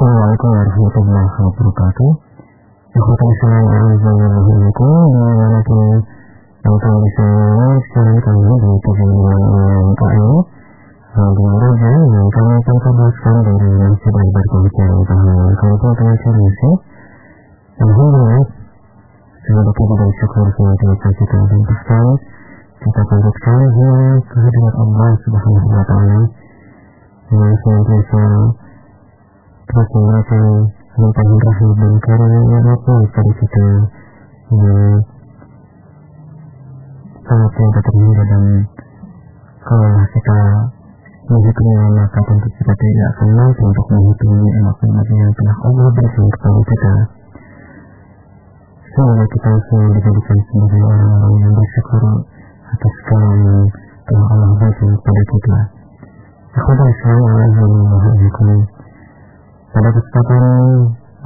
Assalamualaikum warahmatullahi wabarakatuh. Ikhwata Islam Alhamdulillahirrahmanirrahim Di mana pun Engkau bisa sekarang kami di tujuan KM Dengan Raja yang kami akan kabarkan dari Masjid Al-Barkah Bicara Utama Kabupaten Cirebon Alhamdulillah Semoga kita bersyukur senantiasa kita tuntaskan Kita panjatkan hanya kehadirat Allah Subhanahu wa Ta'ala. Yang senantiasa terus memberikan limpahan rahmat dan karunia apa kepada kita yang sangat tidak terhingga dan kalau kita menghitungnya maka tentu kita tidak akan mampu untuk menghitung nikmat-nikmat yang telah Allah berikan kepada kita semoga kita semua dijadikan sebagai orang-orang yang bersyukur atas segala yang telah Allah berikan kepada kita Akhwata Islam Alhamdulillah pada kesempatan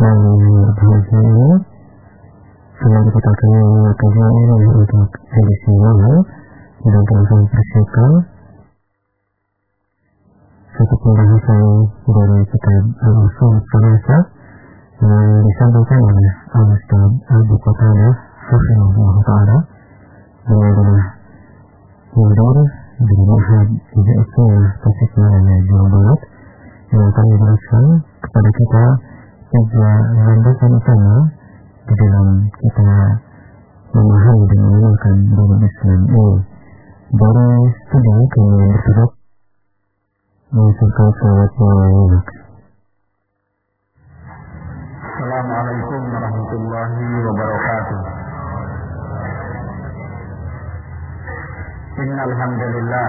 yang berbahagia ini, selalu kita akan ini untuk edisi mana dan langsung persiapkan satu pembahasan dari kitab Al-Usul Salasa yang disampaikan oleh Al-Ustaz Abu Qatadah Hafizullah Ta'ala. Yang adalah mudir dari Mahad Ijazah Sunnah Tasikmalaya Jawa Barat yang akan menjelaskan kepada kita tiga landasan utama di dalam kita memahami dan mengenalkan dalam Islam ini. Dari studi kami bertugas mengusulkan salawat Assalamualaikum warahmatullahi wabarakatuh. Innal hamdalillah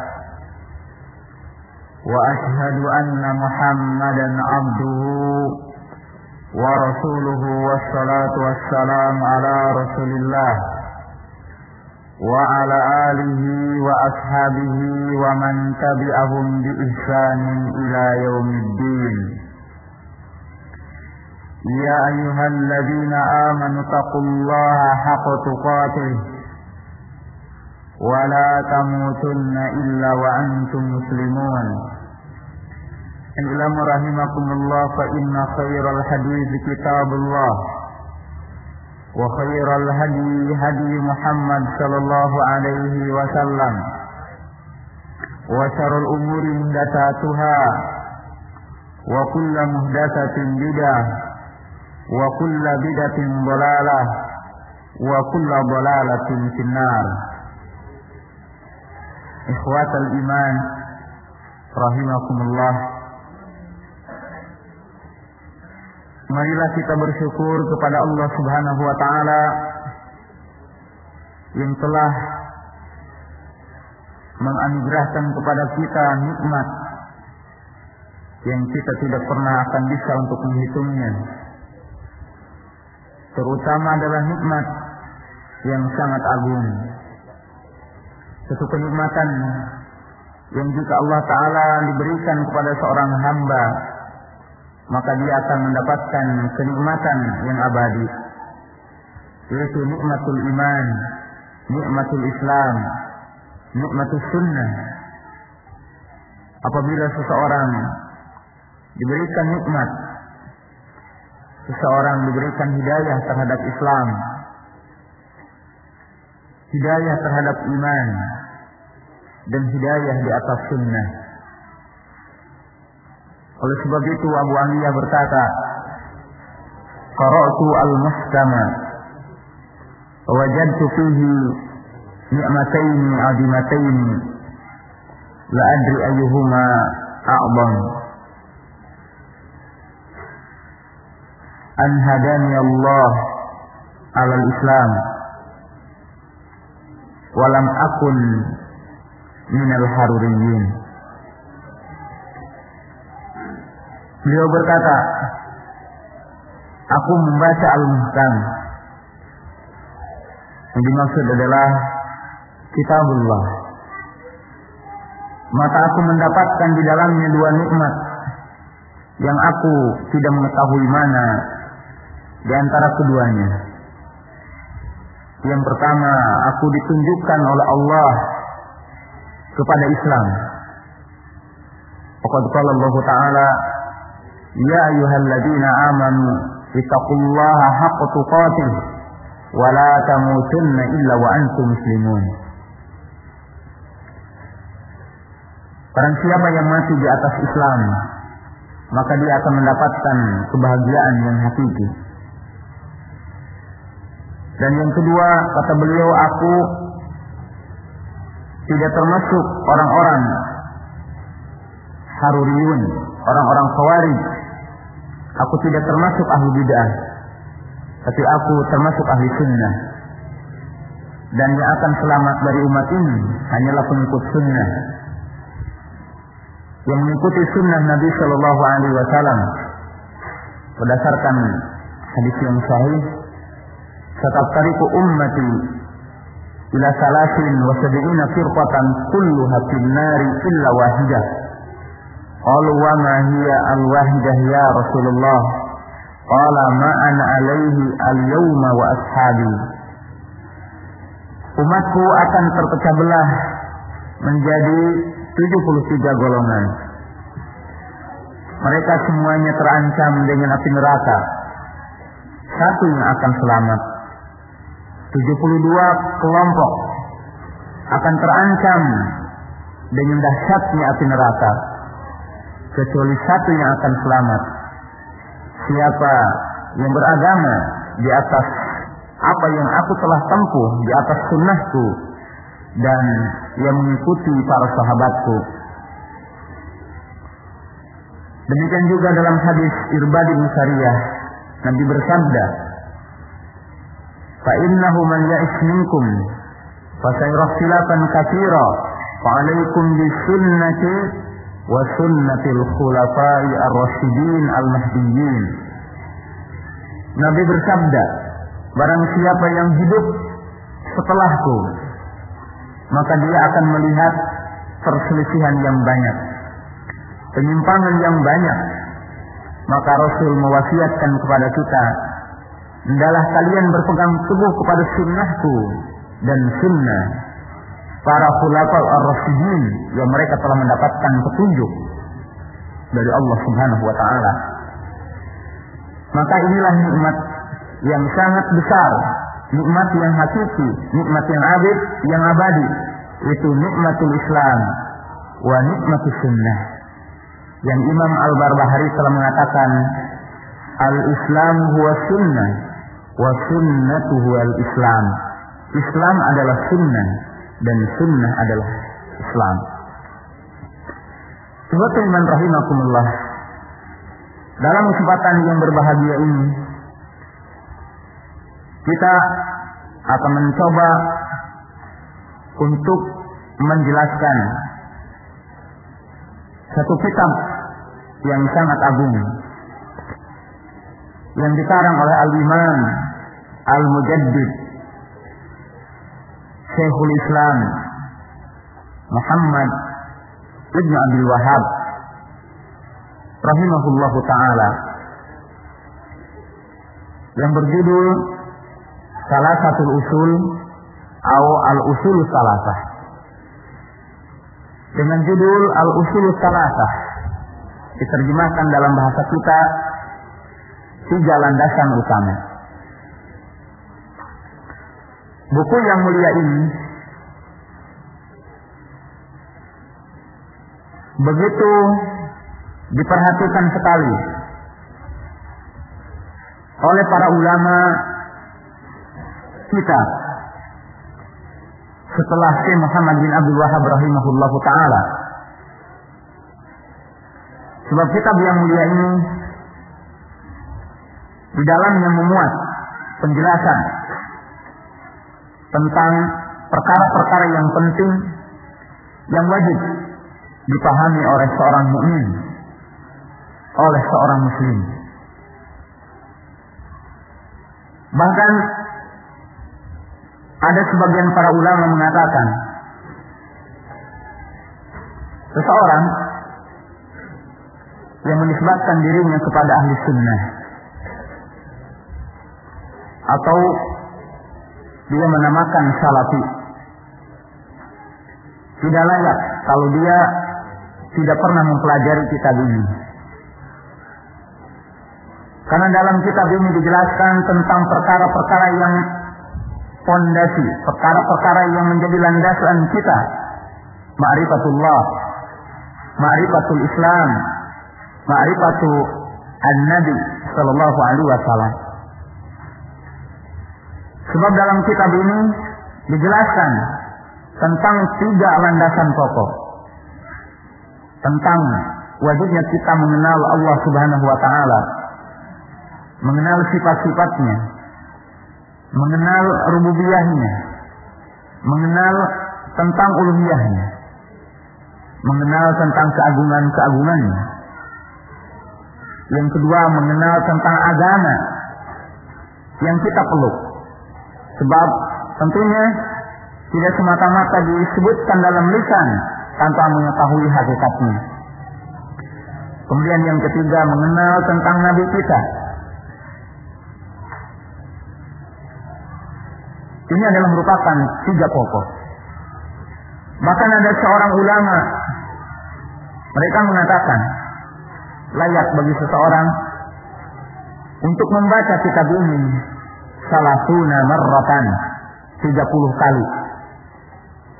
وأشهد أن محمدا عبده ورسوله والصلاة والسلام على رسول الله وعلى آله وأصحابه ومن تبعهم بإحسان إلى يوم الدين. يا أيها الذين آمنوا اتقوا الله حق تقاته ولا تموتن إلا وأنتم مسلمون. اعلموا رحمكم الله فإن خير الحديث كتاب الله وخير الهدي هدي محمد صلى الله عليه وسلم وشر الأمور مهدساتها وكل مهدسة بدعة وكل بدعة ضلالة وكل ضلالة في النار. Ikhwatal iman Rahimakumullah Marilah kita bersyukur kepada Allah subhanahu wa ta'ala Yang telah Menganugerahkan kepada kita nikmat Yang kita tidak pernah akan bisa untuk menghitungnya. Terutama adalah nikmat Yang sangat agung. Satu kenikmatan yang jika Allah Ta'ala diberikan kepada seorang hamba maka dia akan mendapatkan kenikmatan yang abadi yaitu nikmatul iman nikmatul islam nikmatul sunnah apabila seseorang diberikan nikmat seseorang diberikan hidayah terhadap Islam hidayah terhadap iman dan hidayah di atas sunnah. Oleh sebab itu Abu Aliyah berkata, Qara'tu al-muhkama wajadtu fihi ni'matayn 'azimatayn la adri ayyuhuma a'zam an hadani Allah 'ala al-islam walam akun minal haruriyin. Beliau berkata, aku membaca Al-Muhkam. Yang dimaksud adalah kitabullah. Maka aku mendapatkan di dalamnya dua nikmat yang aku tidak mengetahui mana di antara keduanya. Yang pertama, aku ditunjukkan oleh Allah kepada Islam. Qala Allah Ta'ala, "Ya ayyuhalladzina amanu ittaqullaha haqqa tuqatih wa la tamutunna illa wa antum muslimun." Barang siapa yang mati di atas Islam, maka dia akan mendapatkan kebahagiaan yang hakiki. Dan yang kedua, kata beliau, aku tidak termasuk orang-orang haruriyun, orang-orang khawarij. Aku tidak termasuk ahli bid'ah. Tapi aku termasuk ahli sunnah. Dan yang akan selamat dari umat ini hanyalah pengikut sunnah. Yang mengikuti sunnah Nabi Shallallahu Alaihi Wasallam berdasarkan hadis yang sahih. Satafariku ummati ila salasin wa sab'ina firqatan kulluha fin nari illa wahidah. Qalu wa ma hiya al-wahidah ya Rasulullah? Qala ma ana alaihi al-yawma wa ashabi. Umatku akan terpecah belah menjadi 73 golongan. Mereka semuanya terancam dengan api neraka. Satu yang akan selamat. 72 kelompok akan terancam dengan dahsyatnya api neraka. Kecuali satu yang akan selamat. Siapa yang beragama di atas apa yang aku telah tempuh di atas sunnahku dan yang mengikuti para sahabatku. Demikian juga dalam hadis Irbad bin Sariyah Nabi bersabda, "Fa innahu man ya'ish minkum fa sayara ikhtilafan katsira sunnatil khulafa'i ar-rasyidin al-mahdiyyin." Nabi bersabda, barang siapa yang hidup setelahku, maka dia akan melihat perselisihan yang banyak, penyimpangan yang banyak. Maka Rasul mewasiatkan kepada kita, hendaklah kalian berpegang teguh kepada sunnahku dan sunnah para khulafah ar-rasyidin yang mereka telah mendapatkan petunjuk dari Allah Subhanahu wa taala. Maka inilah nikmat yang sangat besar nikmat yang hakiki, nikmat yang abid, yang abadi. Itu nikmatul Islam wa nikmatul sunnah. Yang Imam Al-Barbahari telah mengatakan, Al-Islam huwa sunnah wa sunnatuhu al-Islam. Islam adalah sunnah dan sunnah adalah Islam. Sobat iman rahimakumullah. Dalam kesempatan yang berbahagia ini, kita akan mencoba untuk menjelaskan satu kitab yang sangat agung yang dikarang oleh Al-Imam Al-Mujaddid Syekhul Islam Muhammad Ibn Abdul Wahab rahimahullahu taala yang berjudul salah satu usul atau al-usul salasah. Dengan judul al-usul salasah diterjemahkan dalam bahasa kita tiga landasan utama. Buku yang mulia ini begitu diperhatikan sekali oleh para ulama kita setelah Syekh Muhammad bin Abdul Wahab rahimahullahu taala. Sebab kitab yang mulia ini di dalamnya memuat penjelasan tentang perkara-perkara yang penting yang wajib dipahami oleh seorang mukmin, oleh seorang muslim. Bahkan ada sebagian para ulama mengatakan seseorang yang menisbatkan dirinya kepada ahli sunnah atau dia menamakan salafi tidak layak kalau dia tidak pernah mempelajari kitab ini. Karena dalam kitab ini dijelaskan tentang perkara-perkara yang fondasi, perkara-perkara yang menjadi landasan kita. Ma'rifatullah, ma'rifatul Islam, ma'rifatu an-Nabi sallallahu alaihi wasallam. Sebab dalam kitab ini dijelaskan tentang tiga landasan pokok. Tentang wajibnya kita mengenal Allah Subhanahu wa taala, mengenal sifat-sifatnya, mengenal rububiyahnya, mengenal tentang uluhiyahnya, mengenal tentang keagungan-keagungannya. Yang kedua mengenal tentang agama yang kita peluk. Sebab tentunya tidak semata-mata disebutkan dalam lisan tanpa mengetahui hakikatnya. Kemudian yang ketiga mengenal tentang nabi kita. Ini adalah merupakan tiga pokok. Bahkan ada seorang ulama mereka mengatakan layak bagi seseorang untuk membaca kitab ini suna marratan 30 kali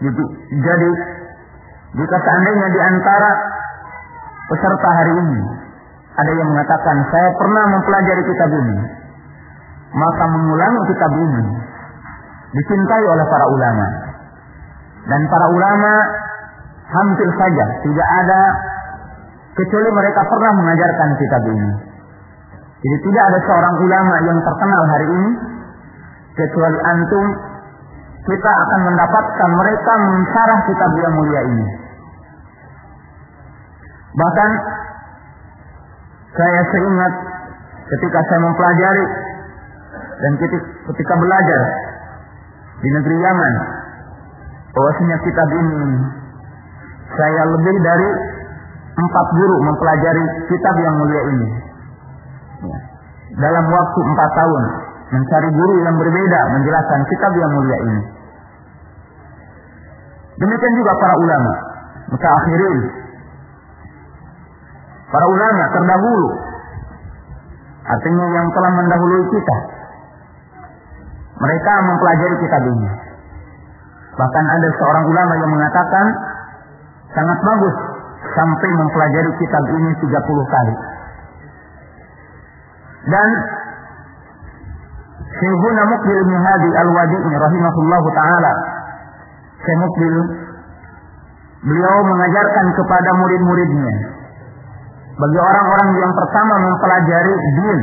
jadi, jika seandainya di antara peserta hari ini ada yang mengatakan saya pernah mempelajari kitab ini, maka mengulang kitab ini dicintai oleh para ulama. Dan para ulama hampir saja tidak ada kecuali mereka pernah mengajarkan kitab ini. Jadi tidak ada seorang ulama yang terkenal hari ini kecuali antum kita akan mendapatkan mereka mensyarah kitab yang mulia ini. Bahkan saya seingat ketika saya mempelajari dan ketika belajar di negeri Yaman bahwasanya kitab ini saya lebih dari empat guru mempelajari kitab yang mulia ini ya. dalam waktu empat tahun mencari guru yang berbeda menjelaskan kitab yang mulia ini. Demikian juga para ulama, mutakhirin. Para ulama terdahulu artinya yang telah mendahului kita. Mereka mempelajari kitab ini. Bahkan ada seorang ulama yang mengatakan sangat bagus sampai mempelajari kitab ini 30 kali. Dan Syekhuna Mukbil bin Hadi Al-Wadi'i rahimahullahu taala. Syekh Mukbil beliau mengajarkan kepada murid-muridnya. Bagi orang-orang yang pertama mempelajari din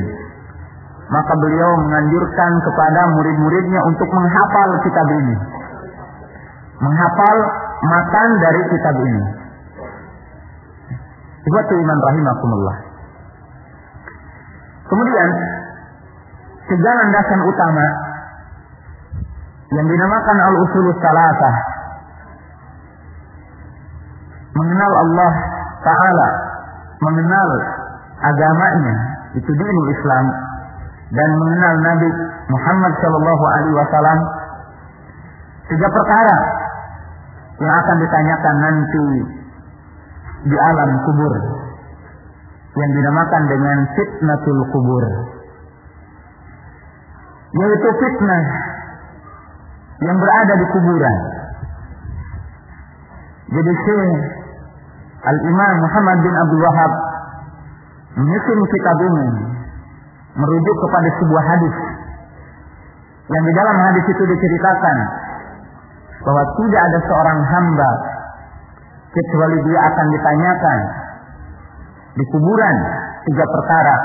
maka beliau menganjurkan kepada murid-muridnya untuk menghafal kitab ini. Menghafal matan dari kitab ini. Ibu iman rahimakumullah. Kemudian tiga landasan utama yang dinamakan al-usulus salasah mengenal Allah Ta'ala mengenal agamanya itu dinul Islam dan mengenal Nabi Muhammad Shallallahu Alaihi Wasallam. Tiga perkara yang akan ditanyakan nanti di alam kubur yang dinamakan dengan fitnatul kubur yaitu fitnah yang berada di kuburan. Jadi Syekh Al-Imam Muhammad bin Abdul Wahab menyusun kitab ini merujuk kepada sebuah hadis yang di dalam hadis itu diceritakan bahwa tidak ada seorang hamba kecuali dia akan ditanyakan di kuburan tiga perkara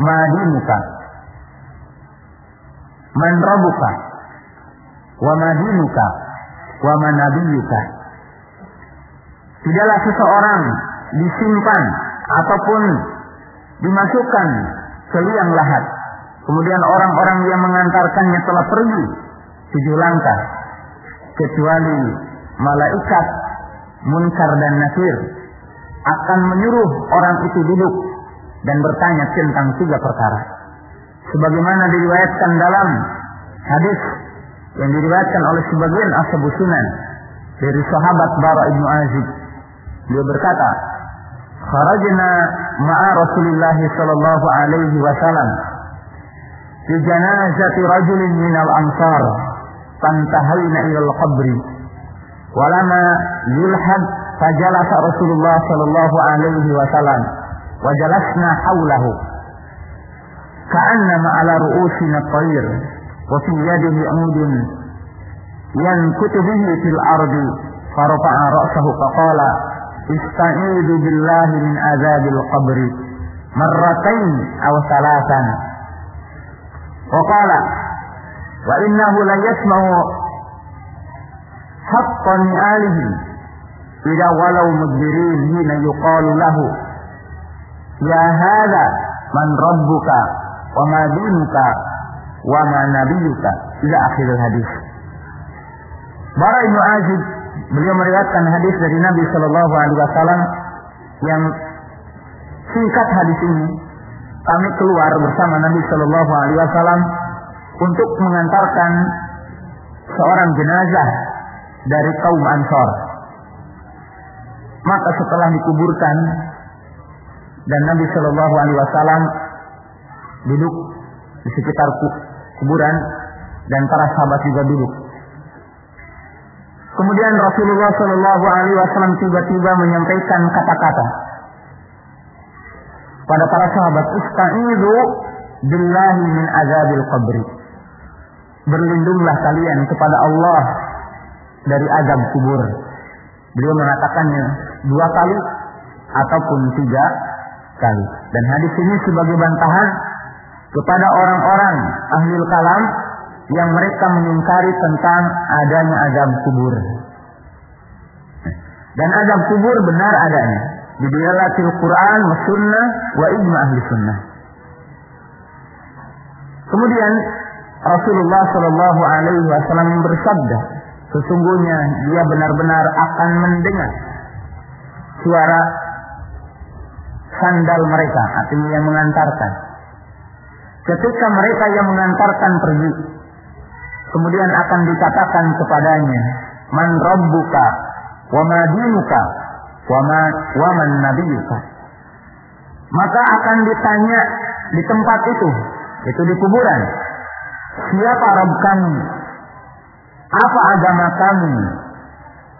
madinuka man rabbuka wa madinuka wa manabiyuka tidaklah seseorang disimpan ataupun dimasukkan ke liang lahat Kemudian orang-orang yang mengantarkannya telah pergi tujuh langkah. Kecuali malaikat munkar dan nakir akan menyuruh orang itu duduk dan bertanya tentang tiga perkara. Sebagaimana diriwayatkan dalam hadis yang diriwayatkan oleh sebagian ashabu sunan dari sahabat Bara ibnu Azib. Dia berkata, "Kharajna ma'a Rasulillah sallallahu alaihi wasallam fi janazati rajulin min al-ansar fantahayna ila al-qabri walama yulhad fajalasa Rasulullah sallallahu alaihi wasallam wa jalasna hawlahu ka'annama ala ru'usina at-tayr wa fi yadihi 'udun yankutu bihi fil ardi farafa'a ra'sahu faqala ista'idu billahi min azabil qabri marratain aw salatan wa qala wa innahu la yasma'u haqqan alihi idza walau mudbirin hina yuqalu lahu wa ma dinuka wa ma nabiyuka ila akhir hadis Bara Ibnu Azib beliau meriwayatkan hadis dari Nabi Shallallahu Alaihi Wasallam yang singkat hadis ini kami keluar bersama Nabi Shallallahu Alaihi Wasallam untuk mengantarkan seorang jenazah dari kaum Ansor. Maka setelah dikuburkan dan Nabi Shallallahu Alaihi Wasallam duduk di sekitar kuburan dan para sahabat juga duduk. Kemudian Rasulullah Shallallahu Alaihi Wasallam tiba-tiba menyampaikan kata-kata pada para sahabat, Istaizu billahi min azabil qabri. Berlindunglah kalian kepada Allah dari azab kubur. Beliau mengatakannya dua kali ataupun tiga kali. Dan hadis ini sebagai bantahan kepada orang-orang ahli kalam yang mereka mengingkari tentang adanya azab kubur. Dan azab kubur benar adanya. Di dilalatil Quran, sunnah, wa ijma ahli sunnah. Kemudian Rasulullah Shallallahu Alaihi Wasallam bersabda, sesungguhnya dia benar-benar akan mendengar suara sandal mereka, artinya yang mengantarkan. Ketika mereka yang mengantarkan pergi, kemudian akan dikatakan kepadanya, Man rabbuka wa ma dinuka wa ma wa man nabiyuka. Maka akan ditanya di tempat itu, itu di kuburan. Siapa Rabb kami? Apa agama kami?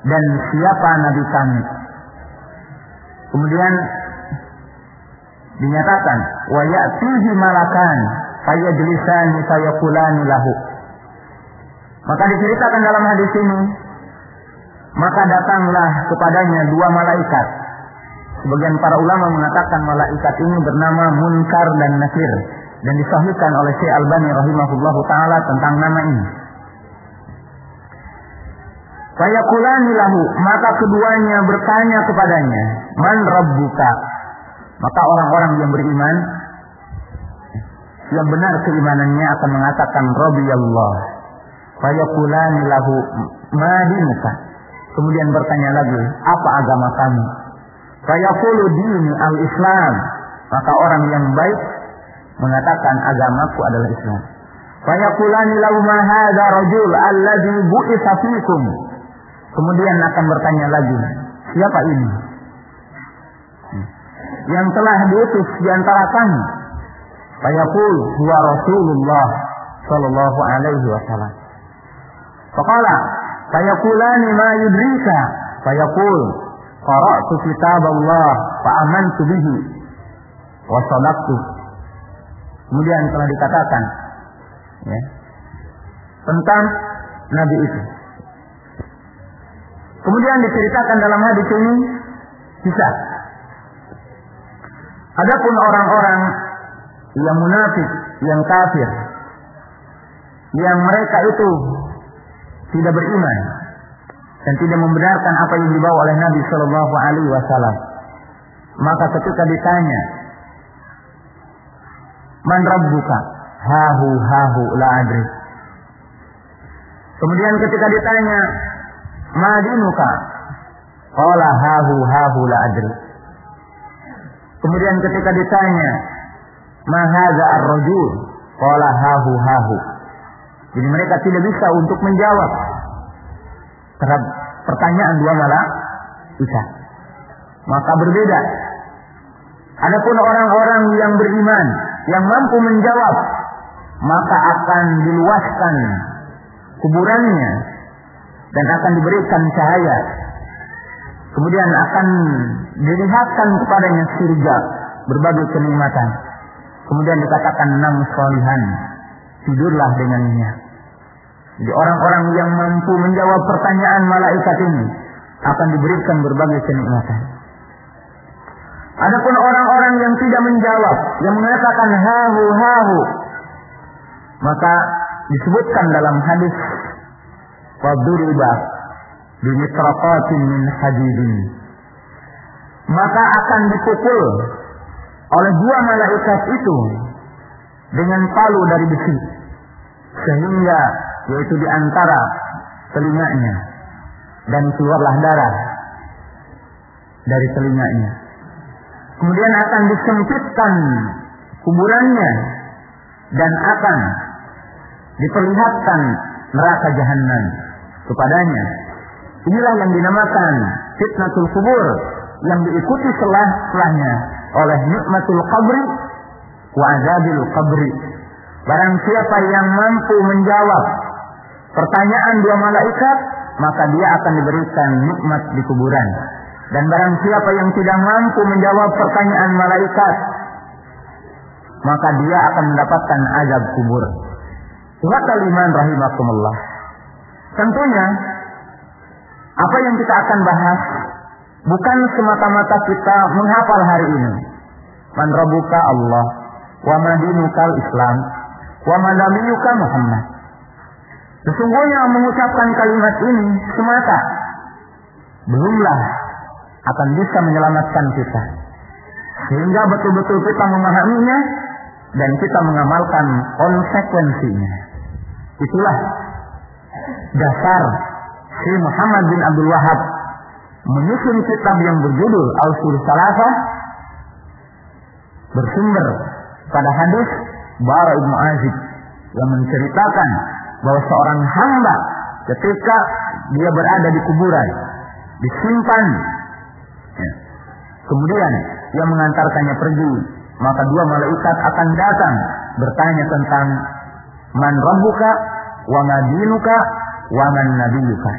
Dan siapa nabi kami? Kemudian dinyatakan wa ya'tihi malakan fayajlisani fayaqulani lahu maka diceritakan dalam hadis ini, maka datanglah kepadanya dua malaikat. Sebagian para ulama mengatakan malaikat ini bernama Munkar dan Nakir dan disahihkan oleh Syekh Albani rahimahullahu taala tentang nama ini. Fayakulani lahu, maka keduanya bertanya kepadanya, "Man rabbuka?" Maka orang-orang yang beriman yang benar keimanannya akan mengatakan Rabbi Allah Fayakulani lahu madinuka. Kemudian bertanya lagi, apa agama kamu? Fayakulu dini al-Islam. Maka orang yang baik mengatakan agamaku adalah Islam. Fayakulani lahu ma hadha rajul alladhi bu'itha fikum. Kemudian akan bertanya lagi, siapa ini? Yang telah diutus di antara kami. Fayaqul huwa Rasulullah sallallahu alaihi wasallam. Faqala fayaqulani ma yudrika fayaqul qara'tu kitab Allah fa amantu bihi wa. Kemudian telah dikatakan ya, tentang nabi itu. Kemudian diceritakan dalam hadis ini kisah. Adapun orang-orang yang munafik, yang kafir, yang mereka itu tidak beriman dan tidak membenarkan apa yang dibawa oleh Nabi Shallallahu Alaihi Wasallam. Maka ketika ditanya, Man Rabbuka? hahu hahu la adri. Kemudian ketika ditanya, "Madinuka?" Qala hahu hahu la adri. Kemudian ketika ditanya, "Ma hadza ar-rajul?" Qala hahu hahu. Jadi mereka tidak bisa untuk menjawab terhadap pertanyaan dua malaikat. Maka berbeda. Adapun orang-orang yang beriman yang mampu menjawab maka akan diluaskan kuburannya dan akan diberikan cahaya. Kemudian akan dilihatkan kepadanya surga berbagai kenikmatan. Kemudian dikatakan enam solihan. Tidurlah dengannya. Jadi orang-orang yang mampu menjawab pertanyaan malaikat ini akan diberikan berbagai kenikmatan. Adapun orang-orang yang tidak menjawab, yang mengatakan hahu hahu, maka disebutkan dalam hadis faduriba bimitraqatin min hadidin maka akan dipukul oleh dua malaikat itu dengan palu dari besi sehingga yaitu di antara telinganya dan keluarlah darah dari telinganya kemudian akan disempitkan kuburannya dan akan diperlihatkan neraka jahanam kepadanya. Inilah yang dinamakan fitnatul kubur yang diikuti setelah setelahnya oleh nikmatul qabri wa azabil qabri. Barang siapa yang mampu menjawab pertanyaan dua malaikat, maka dia akan diberikan nikmat di kuburan. Dan barang siapa yang tidak mampu menjawab pertanyaan malaikat, maka dia akan mendapatkan azab kubur. Ikhwatal iman rahimakumullah. Tentunya apa yang kita akan bahas bukan semata-mata kita menghafal hari ini. Man rabbuka Allah, wa madinukal Islam, wa madamiyuka Muhammad. Sesungguhnya mengucapkan kalimat ini semata belumlah akan bisa menyelamatkan kita. Sehingga betul-betul kita memahaminya dan kita mengamalkan konsekuensinya. Itulah dasar Syekh Muhammad bin Abdul Wahab menyusun kitab yang berjudul Al-Sul Salafah bersumber pada hadis Bara Ibnu Azib yang menceritakan bahwa seorang hamba ketika dia berada di kuburan disimpan ya. kemudian dia mengantarkannya pergi maka dua malaikat akan datang bertanya tentang man rabbuka wa madinuka wa man nabiyuka.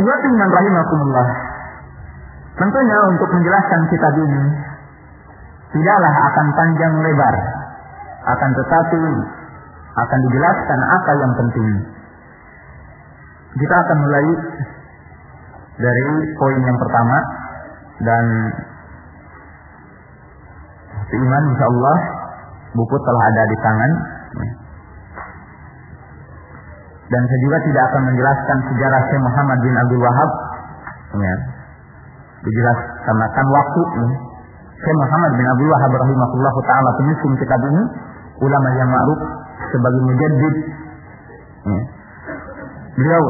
Iman rahimakumullah. Tentunya untuk menjelaskan kitab ini tidaklah akan panjang lebar, akan tetapi akan dijelaskan apa yang penting. Kita akan mulai dari poin yang pertama dan Iman insya Allah buku telah ada di tangan dan saya juga tidak akan menjelaskan sejarah Syekh Muhammad bin Abdul Wahab ya. dijelas karena kan waktu ya. Syekh Muhammad bin Abdul Wahab rahimahullah taala penyusun kitab ini ulama yang ma'ruf sebagai mujaddid ya. beliau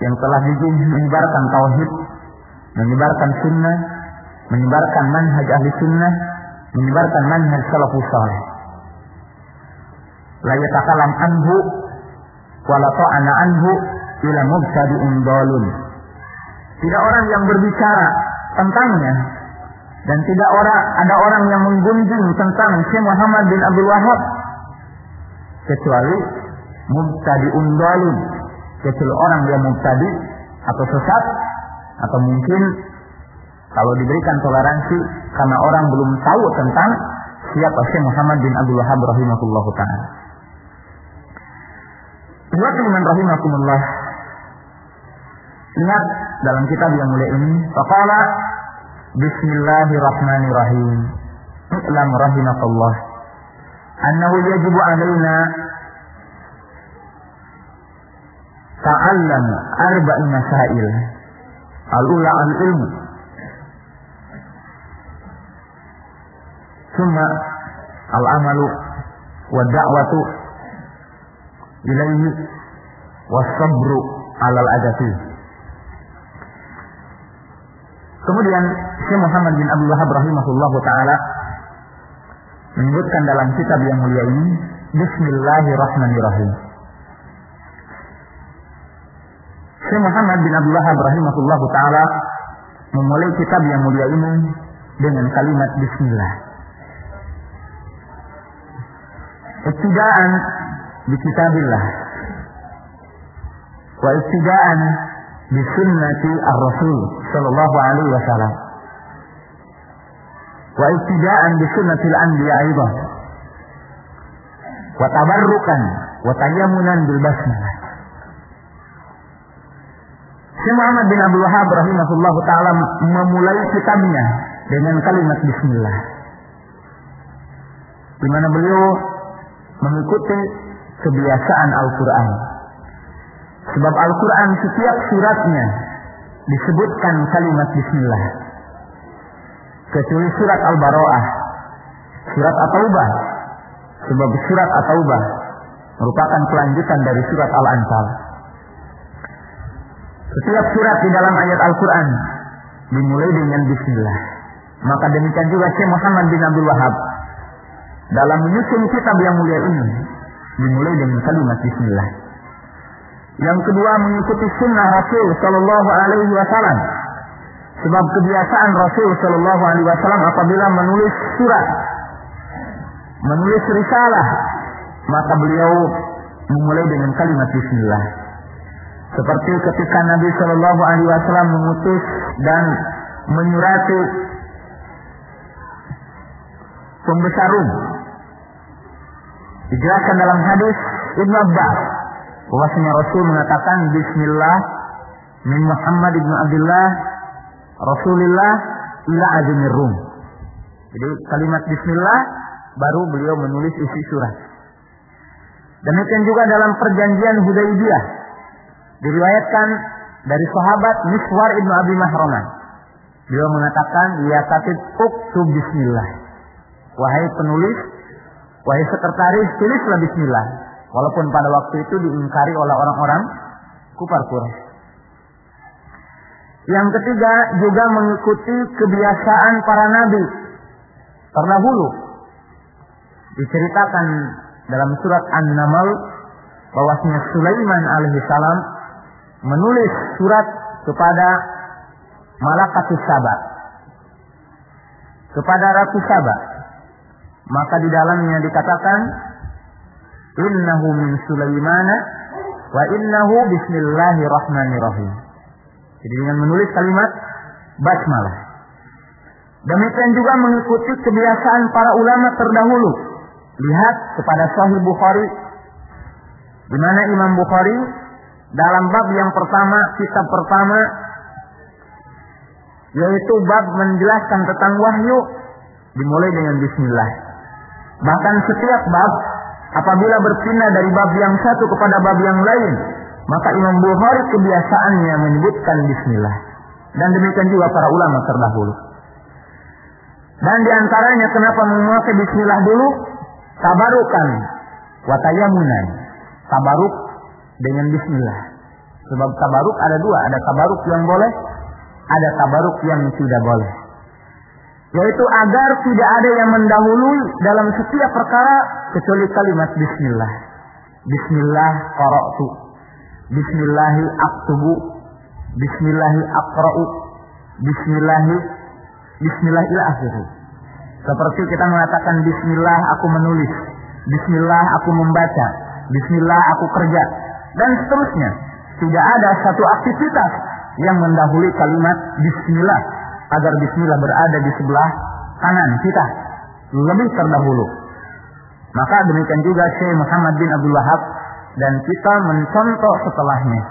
yang telah menyebarkan tauhid menyebarkan sunnah menyebarkan manhaj ahli sunnah menyebarkan manhaj salafus saleh la yatakalam anhu wala ta'ana anhu ila mubtadi'un dalun. Tidak orang yang berbicara tentangnya dan tidak orang ada orang yang menggunjing tentang Syekh Muhammad bin Abdul Wahab kecuali mubtadi'un dalun, kecuali orang yang mubtadi atau sesat atau mungkin kalau diberikan toleransi karena orang belum tahu tentang siapa Syekh Muhammad bin Abdul Wahab rahimahullah taala. Iman rahimakumullah. Ingat dalam kitab yang mulia ini, faqala Bismillahirrahmanirrahim. Iklam rahimakallah. Annahu yajibu alaina ta'allam arba'i masail. Al-ula al-ilmu. Summa al-amalu wa da'watu ilaihi wa sabru alal adati. Kemudian Syekh Muhammad bin Abdul Wahab rahimahullahu taala menyebutkan dalam kitab yang mulia ini Bismillahirrahmanirrahim. Syekh Muhammad bin Abdul Wahab rahimahullahu taala memulai kitab yang mulia ini dengan kalimat bismillah. Ibtidaan di kitabillah wa ibtidaan di sunnati ar-rasul sallallahu alaihi wasallam. Wa ibtidaan bi sunnatil anbiya aidan wa tabarrukan wa tayammunan bil basmalah Syekh Muhammad bin Abdul Wahab rahimahullah taala memulai kitabnya dengan kalimat bismillah. Di mana beliau mengikuti kebiasaan Al-Qur'an. Sebab Al-Qur'an setiap suratnya disebutkan kalimat bismillah. Kecuali surat Al-Baro'ah, surat At-Taubah. Sebab surat At-Taubah merupakan kelanjutan dari surat Al-Anfal. Setiap surat di dalam ayat Al-Quran dimulai dengan Bismillah. Maka demikian juga Syekh Muhammad bin Abdul Wahab dalam menyusun kitab yang mulia ini dimulai dengan kalimat Bismillah. Yang kedua mengikuti sunnah Rasul Shallallahu Alaihi Wasallam. Sebab kebiasaan Rasul Shallallahu Alaihi Wasallam apabila menulis surat, menulis risalah, maka beliau memulai dengan kalimat Bismillah. Seperti ketika Nabi Shallallahu Alaihi Wasallam mengutus dan menyurati pembesar Rum. Dijelaskan dalam hadis Ibn Abbas bahwasanya Rasul mengatakan Bismillah min Muhammad ibn Abdullah Rasulillah ila azimir Rum. Jadi kalimat Bismillah baru beliau menulis isi surat. Demikian juga dalam perjanjian Hudaybiyah diriwayatkan dari sahabat Miswar ibnu Abi Mahramah. Beliau mengatakan, ya katib uktub bismillah. Wahai penulis, wahai sekretaris, tulislah bismillah. Walaupun pada waktu itu diingkari oleh orang-orang kufar Quraisy. Yang ketiga juga mengikuti kebiasaan para nabi terdahulu. Diceritakan dalam surat An-Naml bahwasanya Sulaiman alaihissalam menulis surat kepada Malakatus Saba kepada Ratu Saba maka di dalamnya dikatakan innahu min Sulaiman wa innahu bismillahirrahmanirrahim. Jadi dengan menulis kalimat basmalah. Demikian juga mengikuti kebiasaan para ulama terdahulu. Lihat kepada Sahih Bukhari di mana Imam Bukhari dalam bab yang pertama, kitab pertama, yaitu bab menjelaskan tentang wahyu, dimulai dengan bismillah. Bahkan setiap bab, apabila berpindah dari bab yang satu kepada bab yang lain, maka Imam Bukhari kebiasaannya menyebutkan bismillah. Dan demikian juga para ulama terdahulu. Dan di antaranya kenapa memakai bismillah dulu? Tabarukan, watayamunan. Tabaruk dengan bismillah. Sebab tabaruk ada dua, ada tabaruk yang boleh, ada tabaruk yang tidak boleh. Yaitu agar tidak ada yang mendahului dalam setiap perkara kecuali kalimat bismillah. Bismillah qara'tu. Bismillahi aktubu. Bismillahi akra'u. Bismillahi Bismillah ila akhirih. Seperti kita mengatakan Bismillah aku menulis. Bismillah aku membaca. Bismillah aku kerja dan seterusnya. Tidak ada satu aktivitas yang mendahului kalimat bismillah agar bismillah berada di sebelah kanan kita lebih terdahulu. Maka demikian juga Syekh Muhammad bin Abdul Wahab dan kita mencontoh setelahnya.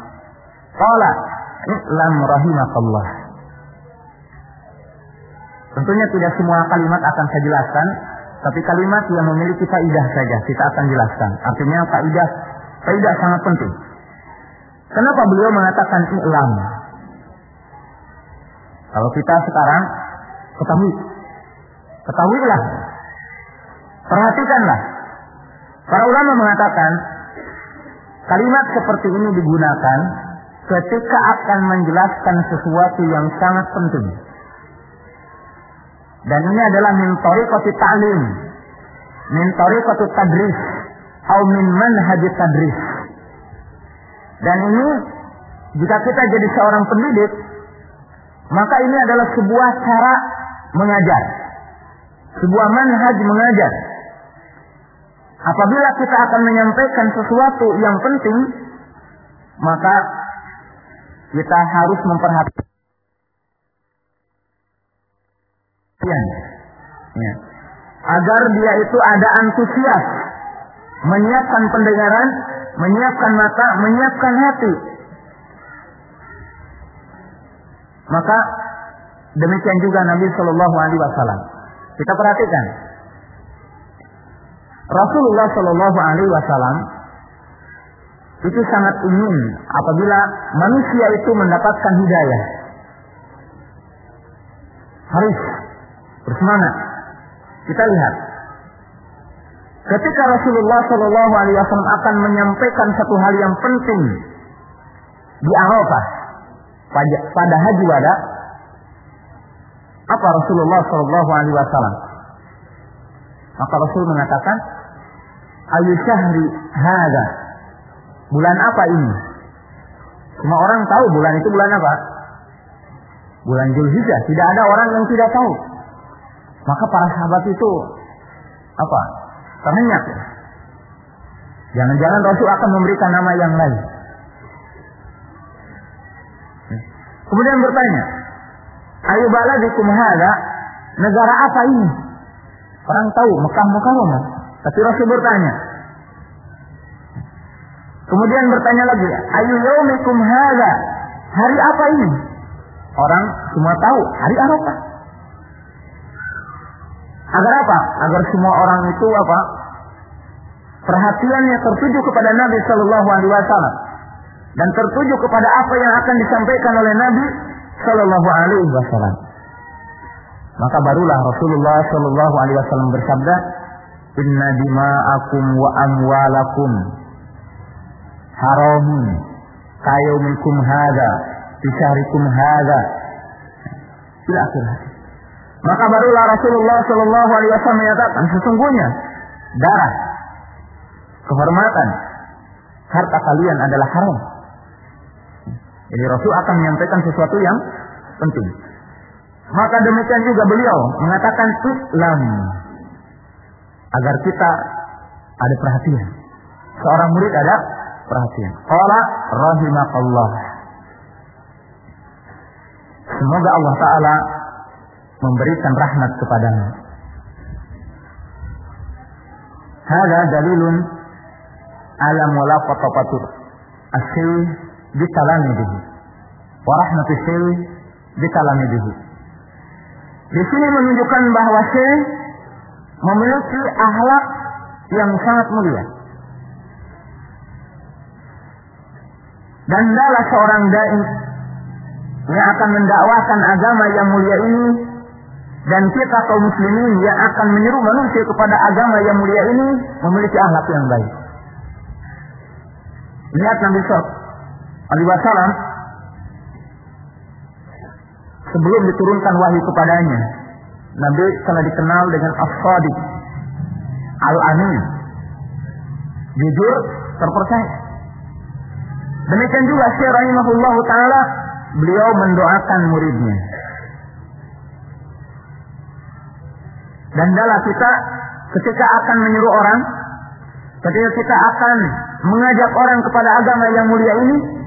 Qala i'lam rahimakallah. Tentunya tidak semua kalimat akan saya jelaskan, tapi kalimat yang memiliki faidah saja kita akan jelaskan. Artinya faidah faidah sangat penting. Kenapa beliau mengatakan i'lam? Kalau kita sekarang ketahui, ketahuilah, perhatikanlah Para ulama mengatakan kalimat seperti ini digunakan ketika akan menjelaskan sesuatu yang sangat penting. Dan ini adalah min tariqati ta'lim, min tariqati tadris, atau min manhaj tadris. Dan ini jika kita jadi seorang pendidik, maka ini adalah sebuah cara mengajar. Sebuah manhaj mengajar. Apabila kita akan menyampaikan sesuatu yang penting, maka kita harus memperhatikan ya. agar dia itu ada antusias menyiapkan pendengaran, menyiapkan mata, menyiapkan hati. Maka demikian juga Nabi Shallallahu Alaihi Wasallam. Kita perhatikan. Rasulullah Shallallahu Alaihi Wasallam itu sangat ingin apabila manusia itu mendapatkan hidayah. Harus bersemangat. Kita lihat. Ketika Rasulullah Shallallahu Alaihi Wasallam akan menyampaikan satu hal yang penting di Arafah pada haji wada, apa Rasulullah Shallallahu Alaihi Wasallam? Maka Rasul mengatakan, Ayu syahri hada. Bulan apa ini? Semua orang tahu bulan itu bulan apa? Bulan Julhijjah. Tidak ada orang yang tidak tahu. Maka para sahabat itu apa? Terhenyak. Jangan-jangan Rasul akan memberikan nama yang lain. Kemudian bertanya, Ayu baladikum hada, negara apa ini? Orang tahu Mekah Mukarramah. Tapi Rasul bertanya. Kemudian bertanya lagi, Ayu yaumikum hada, hari apa ini? Orang semua tahu, hari Arafah. Agar apa? Agar semua orang itu apa? Perhatiannya tertuju kepada Nabi Shallallahu Alaihi Wasallam dan tertuju kepada apa yang akan disampaikan oleh Nabi Shallallahu Alaihi Wasallam. Maka barulah Rasulullah Shallallahu Alaihi Wasallam bersabda, Inna dima'akum wa amwalakum haramun kayumikum hada bisyarikum hada ila akhir maka barulah Rasulullah Shallallahu Alaihi Wasallam menyatakan sesungguhnya darah kehormatan harta kalian adalah haram jadi Rasul akan menyampaikan sesuatu yang penting. Maka demikian juga beliau mengatakan Islam agar kita ada perhatian. Seorang murid ada perhatian. Qala rahimakallah. Semoga Allah Ta'ala memberikan rahmat kepadanya. Hada dalilun ala mulaqatapatur asyil Wa rahmatu syil bitalamidihi. Di sini menunjukkan bahwa syekh memiliki akhlak yang sangat mulia. Dan adalah seorang dai yang akan mendakwakan agama yang mulia ini dan kita kaum muslimin yang akan menyeru manusia kepada agama yang mulia ini memiliki akhlak yang baik. Lihat Nabi Alaihi Wasallam sebelum diturunkan wahyu kepadanya, Nabi telah dikenal dengan as-sadiq, al-amin, jujur, terpercaya. Demikian juga Syekh taala beliau mendoakan muridnya. Dan dalam kita ketika akan menyuruh orang, ketika kita akan mengajak orang kepada agama yang mulia ini,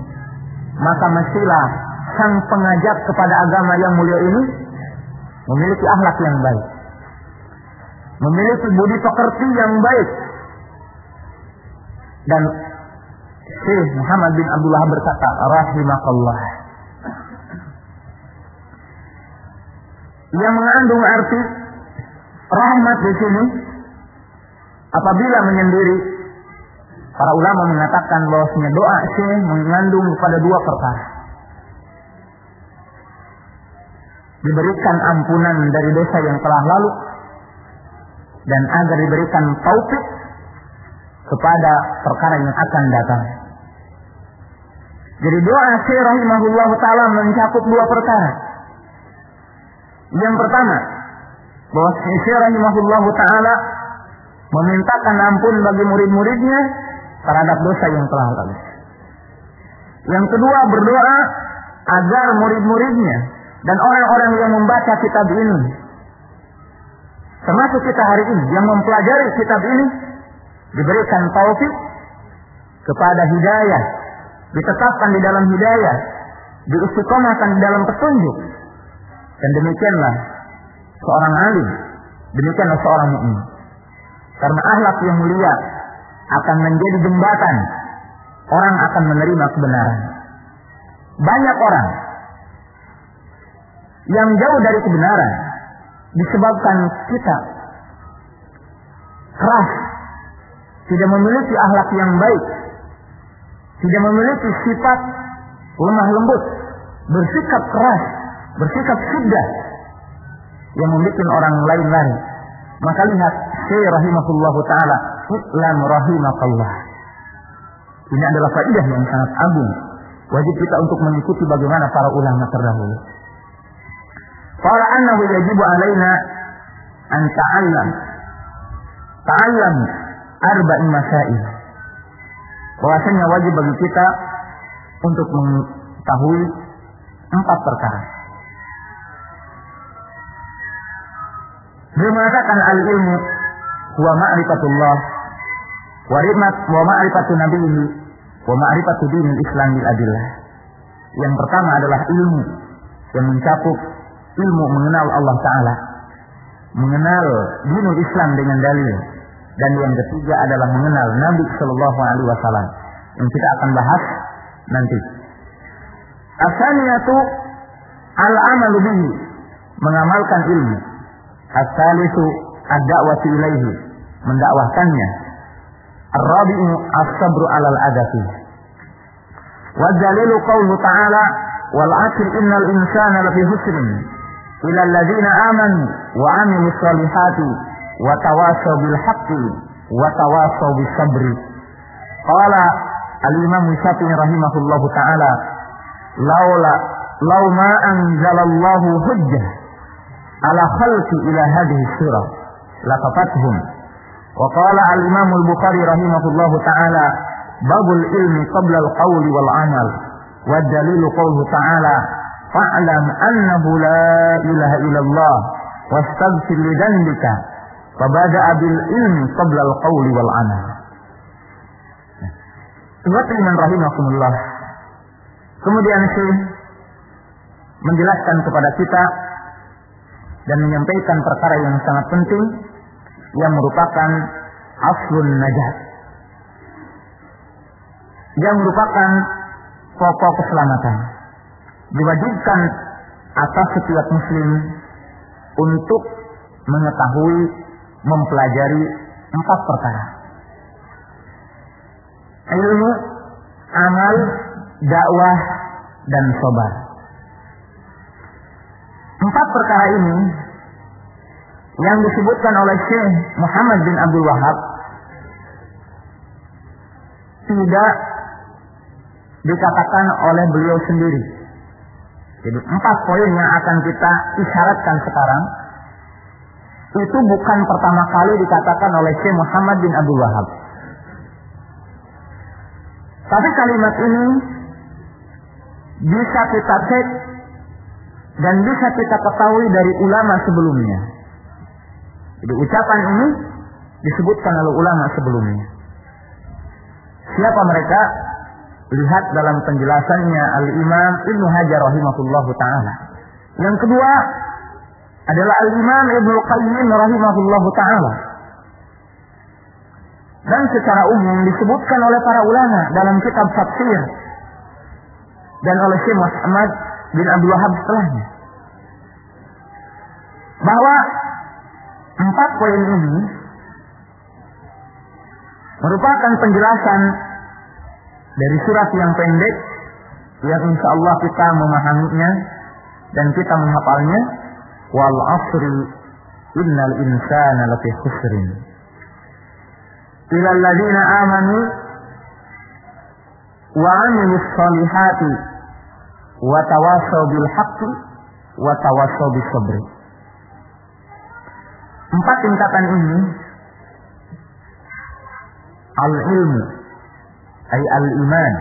maka mestilah sang pengajak kepada agama yang mulia ini memiliki akhlak yang baik. Memiliki budi pekerti yang baik. Dan Syekh Muhammad bin Abdullah berkata, rahimakallah. Yang mengandung arti rahmat di sini apabila menyendiri para ulama mengatakan bahwasanya doa Syekh mengandung pada dua perkara. Diberikan ampunan dari dosa yang telah lalu dan agar diberikan taufik kepada perkara yang akan datang. Jadi doa Syekh rahimahullah taala mencakup dua perkara. Yang pertama, bahwa Syekh rahimahullah taala memintakan ampun bagi murid-muridnya terhadap dosa yang telah lalu. Yang kedua, berdoa agar murid-muridnya dan orang-orang yang membaca kitab ini termasuk kita hari ini yang mempelajari kitab ini diberikan taufik kepada hidayah, ditetapkan di dalam hidayah, diistiqomahkan di dalam petunjuk. Dan demikianlah seorang alim, demikianlah seorang mukmin. Karena akhlak yang mulia akan menjadi jembatan orang akan menerima kebenaran. Banyak orang yang jauh dari kebenaran disebabkan kita keras, tidak memiliki akhlak yang baik, tidak memiliki sifat lemah lembut, bersikap keras, bersikap sudah yang membuat orang lain lari. Maka lihat Syekh rahimahullah taala, "Islam rahimakallah." Ini adalah faidah yang sangat agung. Wajib kita untuk mengikuti bagaimana para ulama terdahulu. Qala annahu yajibu alaina an ta'allam. Ta'allam arba'in masail. Bahwasanya wajib bagi kita untuk mengetahui empat perkara. Beliau mengatakan al-ilmu wa ma'rifatullah wa rimat wa ma'rifatu nabiyhi wa ma'rifatu dinil Islam bil adillah. Yang pertama adalah ilmu yang mencakup ilmu mengenal Allah Ta'ala. Mengenal dinul Islam dengan dalil. Dan yang ketiga adalah mengenal Nabi Shallallahu Alaihi Wasallam yang kita akan bahas nanti. Asalnya itu al-amalu bihi mengamalkan ilmu. Asalisu ad-da'wati ilaihi mendakwahkannya. Ar-rabi'u as-sabru 'alal adati. Wa dalilu qawlu ta'ala wal 'asr innal insana lafi husrin ila alladziina amanu wa 'amilus solihati wa tawasaw bil haqqi wa tawasaw bis sabri. Qala al-Imam Syafi'i rahimahullahu taala laula law ma anzalallahu hujjah ala rahimahullahu taala babul ilmi qabla al-qawli wal amal wa dalilu qawluhu ta'ala fa'lam annahu la ilaha illallah wastaghfir li dhanbika fabada'a bil ilmi qabla al-qawli wal amal Iman rahimakumullah. Kemudian Syekh menjelaskan kepada kita dan menyampaikan perkara yang sangat penting yang merupakan aslun najat. Yang merupakan pokok keselamatan. Diwajibkan atas setiap muslim untuk mengetahui, mempelajari empat perkara. Ilmu, amal, dakwah, dan sobar. Empat perkara ini yang disebutkan oleh Syekh Muhammad bin Abdul Wahab tidak dikatakan oleh beliau sendiri. Jadi empat poin yang akan kita isyaratkan sekarang itu bukan pertama kali dikatakan oleh Syekh Muhammad bin Abdul Wahab. Tapi kalimat ini bisa kita cek dan bisa kita ketahui dari ulama sebelumnya. Jadi ucapan ini disebutkan oleh ulama sebelumnya. Siapa mereka? Lihat dalam penjelasannya Al-Imam Ibnu Hajar rahimahullah taala. Yang kedua adalah Al-Imam Ibnu Qayyim rahimahullah taala. Dan secara umum disebutkan oleh para ulama dalam kitab tafsir dan oleh Syekh Muhammad bin Abdul Wahab setelahnya. Bahwa empat poin ini merupakan penjelasan dari surat yang pendek yang insya Allah kita memahaminya dan kita menghafalnya wal asri innal insana lafi khusrin ila alladziina aamanu wa 'amilus shalihati wa tawassaw bil haqqi wa tawassaw bis sabr. Empat tingkatan ini al-ilmu ay al-iman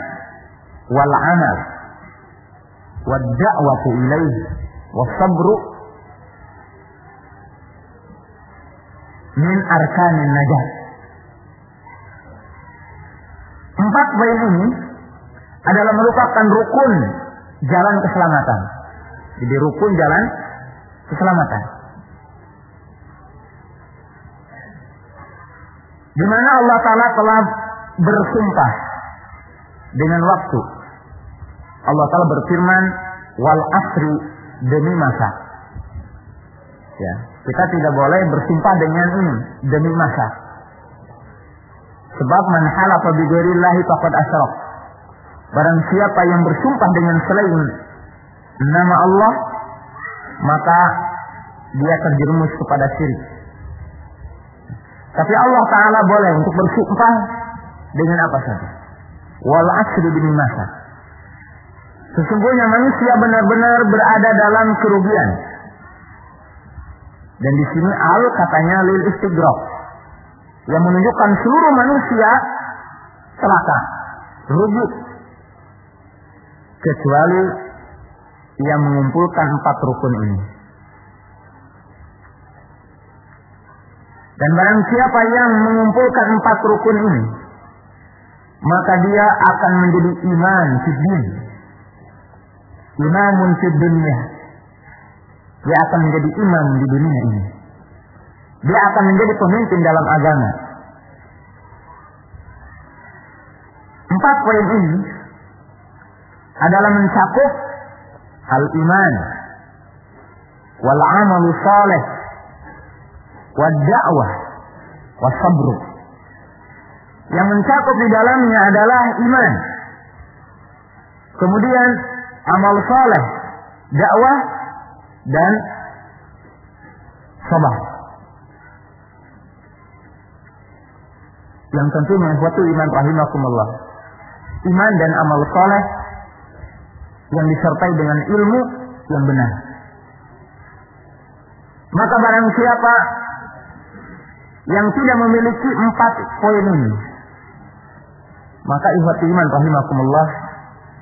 wal amal wad da'watu ilaih was sabru min arkanin najat. Empat poin ini adalah merupakan rukun jalan keselamatan. Jadi rukun jalan keselamatan. Di mana Allah Ta'ala telah bersumpah dengan waktu. Allah Ta'ala berfirman, wal asri demi masa. Ya, kita tidak boleh bersumpah dengan ini demi masa. Sebab man halafa bi ghairillahi faqad asyrak. Barang siapa yang bersumpah dengan selain nama Allah, maka dia terjerumus kepada syirik. Tapi Allah Ta'ala boleh untuk bersumpah dengan apa saja. Wal asri demi masa. Sesungguhnya manusia benar-benar berada dalam kerugian. Dan di sini al katanya lil istighraq. Yang menunjukkan seluruh manusia celaka, rugi. Kecuali yang mengumpulkan empat rukun ini. Dan barang siapa yang mengumpulkan empat rukun ini, maka dia akan menjadi iman fiddin. Imamun fid dunia. Dia akan menjadi imam di dunia ini. Dia akan menjadi pemimpin dalam agama. Empat poin ini adalah mencakup hal iman wal amalu saleh wad da'wah was sabru. Yang mencakup di dalamnya adalah iman. Kemudian amal saleh, dakwah dan sabar. Yang tentunya suatu iman rahimakumullah. Iman dan amal saleh yang disertai dengan ilmu yang benar. Maka barang siapa yang tidak memiliki empat poin ini, maka ikhwat iman rahimakumullah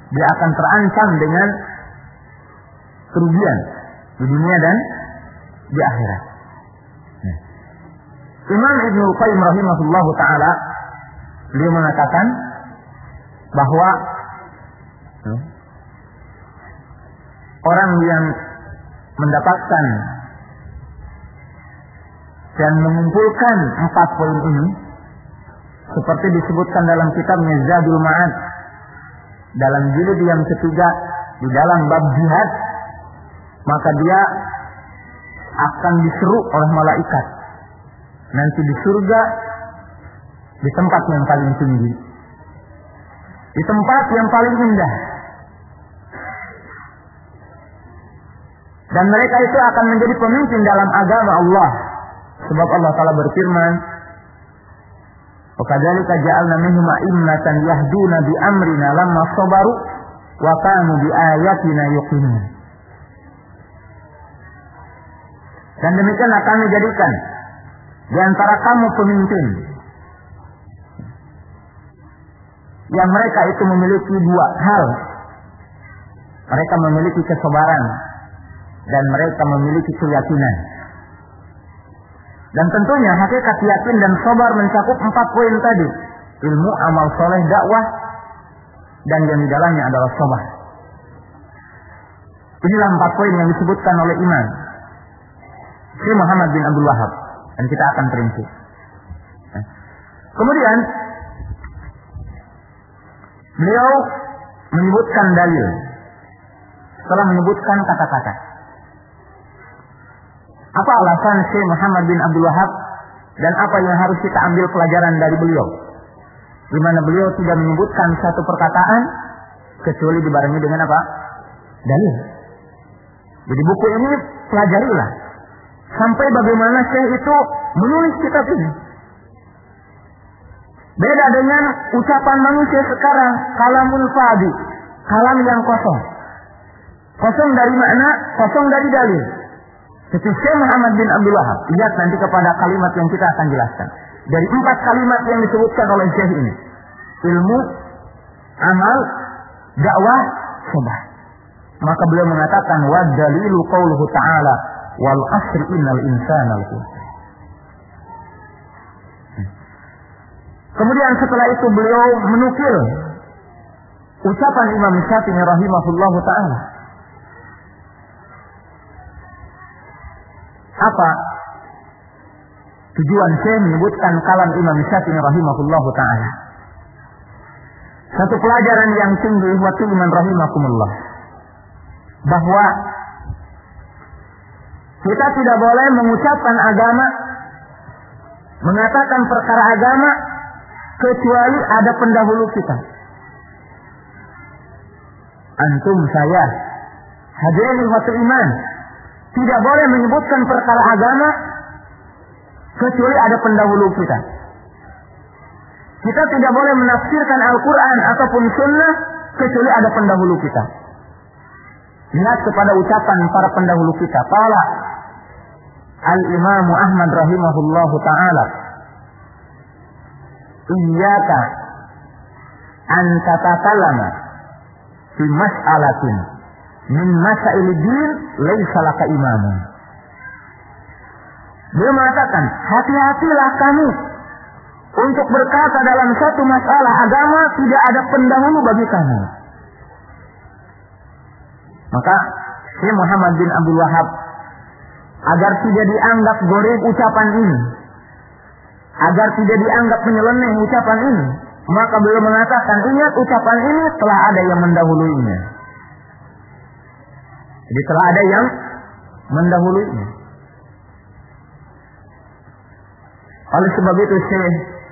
dia akan terancam dengan kerugian di dunia dan di akhirat. Imam Ibnu Qayyim rahimahullah taala beliau mengatakan bahwa orang yang mendapatkan dan mengumpulkan empat poin ini seperti disebutkan dalam kitabnya Zadul Ma'ad dalam jilid yang ketiga di dalam bab jihad maka dia akan diseru oleh malaikat. Nanti di surga di tempat yang paling tinggi. Di tempat yang paling indah. Dan mereka itu akan menjadi pemimpin dalam agama Allah Sebab Allah Taala berfirman, "Wakadzalika ja'alna minhum a'immatan yahduna bi amrina lamma sabaru wa kanu bi ayatina yuqinun." Dan demikianlah kami jadikan di antara kamu pemimpin yang mereka itu memiliki dua hal. Mereka memiliki kesabaran dan mereka memiliki keyakinan. Dan tentunya hakikat yakin dan sabar mencakup empat poin tadi. Ilmu, amal soleh, dakwah, dan yang di dalamnya adalah sabar. Inilah empat poin yang disebutkan oleh Imam Syekh Muhammad bin Abdul Wahab. Dan kita akan perinci. Kemudian, beliau menyebutkan dalil. Setelah menyebutkan kata-kata. Apa alasan Syekh Muhammad bin Abdul Wahab dan apa yang harus kita ambil pelajaran dari beliau? Di mana beliau tidak menyebutkan satu perkataan kecuali dibarengi dengan apa? Dalil. Jadi buku ini pelajarilah sampai bagaimana Syekh itu menulis kitab ini. Beda dengan ucapan manusia sekarang, kalamun fadi, kalam yang kosong. Kosong dari makna, kosong dari dalil. Seperti Syekh Muhammad bin Abdul Wahab. Lihat nanti kepada kalimat yang kita akan jelaskan. Dari empat kalimat yang disebutkan oleh Syekh ini. Ilmu, amal, dakwah, sunnah. Maka beliau mengatakan wa dalilu ta'ala wal asri innal insana Kemudian setelah itu beliau menukil ucapan Imam Syafi'i rahimahullah taala. Apa tujuan saya menyebutkan kalam Imam Syafi'i rahimahullah taala? Satu pelajaran yang tinggi waktu iman rahimakumullah bahwa kita tidak boleh mengucapkan agama mengatakan perkara agama kecuali ada pendahulu kita. Antum saya hadirin waktu iman tidak boleh menyebutkan perkara agama kecuali ada pendahulu kita. Kita tidak boleh menafsirkan Al-Quran ataupun Sunnah kecuali ada pendahulu kita. Lihat kepada ucapan para pendahulu kita. Kala Al-Imam Ahmad rahimahullahu taala Iyaka an tatakalama fi mas'alatin min masail din laisa laka imamun. Dia mengatakan, hati-hatilah kamu untuk berkata dalam satu masalah agama tidak ada pendahulu bagi kamu. Maka Syekh Muhammad bin Abdul Wahab agar tidak dianggap goreng ucapan ini, agar tidak dianggap menyeleneh ucapan ini, maka beliau mengatakan ingat ucapan ini telah ada yang mendahuluinya. Jadi telah ada yang mendahuluinya. Oleh sebab itu Syekh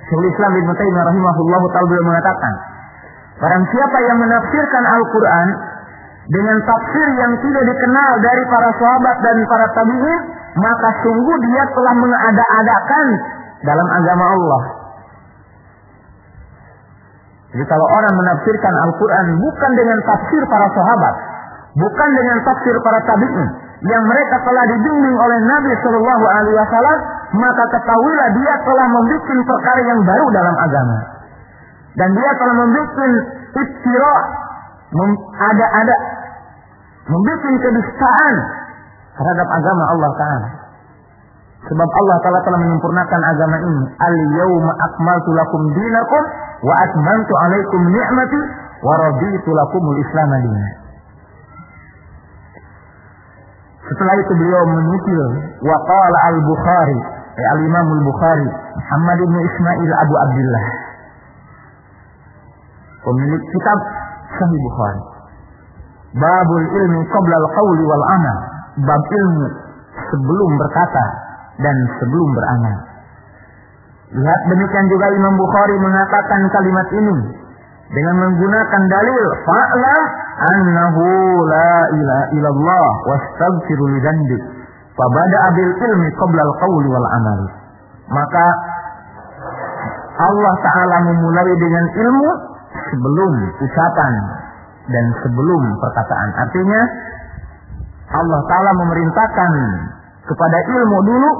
Syaikhul Islam Ibnu Taimiyah rahimahullah taala beliau mengatakan, barang siapa yang menafsirkan Al-Qur'an dengan tafsir yang tidak dikenal dari para sahabat dan para tabi'in, maka sungguh dia telah mengada-adakan dalam agama Allah. Jadi kalau orang menafsirkan Al-Quran bukan dengan tafsir para sahabat, bukan dengan tafsir para tabi'in, yang mereka telah dibimbing oleh Nabi Shallallahu Alaihi Wasallam, maka ketahuilah dia telah membuat perkara yang baru dalam agama, dan dia telah membuat istiro, ada-ada, membuat kedustaan terhadap agama Allah Taala. Sebab Allah Ta'ala telah menyempurnakan agama ini. Al-yawma akmaltu lakum dinakum wa atmantu alaikum ni'mati wa raditu lakumul islam. Setelah itu beliau menukil wa qala al-Bukhari, ya al-Imam al-Bukhari, Muhammad bin Ismail Abu Abdullah. Pemilik kitab Sahih Bukhari. Babul ilmi qabla al-qawli wal amal. Bab ilmu sebelum berkata dan sebelum beramal. Lihat demikian juga Imam Bukhari mengatakan kalimat ini dengan menggunakan dalil fa'lam annahu la ilaha illallah wastaghfiru li dhanbik fabada bil ilmi qabla al wal amal maka Allah taala memulai dengan ilmu sebelum ucapan dan sebelum perkataan artinya Allah taala memerintahkan kepada ilmu dulu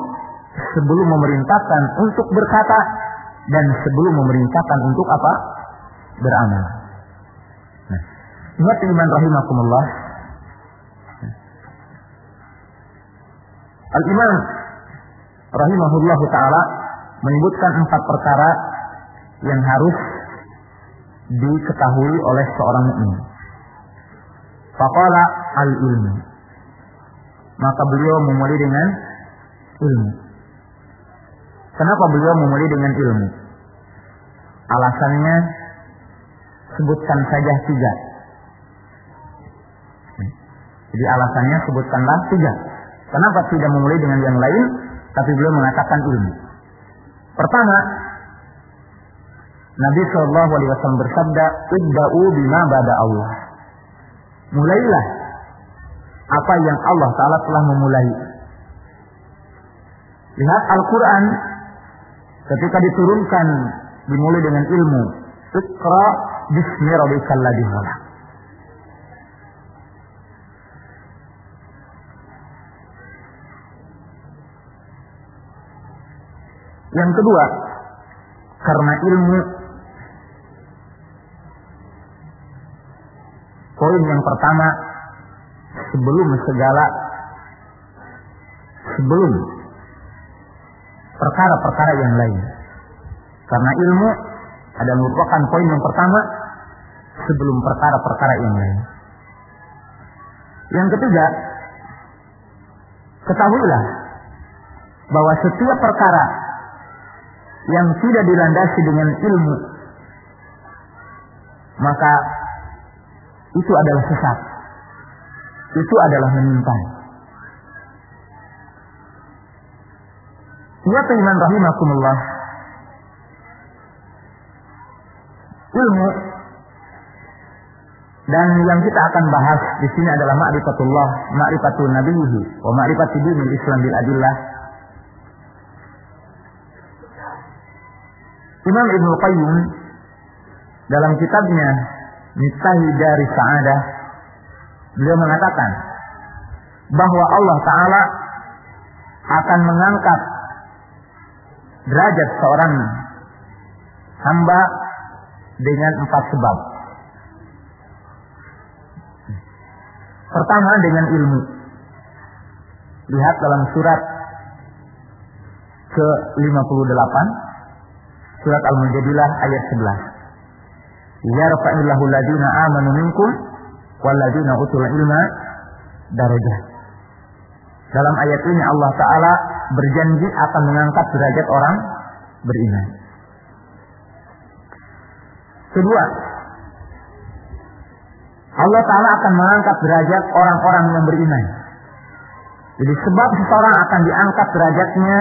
sebelum memerintahkan untuk berkata dan sebelum memerintahkan untuk apa? Beramal. Nah, ingat iman rahimakumullah. Al-Imam rahimahullah taala menyebutkan empat perkara yang harus diketahui oleh seorang mukmin. Faqala al-ilmu. Maka beliau memulai dengan ilmu. Kenapa beliau memulai dengan ilmu? Alasannya sebutkan saja tiga. Jadi alasannya sebutkanlah tiga. Kenapa tidak memulai dengan yang lain, tapi beliau mengatakan ilmu? Pertama, Nabi Shallallahu Alaihi Wasallam bersabda, "Idda'u bima bada Allah." Mulailah apa yang Allah Taala telah memulai. Lihat Al-Quran ketika diturunkan dimulai dengan ilmu. Iqra bismi rabbikal ladzi khalaq. Yang kedua, karena ilmu poin yang pertama sebelum segala sebelum perkara-perkara yang lain. Karena ilmu ada merupakan poin yang pertama sebelum perkara-perkara yang lain. Yang ketiga, ketahuilah bahwa setiap perkara yang tidak dilandasi dengan ilmu maka itu adalah sesat. Itu adalah menyimpang. Ya iman rahimakumullah. Ilmu dan yang kita akan bahas di sini adalah ma'rifatullah, ma'rifatul nabiyhi, wa ma'rifati dinil Islam bil adillah. Imam Ibnu Qayyim dalam kitabnya Miftahi dari Sa'adah beliau mengatakan bahwa Allah taala akan mengangkat derajat seorang hamba dengan empat sebab. Pertama dengan ilmu. Lihat dalam surat ke-58 surat Al-Mujadilah ayat 11. Yarfa'illahu ladina amanu minkum walladina utul ilma darajat. Dalam ayat ini Allah Ta'ala berjanji akan mengangkat derajat orang beriman. Kedua, Allah Ta'ala akan mengangkat derajat orang-orang yang beriman. Jadi sebab seseorang akan diangkat derajatnya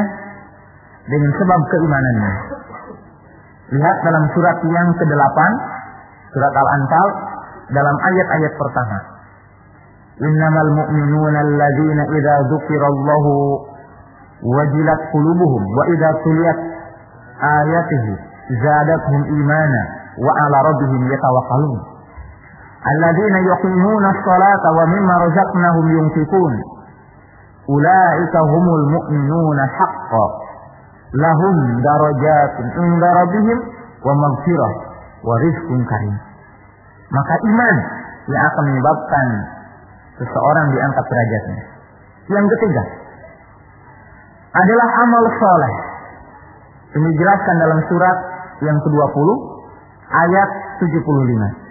dengan sebab keimanannya. Lihat dalam surat yang ke-8, surat Al-Anfal, dalam ayat-ayat pertama. Innamal mu'minuna alladzina idza dzukirallahu wajilat qulubuhum wa idza tuliyat ayatihi zadatuhum imana wa ala rabbihim yatawakkalun. Alladzina yuqimuna as-salata wa mimma razaqnahum yunfiqun. Ulaika humul mu'minuna haqqan. Lahum darajatun inda rabbihim wa maghfirah wa rizqun karim. Maka iman yang akan menyebabkan seseorang diangkat derajatnya. Yang ketiga adalah amal soleh. Ini dijelaskan dalam surat yang ke-20 ayat 75.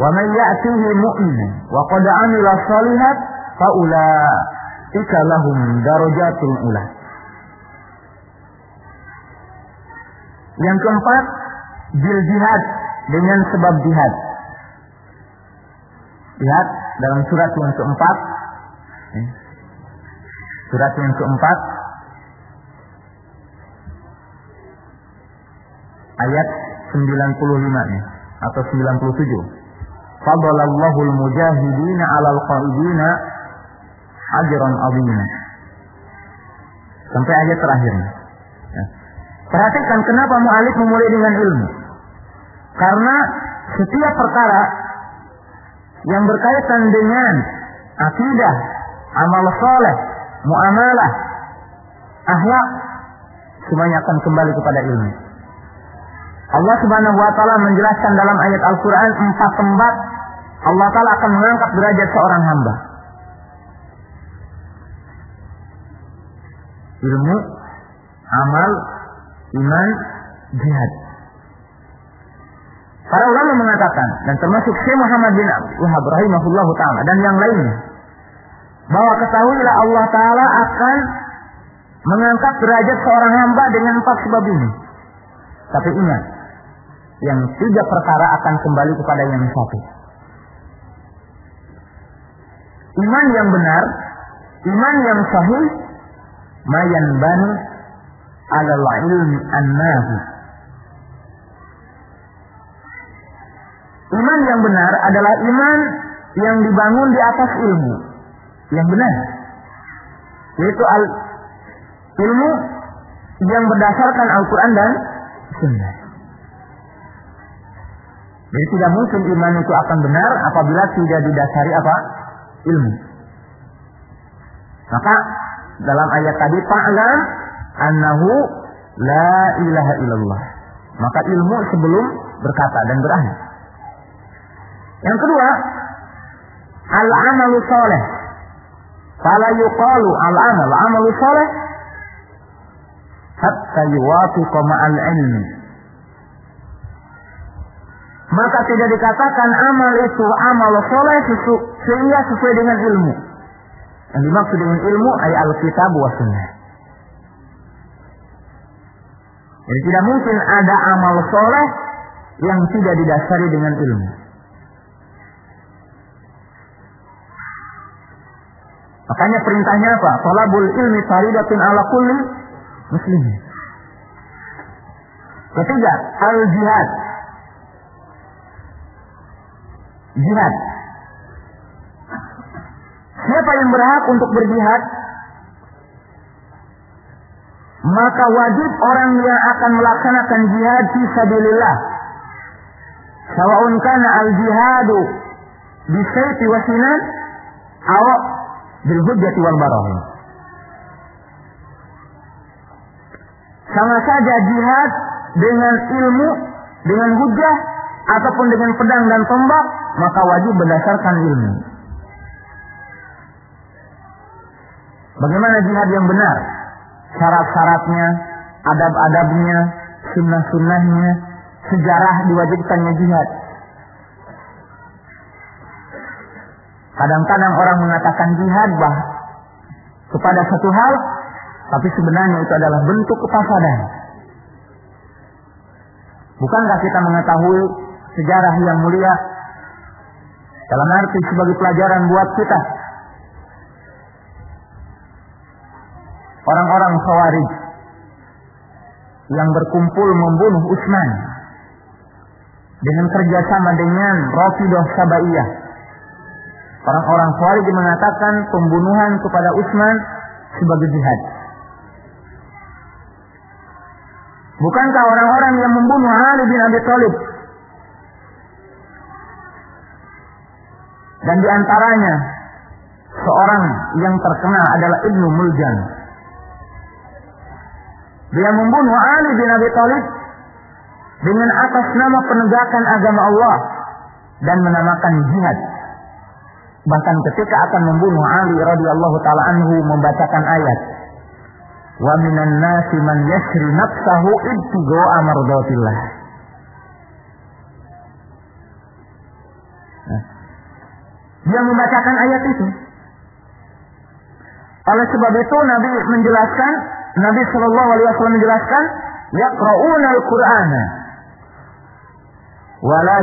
Wa man ya'tihi mu'minan wa qad 'amila shalihat fa ulaika lahum darajatul ula. Yang keempat, bil jihad dengan sebab jihad. Lihat dalam surat yang keempat. Surat yang keempat. Ayat 95 nih. Atau 97. Fadalallahu al-mujahidina alal qaidina ajran azima. Sampai ayat terakhir. Perhatikan kenapa mu'alif memulai dengan ilmu. Karena setiap perkara yang berkaitan dengan akidah, amal soleh, muamalah, akhlak, semuanya akan kembali kepada ilmu. Allah Subhanahu wa taala menjelaskan dalam ayat Al-Qur'an empat tempat Allah taala akan mengangkat derajat seorang hamba. Ilmu, amal, iman, jihad. Para ulama mengatakan dan termasuk Syekh Muhammad bin Wahab rahimahullah taala dan yang lainnya bahwa ketahuilah Allah taala akan mengangkat derajat seorang hamba dengan empat sebab ini. Tapi ingat, yang tiga perkara akan kembali kepada yang satu. Iman yang benar, iman yang sahih, mayan bani alal ilmi annahu Iman yang benar adalah iman yang dibangun di atas ilmu yang benar. Yaitu al ilmu yang berdasarkan Al-Quran dan sunnah. Jadi tidak mungkin iman itu akan benar apabila tidak didasari apa? Ilmu. Maka dalam ayat tadi fa'lam annahu la ilaha illallah. Maka ilmu sebelum berkata dan berakhir. Yang kedua, al-amalu soleh. Fala yuqalu al-amal, amalu soleh hatta yuwafiqa ma'al ilmi. Maka tidak dikatakan amal itu amal soleh sehingga sesuai dengan ilmu. Yang dimaksud dengan ilmu ayat Alkitab wa sunnah. Jadi tidak mungkin ada amal soleh yang tidak didasari dengan ilmu. Makanya perintahnya apa? Talabul ilmi faridatun ala kulli muslimin. Ketiga, al-jihad. Jihad. Siapa yang berhak untuk berjihad? Maka wajib orang yang akan melaksanakan jihad fi sabilillah. Sawa'un kana al-jihadu bisayfi wa sinan aw bil hujjati wal barahim. Sama saja jihad dengan ilmu, dengan hujah ataupun dengan pedang dan tombak, maka wajib berdasarkan ilmu. Bagaimana jihad yang benar? Syarat-syaratnya, adab-adabnya, sunnah-sunnahnya, sejarah diwajibkannya jihad. Kadang-kadang orang mengatakan jihad bah kepada satu hal, tapi sebenarnya itu adalah bentuk kepasadan. Bukankah kita mengetahui sejarah yang mulia dalam arti sebagai pelajaran buat kita orang-orang Khawarij yang berkumpul membunuh Utsman dengan kerjasama dengan Rafidah Sabaiyah. Orang-orang Khawarij mengatakan pembunuhan kepada Utsman sebagai jihad. Bukankah orang-orang yang membunuh Ali bin Abi Thalib dan di antaranya seorang yang terkenal adalah Ibnu Muljan dia membunuh Ali bin Abi Thalib dengan atas nama penegakan agama Allah dan menamakan jihad. Bahkan ketika akan membunuh Ali radhiyallahu taala anhu membacakan ayat Wa minan nasi man yashri nafsahu ibtigha'a mardatillah. Dia membacakan ayat itu. Oleh sebab itu Nabi menjelaskan Nabi Shallallahu Alaihi Wasallam menjelaskan, yaqra'una al-Qur'ana wa la.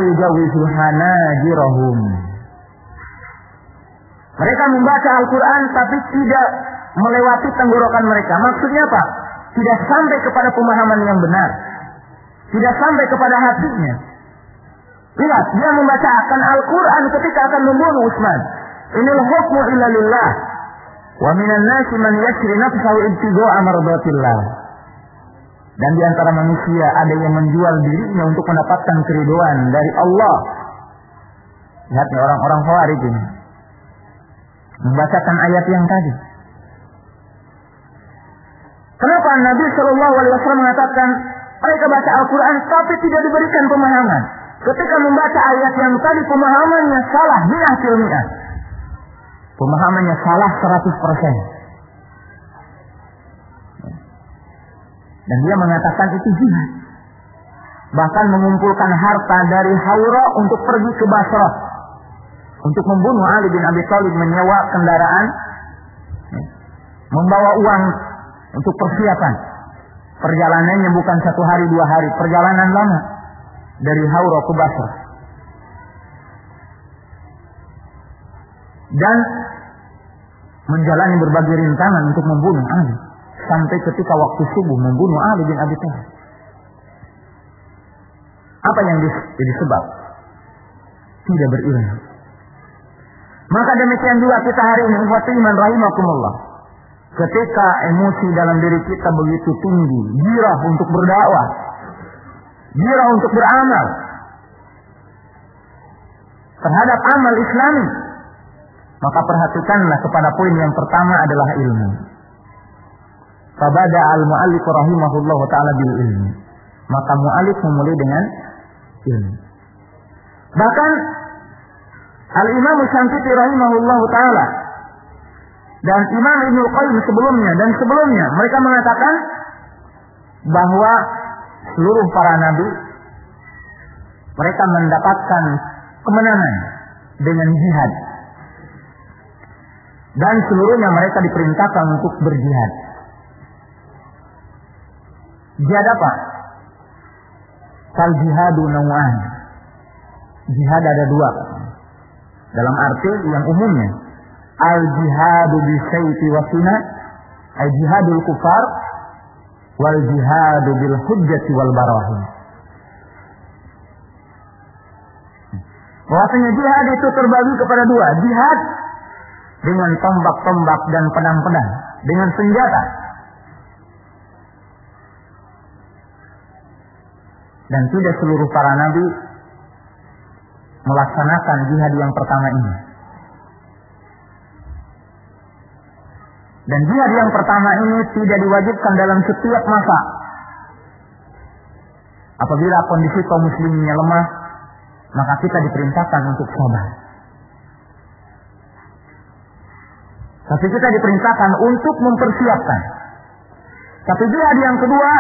Mereka membaca Al-Quran tapi tidak melewati tenggorokan mereka. Maksudnya apa? Tidak sampai kepada pemahaman yang benar. Tidak sampai kepada hatinya. Lihat, dia membacakan Al-Quran ketika akan membunuh Utsman. Inil hukmu illa lillah. Wa minan nasi man yashri nafsahu ibtigha'a mardatillah. Dan di antara manusia ada yang menjual dirinya untuk mendapatkan keriduan dari Allah. Lihat orang-orang Khawarij ini. Membacakan ayat yang tadi. Kenapa Nabi Shallallahu Alaihi Wasallam mengatakan mereka baca Al-Quran tapi tidak diberikan pemahaman. Ketika membaca ayat yang tadi pemahamannya salah, mi'ah mi'ah. Pemahamannya salah 100%. Dan dia mengatakan itu jihad. Bahkan mengumpulkan harta dari Haura untuk pergi ke Basrah. Untuk membunuh Ali bin Abi Thalib menyewa kendaraan. Membawa uang untuk persiapan. Perjalanannya bukan satu hari dua hari. Perjalanan lama. Dari Haura ke Basrah. Dan menjalani berbagai rintangan untuk membunuh Ali sampai ketika waktu subuh membunuh Ali bin Abi Thalib. Apa yang jadi sebab? Tidak berilmu. Maka demikian juga kita hari ini iman rahimakumullah. Ketika emosi dalam diri kita begitu tinggi, girah untuk berdakwah, Gira untuk beramal terhadap amal islami. Maka perhatikanlah kepada poin yang pertama adalah ilmu. Fabada al-mu'allif rahimahullah ta'ala bil ilmi. Maka mu'allif memulai dengan ilmu. Bahkan Al-Imam Syantiti rahimahullah ta'ala dan Imam Ibnu Qayyim sebelumnya dan sebelumnya mereka mengatakan bahwa seluruh para nabi mereka mendapatkan kemenangan dengan jihad dan seluruhnya mereka diperintahkan untuk berjihad. Jihad apa? Fal jihadu naw'an. Jihad ada dua. Dalam arti yang umumnya. Al jihadu bi sayfi wa. Al jihadul kufar wal jihadu bil hujjati wal barahim. Bahwasanya jihad itu terbagi kepada dua. Jihad dengan tombak-tombak dan pedang-pedang. Dengan senjata. Dan tidak seluruh para nabi melaksanakan jihad yang pertama ini. Dan jihad yang pertama ini tidak diwajibkan dalam setiap masa. Apabila kondisi kaum muslimnya lemah, maka kita diperintahkan untuk sabar. Tapi kita diperintahkan untuk mempersiapkan. Tapi jihad yang kedua,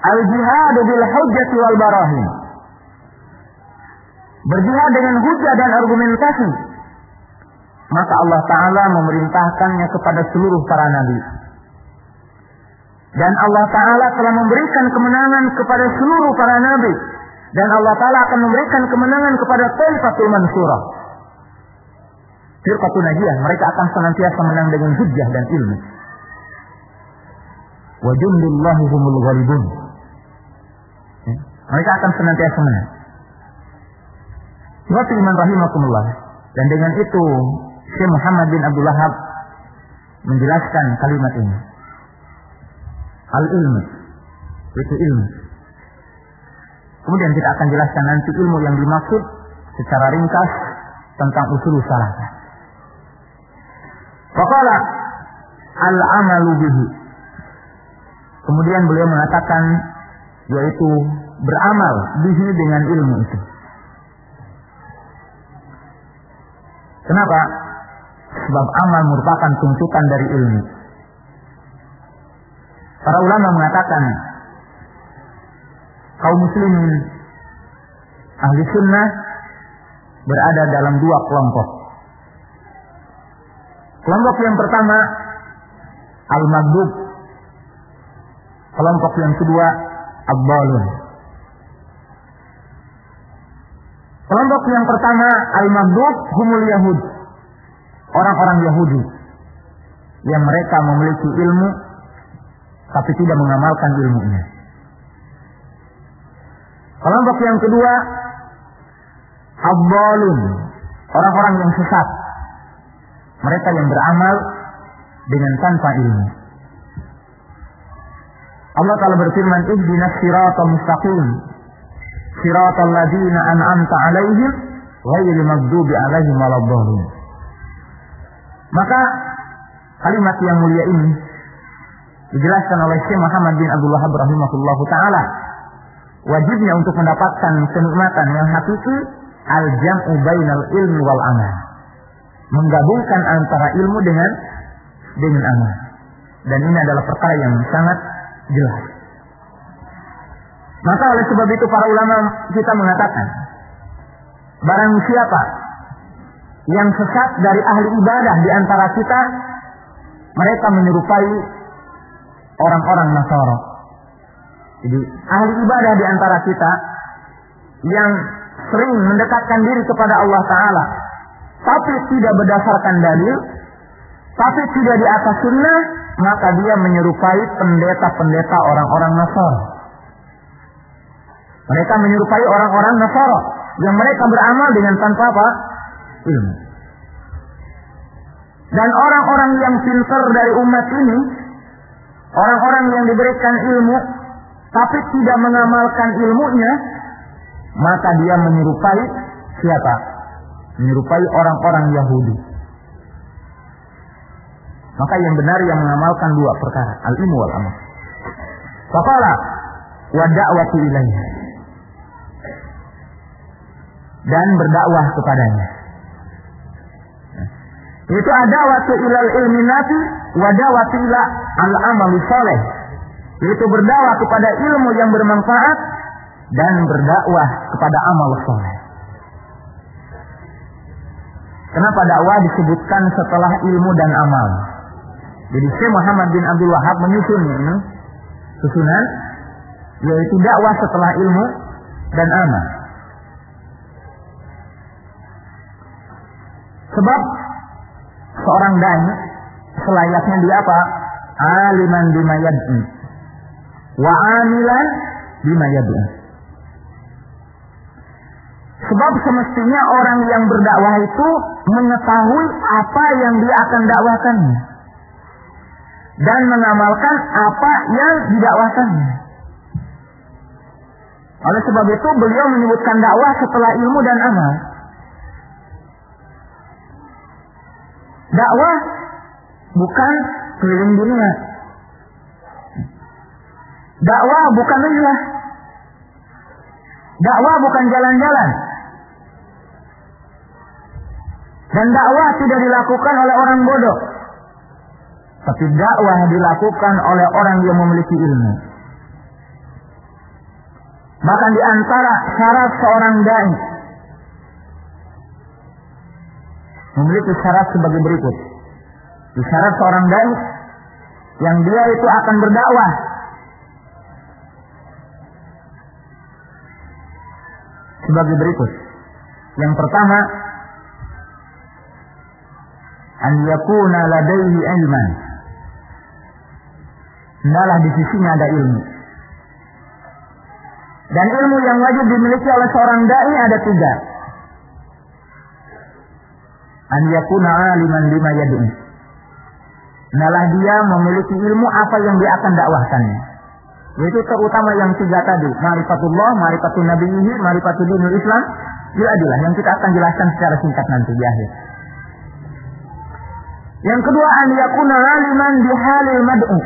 al-jihad bil hujjati wal barahim. Berjihad dengan hujah dan argumentasi. Maka Allah Ta'ala memerintahkannya kepada seluruh para nabi. Dan Allah Ta'ala telah memberikan kemenangan kepada seluruh para nabi. Dan Allah Ta'ala akan memberikan kemenangan kepada Taifatul Mansurah. Firqatul Najiyah. Mereka akan senantiasa menang dengan hujah dan ilmu. Wa jundullahi humul ghalibun. Ya. Mereka akan senantiasa menang. Waktu iman rahimakumullah. Dan dengan itu Syekh Muhammad bin Abdul Wahab menjelaskan kalimat ini. Al ilmu. Itu ilmu. Kemudian kita akan jelaskan nanti ilmu yang dimaksud secara ringkas tentang usul salah. Faqala al-amalu bihi. Kemudian beliau mengatakan yaitu beramal bihi dengan ilmu itu. Kenapa? Sebab amal merupakan tuntutan dari ilmu. Para ulama mengatakan kaum muslimin ahli sunnah berada dalam dua kelompok. Kelompok yang pertama al-maghdub. Kelompok yang kedua abbalun. Kelompok yang pertama al-maghdub humul yahud. Orang-orang Yahudi yang mereka memiliki ilmu tapi tidak mengamalkan ilmunya. Kelompok yang kedua abbalun. Orang-orang yang sesat. Mereka yang beramal dengan tanpa ilmu. Allah Ta'ala berfirman, Ihdinas siratal mustaqim. Siratal ladina an'amta alaihim. Ghairi magdubi alaihim waladhalin. Maka kalimat yang mulia ini dijelaskan oleh Syekh Muhammad bin Abdul Wahab rahimahullahu taala. Wajibnya untuk mendapatkan kenikmatan yang hakiki al-jam'u bainal ilmi wal amal menggabungkan antara ilmu dengan dengan amal. Dan ini adalah perkara yang sangat jelas. Maka oleh sebab itu para ulama kita mengatakan, barang siapa yang sesat dari ahli ibadah di antara kita, mereka menyerupai orang-orang Nasara. Jadi ahli ibadah di antara kita yang sering mendekatkan diri kepada Allah Ta'ala tapi tidak berdasarkan dalil, tapi tidak di atas sunnah, maka dia menyerupai pendeta-pendeta orang-orang Nasara. Mereka menyerupai orang-orang Nasara yang mereka beramal dengan tanpa apa? Ilmu. Dan orang-orang yang pintar dari umat ini, orang-orang yang diberikan ilmu, tapi tidak mengamalkan ilmunya, maka dia menyerupai siapa? Menyerupai orang-orang Yahudi. Maka yang benar yang mengamalkan dua perkara, al-ilmu wal amal. Faqala wa da'watu ilaiha. Dan berdakwah kepadanya. Itu ada waktu ilal ilmi nafi, wada waktu ila al amal soleh. Yaitu berdakwah kepada ilmu yang bermanfaat dan berdakwah kepada amal soleh. Kenapa dakwah disebutkan setelah ilmu dan amal? Jadi Syekh Muhammad bin Abdul Wahab menyusun ini susunan yaitu dakwah setelah ilmu dan amal. Sebab seorang dai selayaknya dia apa? Aliman bima yad'i wa amilan bima yad'i. Sebab semestinya orang yang berdakwah itu mengetahui apa yang dia akan dakwakannya dan mengamalkan apa yang didakwakannya. Oleh sebab itu beliau menyebutkan dakwah setelah ilmu dan amal. Dakwah bukan keliling dunia. Dakwah bukan rilah. Dakwah bukan jalan-jalan. Dan dakwah tidak dilakukan oleh orang bodoh. Tapi dakwah dilakukan oleh orang yang memiliki ilmu. Bahkan di antara syarat seorang dai memiliki syarat sebagai berikut. Syarat seorang dai yang dia itu akan berdakwah sebagai berikut. Yang pertama, an yakuna ladaihi ilman. Hendaklah di sisinya ada ilmu. Dan ilmu yang wajib dimiliki oleh seorang dai ada tiga an yakuna aliman lima yadun. Nalah dia memiliki ilmu apa yang dia akan dakwahkannya. Yaitu terutama yang tiga tadi. Marifatullah, marifatul nabihi, marifatul dinul Islam. Bila adilah yang kita akan jelaskan secara singkat nanti di akhir. Yang kedua, an yakuna aliman bihalil mad'u.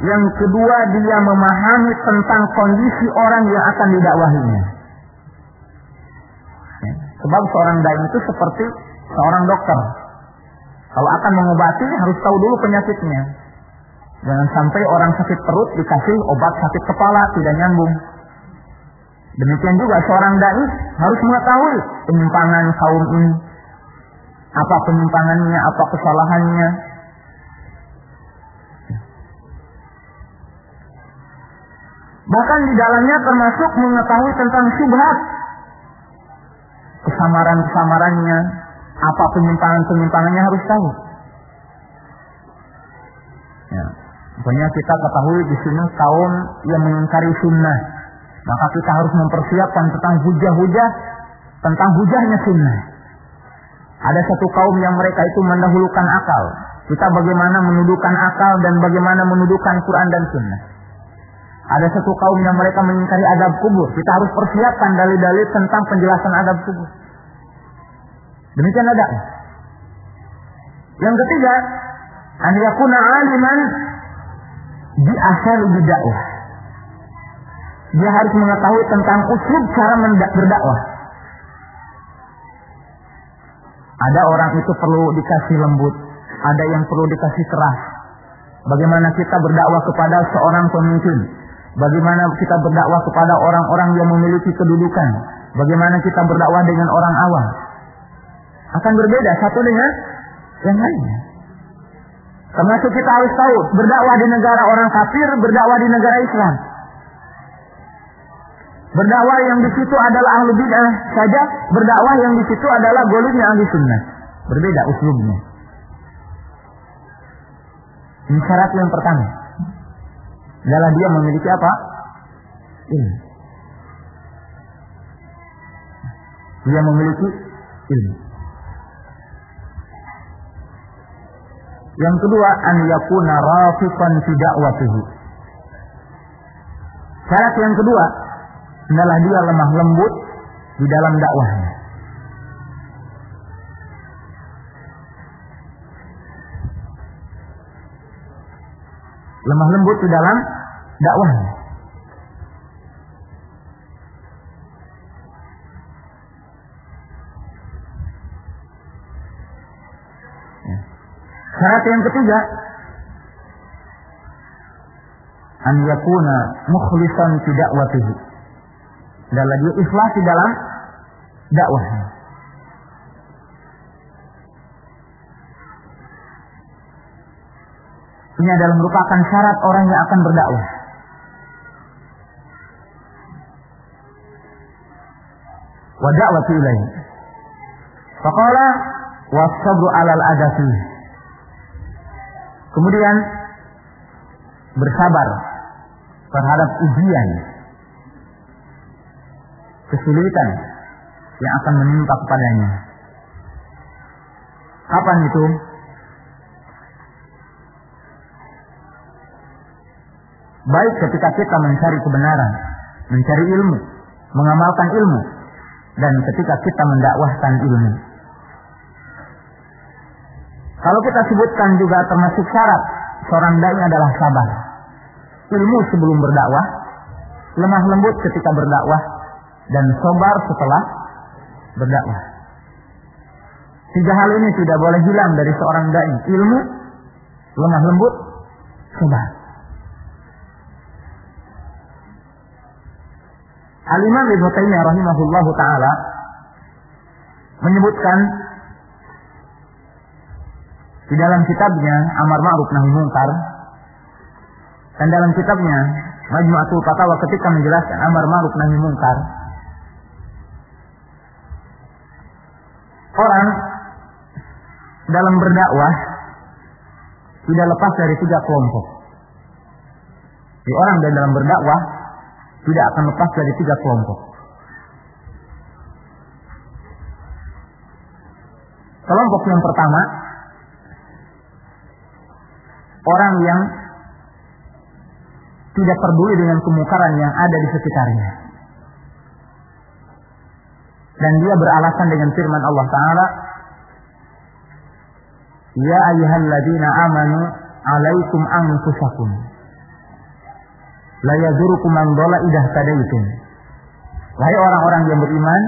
Yang kedua, dia memahami tentang kondisi orang yang akan didakwahinya. Ya, sebab seorang dai itu seperti seorang dokter. Kalau akan mengobati harus tahu dulu penyakitnya. Jangan sampai orang sakit perut dikasih obat sakit kepala tidak nyambung. Demikian juga seorang dai harus mengetahui penyimpangan kaum ini. Apa penyimpangannya, apa kesalahannya. Bahkan di dalamnya termasuk mengetahui tentang syubhat. Kesamaran-kesamarannya, apa penyimpangan-penyimpangannya harus tahu. Ya. Pokoknya kita ketahui di sini kaum yang mengingkari sunnah. Maka kita harus mempersiapkan tentang hujah-hujah, tentang hujahnya sunnah. Ada satu kaum yang mereka itu mendahulukan akal. Kita bagaimana menuduhkan akal dan bagaimana menuduhkan Quran dan sunnah. Ada satu kaum yang mereka mengingkari adab kubur. Kita harus persiapkan dalil-dalil tentang penjelasan adab kubur. Demikian ada. Yang ketiga, an yakuna aliman di asal dakwah. Dia harus mengetahui tentang usul cara berdakwah. Ada orang itu perlu dikasih lembut, ada yang perlu dikasih keras. Bagaimana kita berdakwah kepada seorang pemimpin? Bagaimana kita berdakwah kepada orang-orang yang memiliki kedudukan? Bagaimana kita berdakwah dengan orang awam? Akan berbeda satu dengan yang lainnya. Termasuk kita harus tahu berdakwah di negara orang kafir, berdakwah di negara Islam. Berdakwah yang di situ adalah ahlu bid'ah saja, berdakwah yang di situ adalah golongnya ahli sunnah. Berbeda uslubnya. Ini syarat yang pertama. Adalah dia memiliki apa? Ilmu. Dia memiliki ilmu. Yang kedua, an yakuna rafiqan fi da'watihi. Syarat yang kedua adalah dia lemah lembut di dalam dakwahnya. Lemah lembut di dalam dakwahnya. Syarat yang ketiga, an yakuna mukhlisan fi da'watihi. Adalah dia ikhlas di dalam dakwahnya. Ini adalah merupakan syarat orang yang akan berdakwah. Wa da'wati ilaihi. Faqala wasabru alal adati. Kemudian bersabar terhadap ujian, kesulitan yang akan menimpa kepadanya. Kapan itu? Baik ketika kita mencari kebenaran, mencari ilmu, mengamalkan ilmu, dan ketika kita mendakwahkan ilmu. Kalau kita sebutkan juga termasuk syarat seorang dai adalah sabar. Ilmu sebelum berdakwah, lemah lembut ketika berdakwah, dan sabar setelah berdakwah. Tiga hal ini tidak boleh hilang dari seorang dai. Ilmu, lemah lembut, sabar. Al-Imam Ibnu Taimiyah rahimahullahu taala menyebutkan di dalam kitabnya Amar Ma'ruf Nahi Munkar dan dalam kitabnya Majmu'atul Fatawa ketika menjelaskan Amar Ma'ruf Nahi Munkar orang dalam berdakwah tidak lepas dari tiga kelompok. Di orang dan dalam berdakwah tidak akan lepas dari tiga kelompok. Kelompok yang pertama orang yang tidak peduli dengan kemungkaran yang ada di sekitarnya. Dan dia beralasan dengan firman Allah Ta'ala, Ya ayyuhalladzina amanu alaikum anfusakum. La yadurukum man dhala idah tadaitum. Wahai orang-orang yang beriman,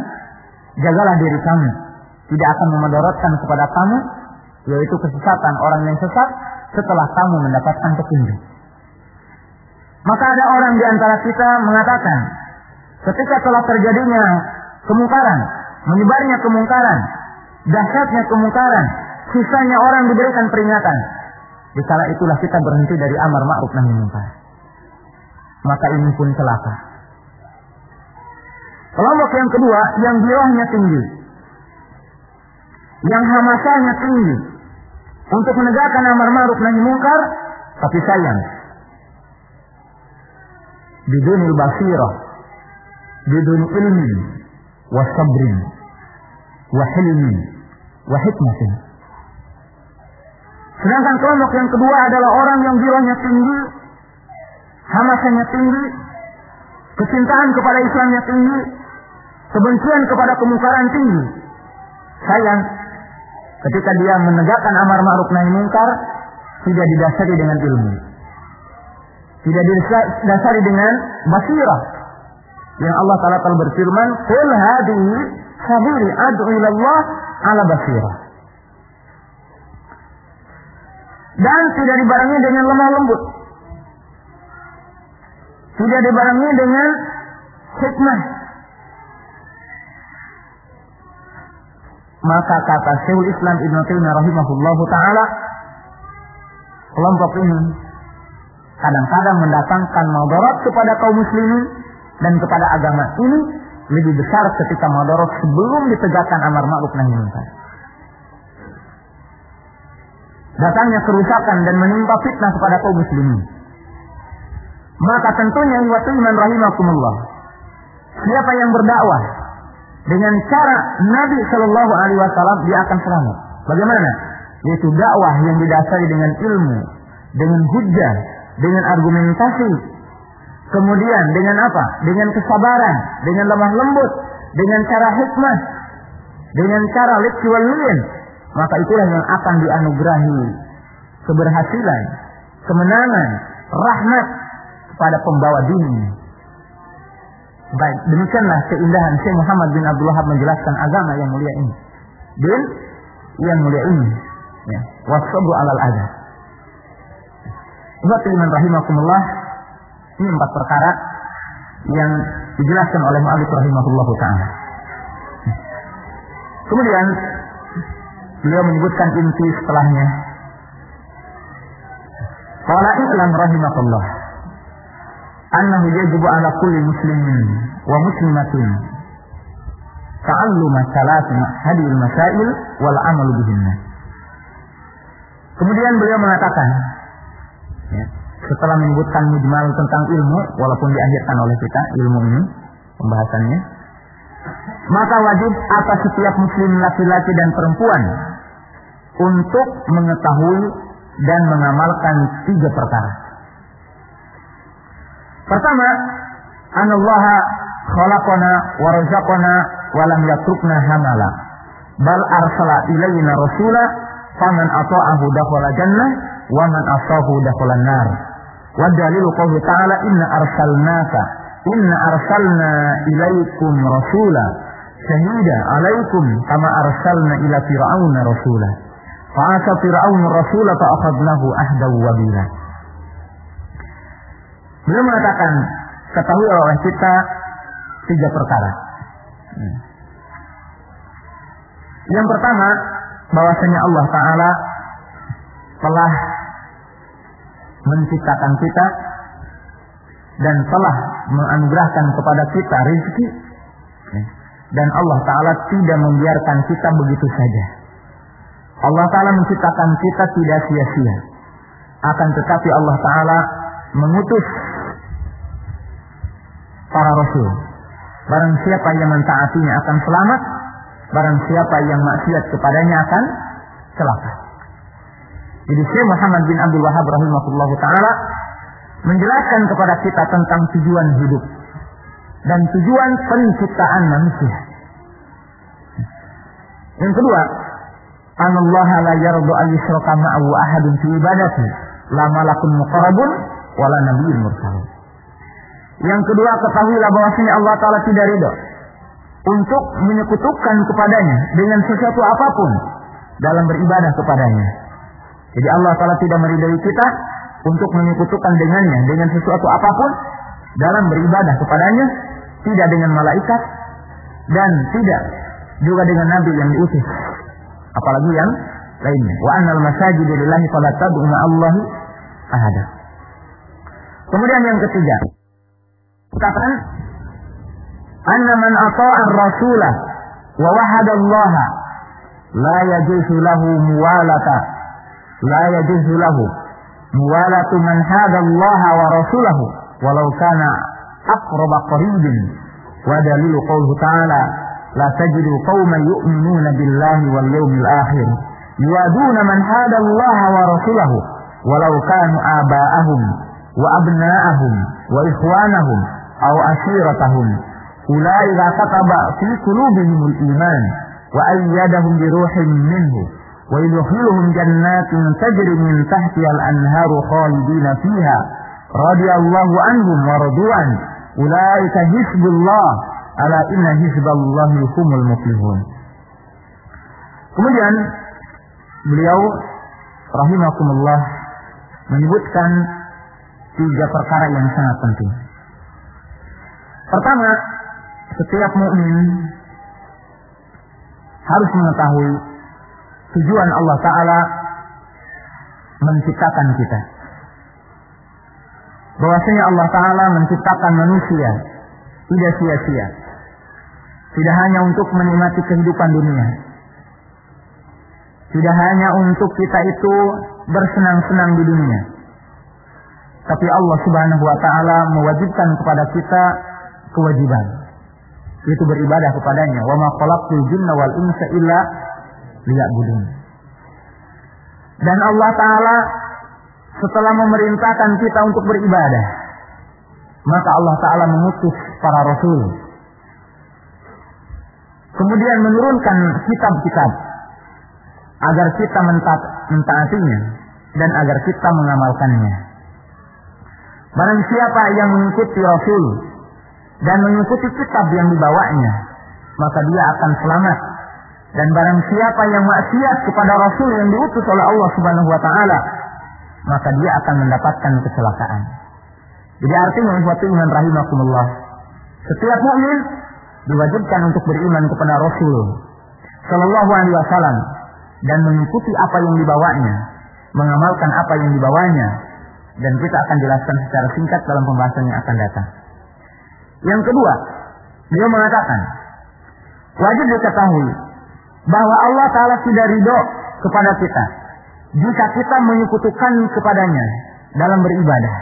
jagalah diri kamu. Tidak akan memudaratkan kepada kamu, yaitu kesesatan orang yang sesat, setelah kamu mendapatkan petunjuk. Maka ada orang di antara kita mengatakan, ketika telah terjadinya kemungkaran, menyebarnya kemungkaran, dahsyatnya kemungkaran, sisanya orang diberikan peringatan. Di kala itulah kita berhenti dari amar ma'ruf nahi munkar. Maka ini pun celaka. Kelompok yang kedua, yang jiwanya tinggi. Yang hamasanya tinggi untuk menegakkan amar ma'ruf nahi munkar, tapi sayang. Bidunil basirah, bidun ilmi, wa sabrin, wa hilmi, wa hikmatin. Sedangkan kelompok yang kedua adalah orang yang jiwanya tinggi, hamasanya tinggi, kecintaan kepada Islamnya tinggi, kebencian kepada kemungkaran tinggi. Sayang, Ketika dia menegakkan amar ma'ruf nahi munkar, tidak didasari dengan ilmu. Tidak didasari dengan basirah. Yang Allah Ta'ala telah berfirman, Qul hadihi sabili ad'u ilallah ala basirah. Dan tidak dibarengi dengan lemah lembut. Tidak dibarengi dengan hikmah Maka kata Syaikhul Islam Ibn Taimiyah rahimahullah taala kelompok ini kadang-kadang mendatangkan madarat kepada kaum muslimin dan kepada agama ini lebih besar ketika madarat sebelum ditegakkan amar ma'ruf nahi munkar. Datangnya kerusakan dan menimpa fitnah kepada kaum muslimin. Maka tentunya wa iman rahimakumullah. Siapa yang berdakwah dengan cara Nabi Shallallahu Alaihi Wasallam dia akan selamat. Bagaimana? Yaitu dakwah yang didasari dengan ilmu, dengan hujah, dengan argumentasi, Kemudian dengan apa? Dengan kesabaran, dengan lemah lembut, dengan cara hikmah, dengan cara leksualin, maka itulah yang akan dianugerahi keberhasilan, kemenangan, rahmat kepada pembawa dini. Baik, demikianlah keindahan Syekh Muhammad bin Abdul Wahab menjelaskan agama yang mulia ini. Din yang mulia ini. Ya, wasabru alal adab. Ibu iman rahimakumullah. Ini empat perkara yang dijelaskan oleh Mu'alif rahimahullah ta'ala. Kemudian beliau menyebutkan inti setelahnya. Qala i'lam rahimahullah annahu yajibu ala kulli muslimin wa muslimatin ta'alluma salatin hadil masail wal amal bihinna. Kemudian beliau mengatakan ya, setelah menyebutkan mujmal tentang ilmu walaupun diakhirkan oleh kita ilmu ini pembahasannya maka wajib atas setiap muslim laki-laki dan perempuan untuk mengetahui dan mengamalkan tiga perkara. Pertama, anallaha khalaqana wa razaqana wa lam yatrukna hamala. Bal arsala ilayna rasula faman ata'ahu dakhala jannah wa man asahu dakhala nar. Wa dalilu qawli ta'ala inna arsalnaka inna arsalna ilaikum rasula syahida alaikum kama arsalna ila fir'auna rasula. Fa'asa fir'aun rasula fa'akhadnahu ahdaw wabila. Beliau mengatakan, ketahui oleh kita tiga perkara. Hmm. Yang pertama, bahwasanya Allah Ta'ala telah menciptakan kita dan telah menganugerahkan kepada kita rezeki dan Allah Ta'ala tidak membiarkan kita begitu saja. Allah Ta'ala menciptakan kita tidak sia-sia. Akan tetapi Allah Ta'ala mengutus para rasul. Barang siapa yang mentaatinya akan selamat, barang siapa yang maksiat kepadanya akan celaka. Jadi Syekh Muhammad bin Abdul Wahab rahimahullah taala menjelaskan kepada kita tentang tujuan hidup dan tujuan penciptaan manusia. Yang kedua, Allah la yardu an yushraka ma'ahu ahadun fi ibadati la malakun muqarrabun wala nabiyyun mursalun. Yang kedua, ketahuilah bahwasanya Allah taala tidak ridho untuk menyekutukan kepadanya dengan sesuatu apa pun dalam beribadah kepadanya. Jadi Allah taala tidak meridai kita untuk menyekutukan dengannya dengan sesuatu apa pun dalam beribadah kepadanya, tidak dengan malaikat dan tidak juga dengan nabi yang diutus. Apalagi yang lainnya. Wa annal masajid fala tad'u. Kemudian yang ketiga, katakan. Anna man ata'a ar-rasulah wa wahada Allah la yajuzu lahu muwalata la yajuzu lahu muwalatu man hada Allah wa rasulahu walau kana aqraba qaribin. Wa dalilu qawluhu ta'ala la tajidu qauman yu'minuna billahi wal yawmil akhir yuaduna man hada Allah wa rasulahu walau kanu aba'ahum wa abna'ahum wa ikhwanahum aw ashiratahum ulaika kataba fi qulubihimul iman wa ayyadahum bi ruhin minhu wa yudkhiluhum jannatin tajri min tahtiha al-anharu khalidina fiha radiyallahu anhum wa radu'an ulaika hizbullah ala inna hizballahi humul muflihun kemudian beliau rahimakumullah menyebutkan tiga perkara yang sangat penting. Pertama, setiap mukmin harus mengetahui tujuan Allah Ta'ala menciptakan kita. Bahwasanya Allah Ta'ala menciptakan manusia tidak sia-sia. Tidak hanya untuk menikmati kehidupan dunia. Tidak hanya untuk kita itu bersenang-senang di dunia. Tapi Allah Subhanahu wa taala mewajibkan kepada kita kewajiban yaitu beribadah kepadanya. Wa ma khalaqtul jinna wal insa illa liya'budun. Dan Allah taala setelah memerintahkan kita untuk beribadah, maka Allah Ta'ala mengutus para rasul. Kemudian menurunkan kitab-kitab agar kita mentaatinya dan agar kita mengamalkannya. Barang siapa yang mengikuti Rasul dan mengikuti kitab yang dibawanya, maka dia akan selamat. Dan barang siapa yang maksiat kepada Rasul yang diutus oleh Allah Subhanahu wa taala, maka dia akan mendapatkan kecelakaan. Jadi artinya ikhwati iman rahimakumullah. Setiap mukmin diwajibkan untuk beriman kepada Rasul Shallallahu alaihi wasallam dan mengikuti apa yang dibawanya, mengamalkan apa yang dibawanya, dan kita akan jelaskan secara singkat dalam pembahasan yang akan datang. Yang kedua, beliau mengatakan, wajib diketahui bahwa Allah Ta'ala tidak ridho kepada kita jika kita menyekutukan kepadanya dalam beribadah.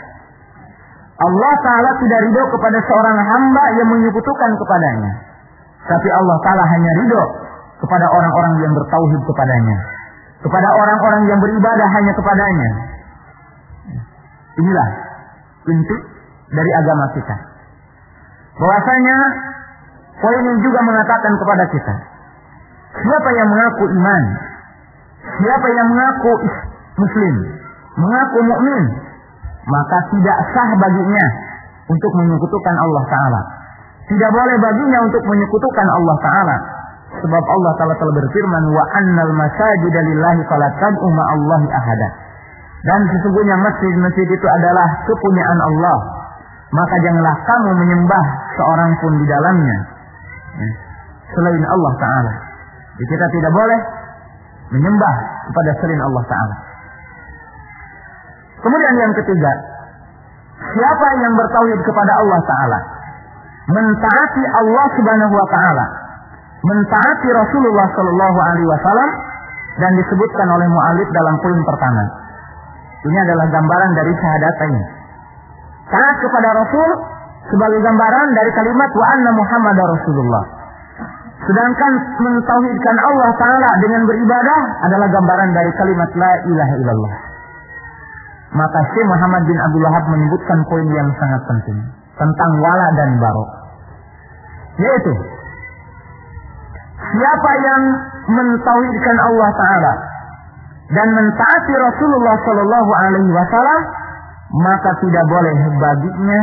Allah Ta'ala tidak ridho kepada seorang hamba yang menyekutukan kepadanya. Tapi Allah Ta'ala hanya ridho kepada orang-orang yang bertauhid kepadanya. Kepada orang-orang yang beribadah hanya kepadanya. Inilah inti dari agama kita. Bahwasanya poin ini juga mengatakan kepada kita, siapa yang mengaku iman, siapa yang mengaku muslim, mengaku mukmin, maka tidak sah baginya untuk menyekutukan Allah Taala. Tidak boleh baginya untuk menyekutukan Allah Taala. Sebab Allah Taala telah berfirman wa annal masajid lillahi fala tad'u ma'allahi ahada. Dan sesungguhnya masjid-masjid itu adalah kepunyaan Allah. Maka janganlah kamu menyembah seorang pun di dalamnya. Ya, selain Allah Ta'ala. Jadi kita tidak boleh menyembah kepada selain Allah Ta'ala. Kemudian yang ketiga, siapa yang bertauhid kepada Allah Ta'ala? Mentaati Allah Subhanahu Wa Ta'ala. Mentaati Rasulullah Sallallahu Alaihi Wasallam dan disebutkan oleh mu'alif dalam poin pertama. Ini adalah gambaran dari ini. Taat kepada Rasul sebagai gambaran dari kalimat wa anna Muhammad Rasulullah. Sedangkan mentauhidkan Allah Ta'ala dengan beribadah adalah gambaran dari kalimat la ilaha illallah. Maka Syekh Muhammad bin Abdul Wahab menyebutkan poin yang sangat penting tentang wala dan barok. Yaitu siapa yang mentauhidkan Allah Ta'ala dan mentaati Rasulullah Shallallahu Alaihi Wasallam maka tidak boleh baginya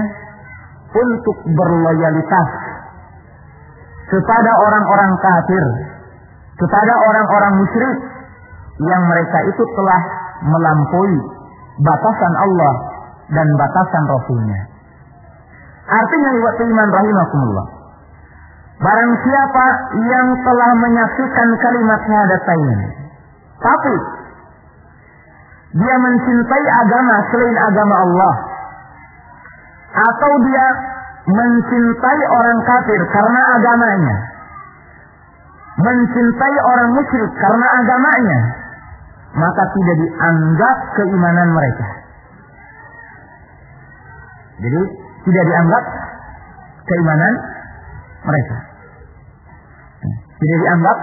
untuk berloyalitas kepada orang-orang kafir, kepada orang-orang musyrik yang mereka itu telah melampaui batasan Allah dan batasan Rasulnya. Artinya waktu iman rahimakumullah. Barang siapa yang telah menyaksikan kalimat syahadatain, tapi dia mencintai agama selain agama Allah. Atau dia mencintai orang kafir karena agamanya. Mencintai orang musyrik karena agamanya. Maka tidak dianggap keimanan mereka. Jadi tidak dianggap keimanan mereka. Tidak dianggap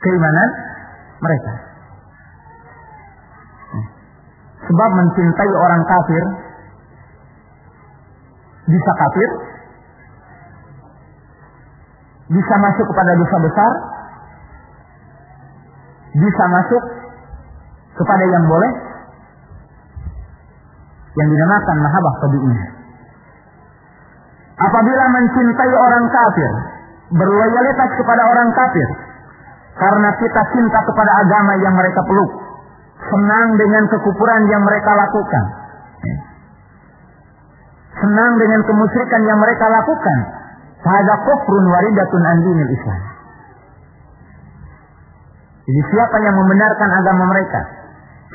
keimanan mereka Sebab mencintai orang kafir bisa kafir, bisa masuk kepada dosa besar, bisa masuk kepada yang boleh, yang dinamakan mahabah tabi'iyah. Apabila mencintai orang kafir, berloyalitas kepada orang kafir, karena kita cinta kepada agama yang mereka peluk, senang dengan kekufuran yang mereka lakukan. Senang dengan kemusyrikan yang mereka lakukan. Hada kufrun waridatun an dinil Islam. Jadi siapa yang membenarkan agama mereka?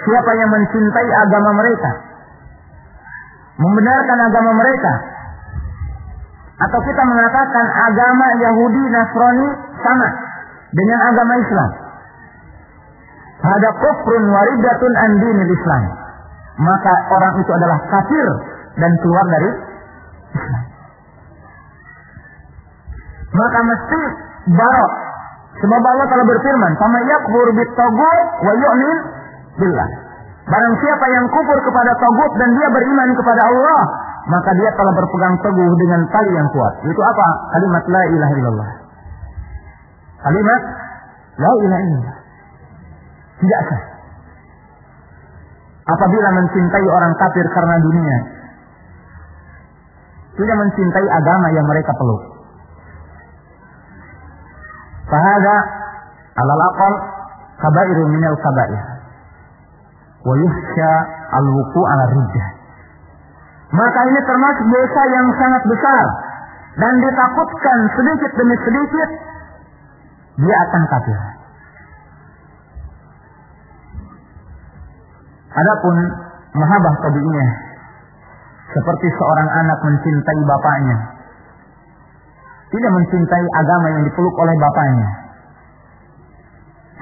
Siapa yang mencintai agama mereka? Membenarkan agama mereka? Atau kita mengatakan agama Yahudi Nasrani sama dengan agama Islam? Ada kufrun waridatun an dinil Islam. Maka orang itu adalah kafir dan keluar dari Islam. Maka mesti barok. Sebab Allah telah berfirman, "Fama yakfur bitagut wa yu'min billah." Barang siapa yang kufur kepada tagut dan dia beriman kepada Allah, maka dia telah berpegang teguh dengan tali yang kuat. Itu apa? Kalimat la ilaha illallah. Kalimat la ilaha illallah. Tidak sah. Apabila mencintai orang kafir karena dunia, tidak mencintai agama yang mereka peluk. Fahada alal aqal kabairu minal kabair. Wa yuhsya al-wuku ala rijah. Maka ini termasuk dosa yang sangat besar. Dan ditakutkan sedikit demi sedikit dia akan kafir. Adapun mahabbah tabi'iyah seperti seorang anak mencintai bapaknya. Tidak mencintai agama yang dipeluk oleh bapaknya.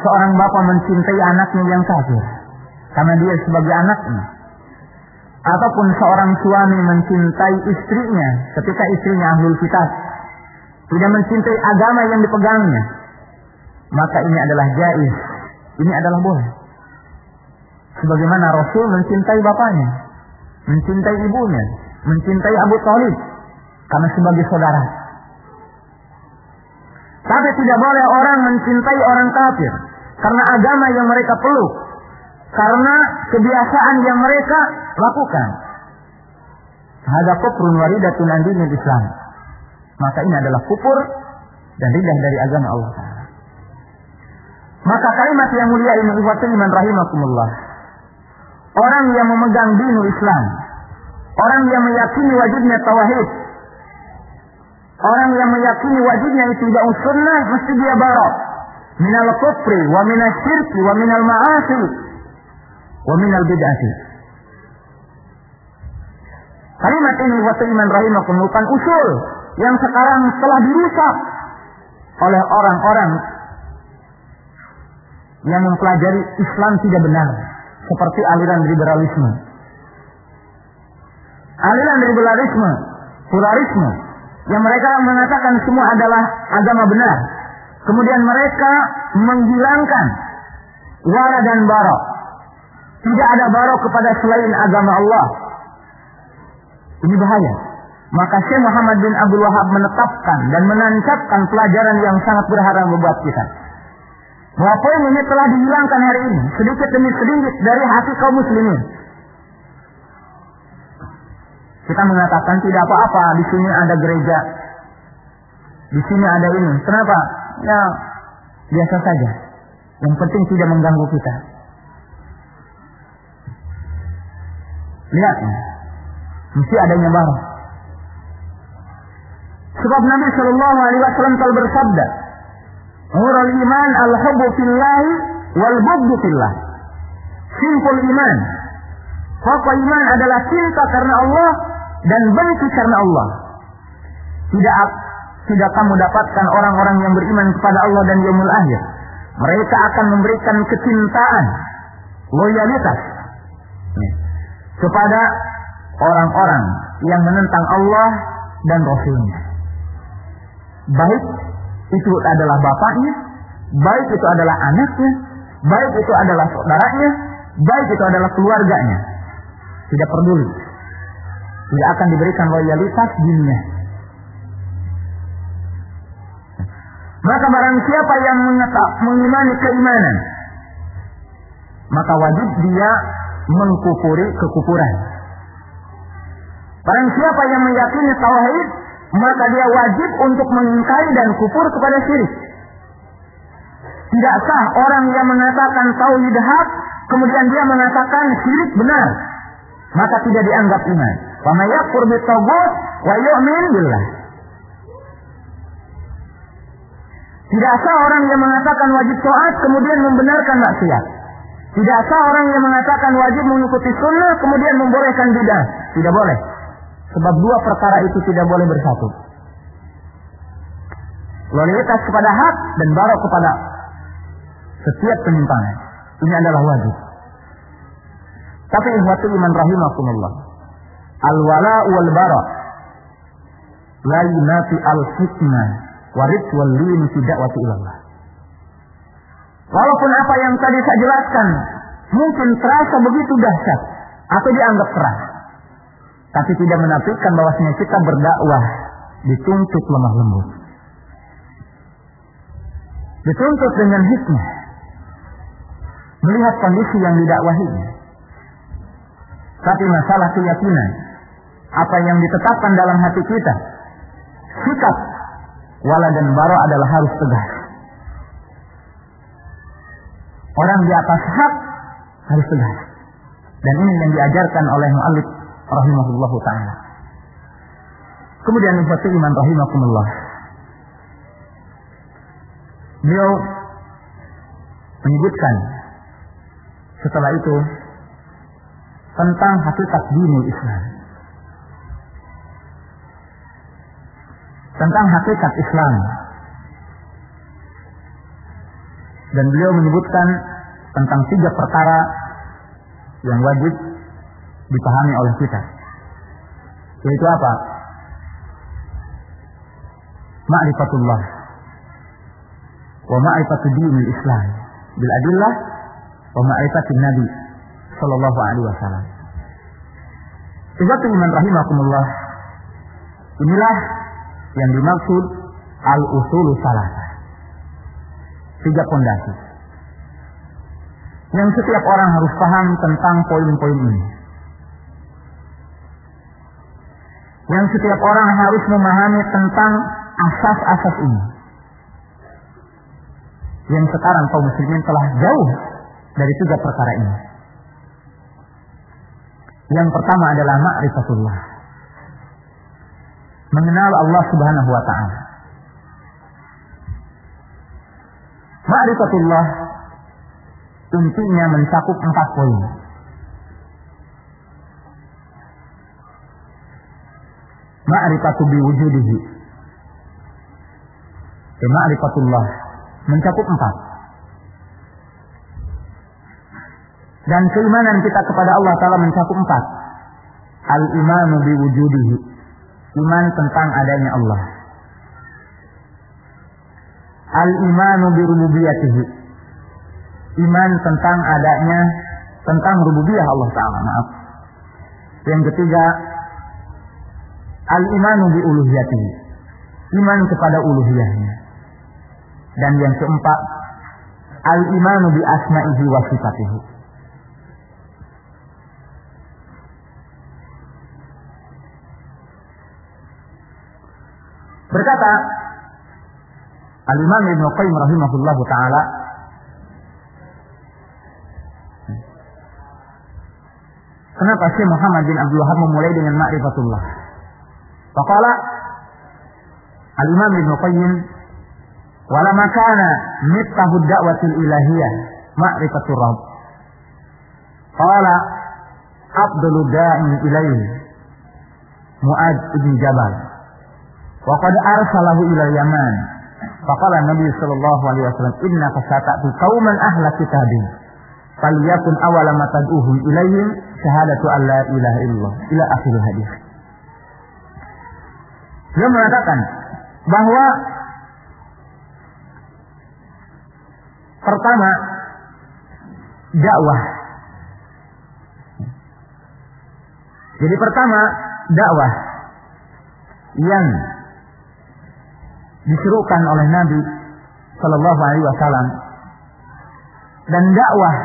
Seorang bapak mencintai anaknya yang kafir. Karena dia sebagai anaknya. Ataupun seorang suami mencintai istrinya ketika istrinya ahlul kitab. Tidak mencintai agama yang dipegangnya. Maka ini adalah jais. Ini adalah boleh. Sebagaimana Rasul mencintai bapaknya mencintai ibunya, mencintai Abu Talib karena sebagai saudara. Tapi tidak boleh orang mencintai orang kafir karena agama yang mereka peluk, karena kebiasaan yang mereka lakukan. Ada kufrun waridatun an Islam. Maka ini adalah kufur dan ridah dari agama Allah. Maka kalimat yang mulia ini iman rahimakumullah Orang yang memegang dinul Islam. Orang yang meyakini wajibnya tauhid. Orang yang meyakini wajibnya tidak sunnah mesti dia barok. Minal kufri wa minal syirki wa minal ma'asi wa minal bid'ati. Kalimat ini wa iman rahimakum bukan usul yang sekarang telah dirusak oleh orang-orang yang mempelajari Islam tidak benar seperti aliran liberalisme. Aliran liberalisme, pluralisme, yang mereka mengatakan semua adalah agama benar. Kemudian mereka menghilangkan wara dan barok. Tidak ada barok kepada selain agama Allah. Ini bahaya. Maka Syekh Muhammad bin Abdul Wahab menetapkan dan menancapkan pelajaran yang sangat berharga membuat kita. Bahwa ini telah dihilangkan hari ini sedikit demi sedikit dari hati kaum muslimin. Kita mengatakan tidak apa-apa, di sini ada gereja. Di sini ada ini. Kenapa? Ya, biasa saja. Yang penting tidak mengganggu kita. Lihat, mesti adanya barang. Sebab Nabi Shallallahu Alaihi Wasallam telah bersabda, Nurul iman al-hubbu fillah wal bughdu fillah. Simpul iman. Pokok iman adalah cinta karena Allah dan benci karena Allah. Tidak tidak kamu dapatkan orang-orang yang beriman kepada Allah dan yaumul akhir. Mereka akan memberikan kecintaan, loyalitas kepada orang-orang yang menentang Allah dan Rasulnya. Baik itu adalah bapaknya, baik itu adalah anaknya, baik itu adalah saudaranya, baik itu adalah keluarganya. Tidak peduli. Tidak akan diberikan loyalitas dunia. Maka barang siapa yang mengimani keimanan, maka wajib dia mengkufuri kekufuran. Barang siapa yang meyakini tauhid, maka dia wajib untuk mengingkari dan kufur kepada syirik. Tidak sah orang yang mengatakan tauhid hak, kemudian dia mengatakan syirik benar. Maka tidak dianggap iman. Wa may wa yu'min. Tidak sah orang yang mengatakan wajib taat kemudian membenarkan maksiat. Tidak sah orang yang mengatakan wajib mengikuti sunnah kemudian membolehkan bidah. Tidak boleh. Sebab dua perkara itu tidak boleh bersatu. Loyalitas kepada hak dan barok kepada setiap penyimpangan. Ini adalah wajib. Tapi ihwatu iman rahimakumullah. Al-wala wal bara la yunafi al-hikmah warid wal lin fi da'wati ilallah. Walaupun apa yang tadi saya jelaskan mungkin terasa begitu dahsyat atau dianggap keras. Tapi tidak menafikan bahwasanya kita berdakwah dituntut lemah lembut. Dituntut dengan hikmah. Melihat kondisi yang didakwahi. Tapi masalah keyakinan. Apa yang ditetapkan dalam hati kita. Sikap. Wala dan baro adalah harus tegas. Orang di atas hak harus tegas. Dan ini yang diajarkan oleh mu'alif rahimahullahu ta'ala. Kemudian satu iman rahimakumullah. Beliau menyebutkan setelah itu tentang hakikat dinul Islam. Tentang hakikat Islam. Dan beliau menyebutkan tentang tiga perkara yang wajib dipahami oleh kita. Yaitu apa? Ma'rifatullah wa ma'rifatu dinil Islam bil adillah wa ma'rifatin Nabi sallallahu alaihi wasallam. Izzatu iman rahimakumullah. Inilah yang dimaksud al-usul salah. Tiga pondasi. Yang setiap orang harus paham tentang poin-poin ini. Yang setiap orang harus memahami tentang asas-asas ini. Yang sekarang kaum muslimin telah jauh dari tiga perkara ini. Yang pertama adalah ma'rifatullah. Mengenal Allah Subhanahu wa taala. Ma'rifatullah intinya mencakup empat poin. Ma'rifatu biwujudihi. Ma'rifatullah mencakup empat. Dan keimanan kita kepada Allah Ta'ala mencakup empat. Al-imanu biwujudihi. Iman tentang adanya Allah. Al-imanu birububiyatihi. Iman tentang adanya tentang rububiyah Allah Ta'ala. Maaf. Yang ketiga, al-imanu biuluhiyatihi. Iman kepada uluhiyahnya. Dan yang keempat, al-imanu bi asma'ihi wa sifatihi. Berkata Al-Imam Ibn Qayyim rahimahullah taala Kenapa Syekh Muhammad bin Abdul Wahab memulai dengan ma'rifatullah? Faqala Al-Imam Ibn Qayyim wala makana mittahu da'watil ilahiyah ma'rifatur rabb. Qala afdalu da'in ilaihi Mu'ad ibn Jabal. Wa qad arsalahu ila Yaman. Faqala Nabi sallallahu alaihi wasallam innaka sata'tu qauman ahla kitabin. Falyakun awala ma tad'uhum ilaihim syahadatu an la ilaha illallah ila akhir hadis. Dia mengatakan bahwa pertama dakwah. Jadi pertama dakwah yang disuruhkan oleh Nabi Shallallahu Alaihi Wasallam dan dakwah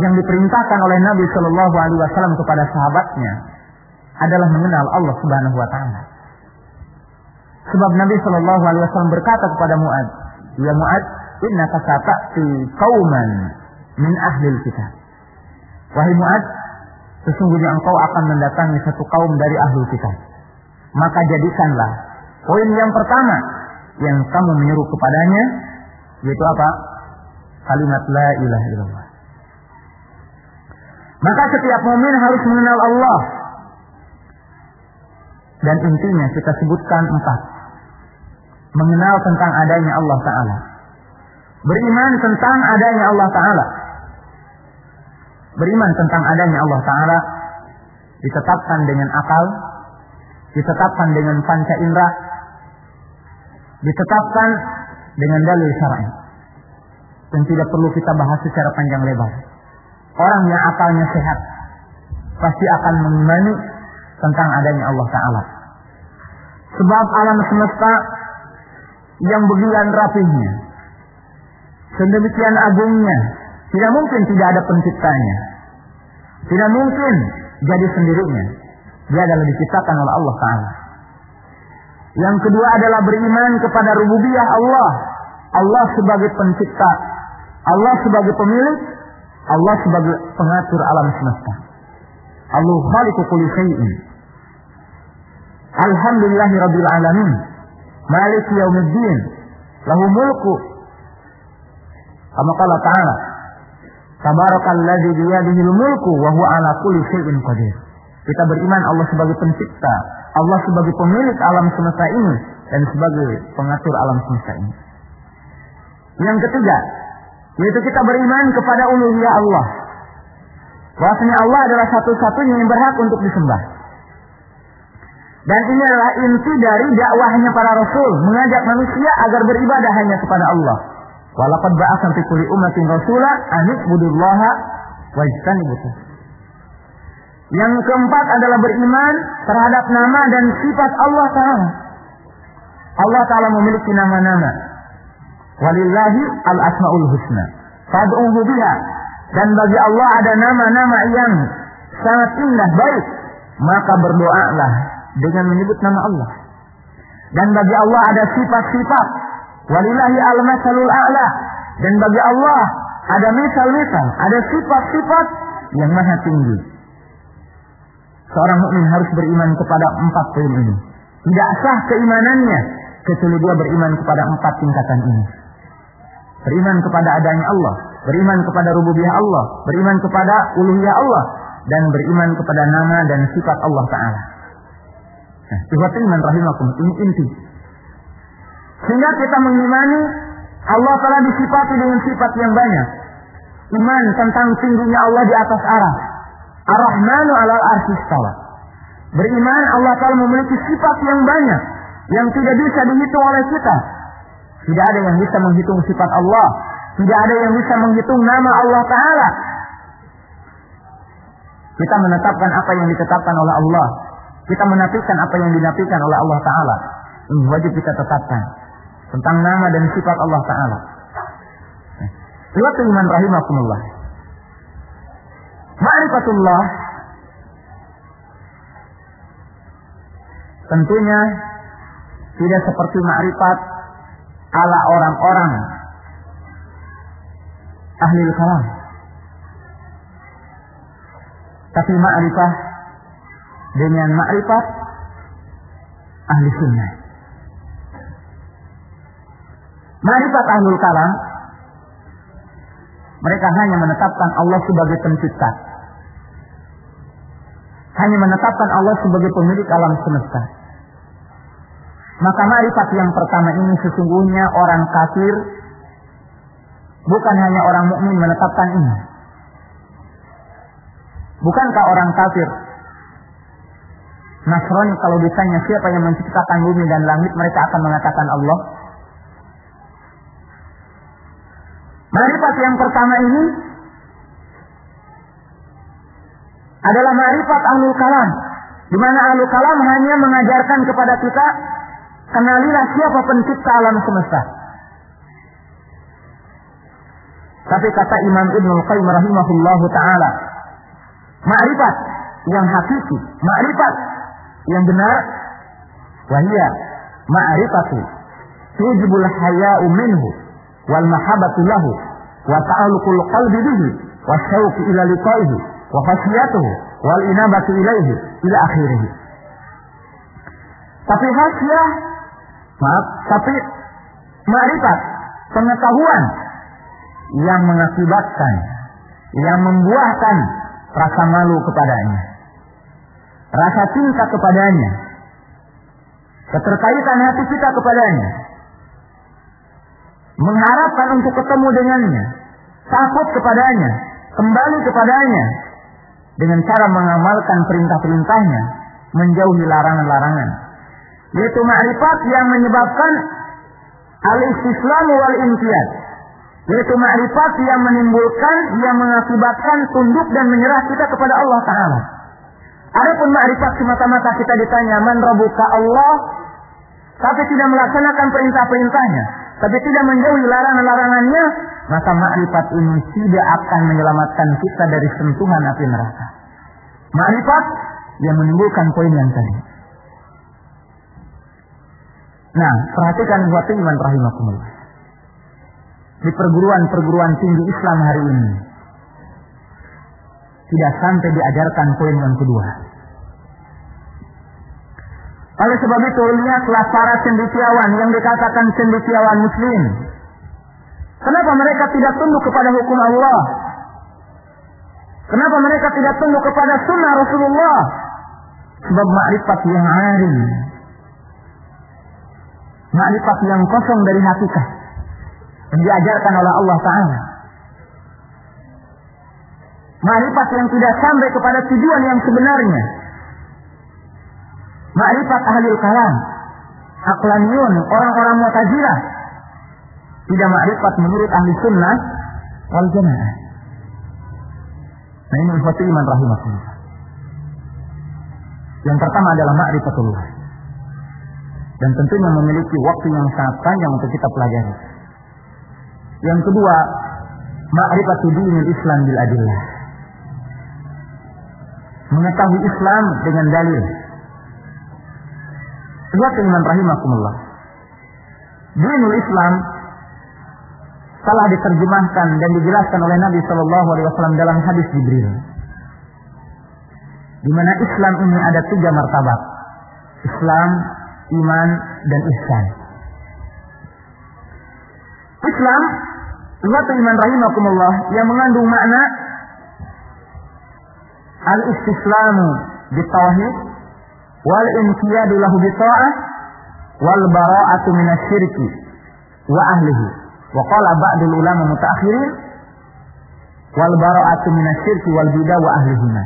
yang diperintahkan oleh Nabi Shallallahu Alaihi Wasallam kepada sahabatnya adalah mengenal Allah Subhanahu Wa Taala. Sebab Nabi Shallallahu Alaihi Wasallam berkata kepada Muad, ya Muad, inna kasatati kauman min ahlil kita. Wahai Muad, sesungguhnya engkau akan mendatangi satu kaum dari ahli kita. Maka jadikanlah poin yang pertama yang kamu menyuruh kepadanya yaitu apa? Kalimat la ilaha illallah. Maka setiap mukmin harus mengenal Allah. Dan intinya kita sebutkan empat. Mengenal tentang adanya Allah Ta'ala. Beriman tentang adanya Allah Ta'ala. Beriman tentang adanya Allah Ta'ala. Ditetapkan dengan akal. Ditetapkan dengan panca indera. Ditetapkan dengan dalil syar'i. Dan tidak perlu kita bahas secara panjang lebar. Orang yang akalnya sehat pasti akan mengimani tentang adanya Allah Ta'ala. Sebab alam semesta yang begian rapihnya, sedemikian agungnya, tidak mungkin tidak ada penciptanya. Tidak mungkin jadi sendirinya. Dia adalah diciptakan oleh Allah Ta'ala. Yang kedua adalah beriman kepada rububiyah Allah. Allah sebagai pencipta. Allah sebagai pemilik. Allah sebagai pengatur alam semesta. Allah khaliqu kulli. Alhamdulillahi rabbil alamin. Malik yaumiddin. Lahu mulku. Kama qala ta'ala. Tabarakalladzi biyadihil mulku wa huwa ala kulli syai'in qadir. Kita beriman Allah sebagai pencipta, Allah sebagai pemilik alam semesta ini dan sebagai pengatur alam semesta ini. Yang ketiga, yaitu kita beriman kepada uluhiyah Allah. Bahwasanya Allah adalah satu-satunya yang berhak untuk disembah. Dan ini adalah inti dari dakwahnya para rasul, mengajak manusia agar beribadah hanya kepada Allah. Walaqad ba'atsan fi kulli ummatin rasula an ibudullaha wajtanibut yang keempat adalah beriman terhadap nama dan sifat Allah Ta'ala. Allah Ta'ala memiliki nama-nama. Walillahi al-asma'ul husna. Fad'uhu biha. Dan bagi Allah ada nama-nama yang sangat indah, baik. Maka berdoalah dengan menyebut nama Allah. Dan bagi Allah ada sifat-sifat. Walillahi al-masalul a'la. Dan bagi Allah ada misal-misal, ada sifat-sifat yang maha tinggi. Seorang mukmin harus beriman kepada empat poin ini. Tidak sah keimanannya kecuali dia beriman kepada empat tingkatan ini. Beriman kepada adanya Allah, beriman kepada rububiyah Allah, beriman kepada uluhiyah Allah, dan beriman kepada nama dan sifat Allah Ta'ala. Nah, iman rahimakum, ini inti. Sehingga kita mengimani Allah telah disifati dengan sifat yang banyak. Iman tentang tingginya Allah di atas arah Ar-Rahmanu alal arsistawa. Beriman Allah Ta'ala memiliki sifat yang banyak. Yang tidak bisa dihitung oleh kita. Tidak ada yang bisa menghitung sifat Allah. Tidak ada yang bisa menghitung nama Allah Ta'ala. Kita menetapkan apa yang ditetapkan oleh Allah. Kita menafikan apa yang dinafikan oleh Allah Ta'ala. Ini wajib kita tetapkan. Tentang nama dan sifat Allah Ta'ala. Lihat iman rahimakumullah. Ma'rifatullah tentunya tidak seperti ma'rifat ala orang-orang ahli kalam. Tapi ma'rifah dengan ma'rifat ahli sunnah. Ma'rifat ahlul kalam mereka hanya menetapkan Allah sebagai pencipta hanya menetapkan Allah sebagai pemilik alam semesta. Maka marifat yang pertama ini sesungguhnya orang kafir bukan hanya orang mukmin menetapkan ini. Bukankah orang kafir Nasrani kalau ditanya siapa yang menciptakan bumi dan langit mereka akan mengatakan Allah. Marifat yang pertama ini adalah marifat ahlul kalam. Di mana ahlul kalam hanya mengajarkan kepada kita kenalilah siapa pencipta alam semesta. Tapi kata Imam Ibn Qayyim rahimahullahu taala, ma'rifat yang hakiki, ma'rifat yang benar, wahia ma'rifatu tujibul haya'u minhu wal mahabbatu lahu wa ta'alluqul qalbi bihi wa syauqi ila liqa'ihi wa khasiyatuhu wal inabatu ilaihi ila akhirih. Tapi khasiyah maaf, tapi marifat, pengetahuan yang mengakibatkan, yang membuahkan rasa malu kepadanya, rasa cinta kepadanya, keterkaitan hati kita kepadanya, mengharapkan untuk ketemu dengannya, takut kepadanya, kembali kepadanya, dengan cara mengamalkan perintah-perintahnya, menjauhi larangan-larangan. Yaitu ma'rifat yang menyebabkan al-istislam wal imtiyaz. Yaitu ma'rifat yang menimbulkan, yang mengakibatkan tunduk dan menyerah kita kepada Allah Ta'ala. Adapun ma'rifat semata-mata kita ditanya man rabbuka Allah tapi tidak melaksanakan perintah-perintahnya, tapi tidak menjauhi larangan-larangannya, maka makrifat ini tidak akan menyelamatkan kita dari sentuhan api neraka. Makrifat yang menimbulkan poin yang tadi. Nah, perhatikan buat iman rahimakumullah. Di perguruan-perguruan tinggi Islam hari ini. Tidak sampai diajarkan poin yang kedua. Oleh sebab itu, lihatlah para cendekiawan yang dikatakan cendekiawan muslim. Kenapa mereka tidak tunduk kepada hukum Allah? Kenapa mereka tidak tunduk kepada sunnah Rasulullah? Sebab makrifat yang arim. Makrifat yang kosong dari hakikat. Yang diajarkan oleh Allah Ta'ala. Makrifat yang tidak sampai kepada tujuan yang sebenarnya. Makrifat ahli kalam. Aklaniyun, orang-orang mu'tazilah. Tidak makrifat menurut ahli sunnah wal jamaah. Nah ini ikhwati iman rahimahullah. Yang pertama adalah ma'rifatullah. Dan tentunya memiliki waktu yang sangat panjang untuk kita pelajari. Yang kedua, ma'rifatu dinil Islam bil adillah. Mengetahui Islam dengan dalil. Lihat iman rahimakumullah. Dinul Islam telah diterjemahkan dan dijelaskan oleh Nabi Shallallahu Alaihi Wasallam dalam hadis Jibril. Di mana Islam ini ada tiga martabat. Islam, iman, dan ihsan. Islam, suatu iman rahimakumullah yang mengandung makna al-istislamu bitawhid wal inqiyadu lahu bita'ah wal bara'atu minasyirki wa ahlihi. Wa qala ba'dul ulama mutaakhirin wal bara'atu minasyirki wal bidah wa ahlihima.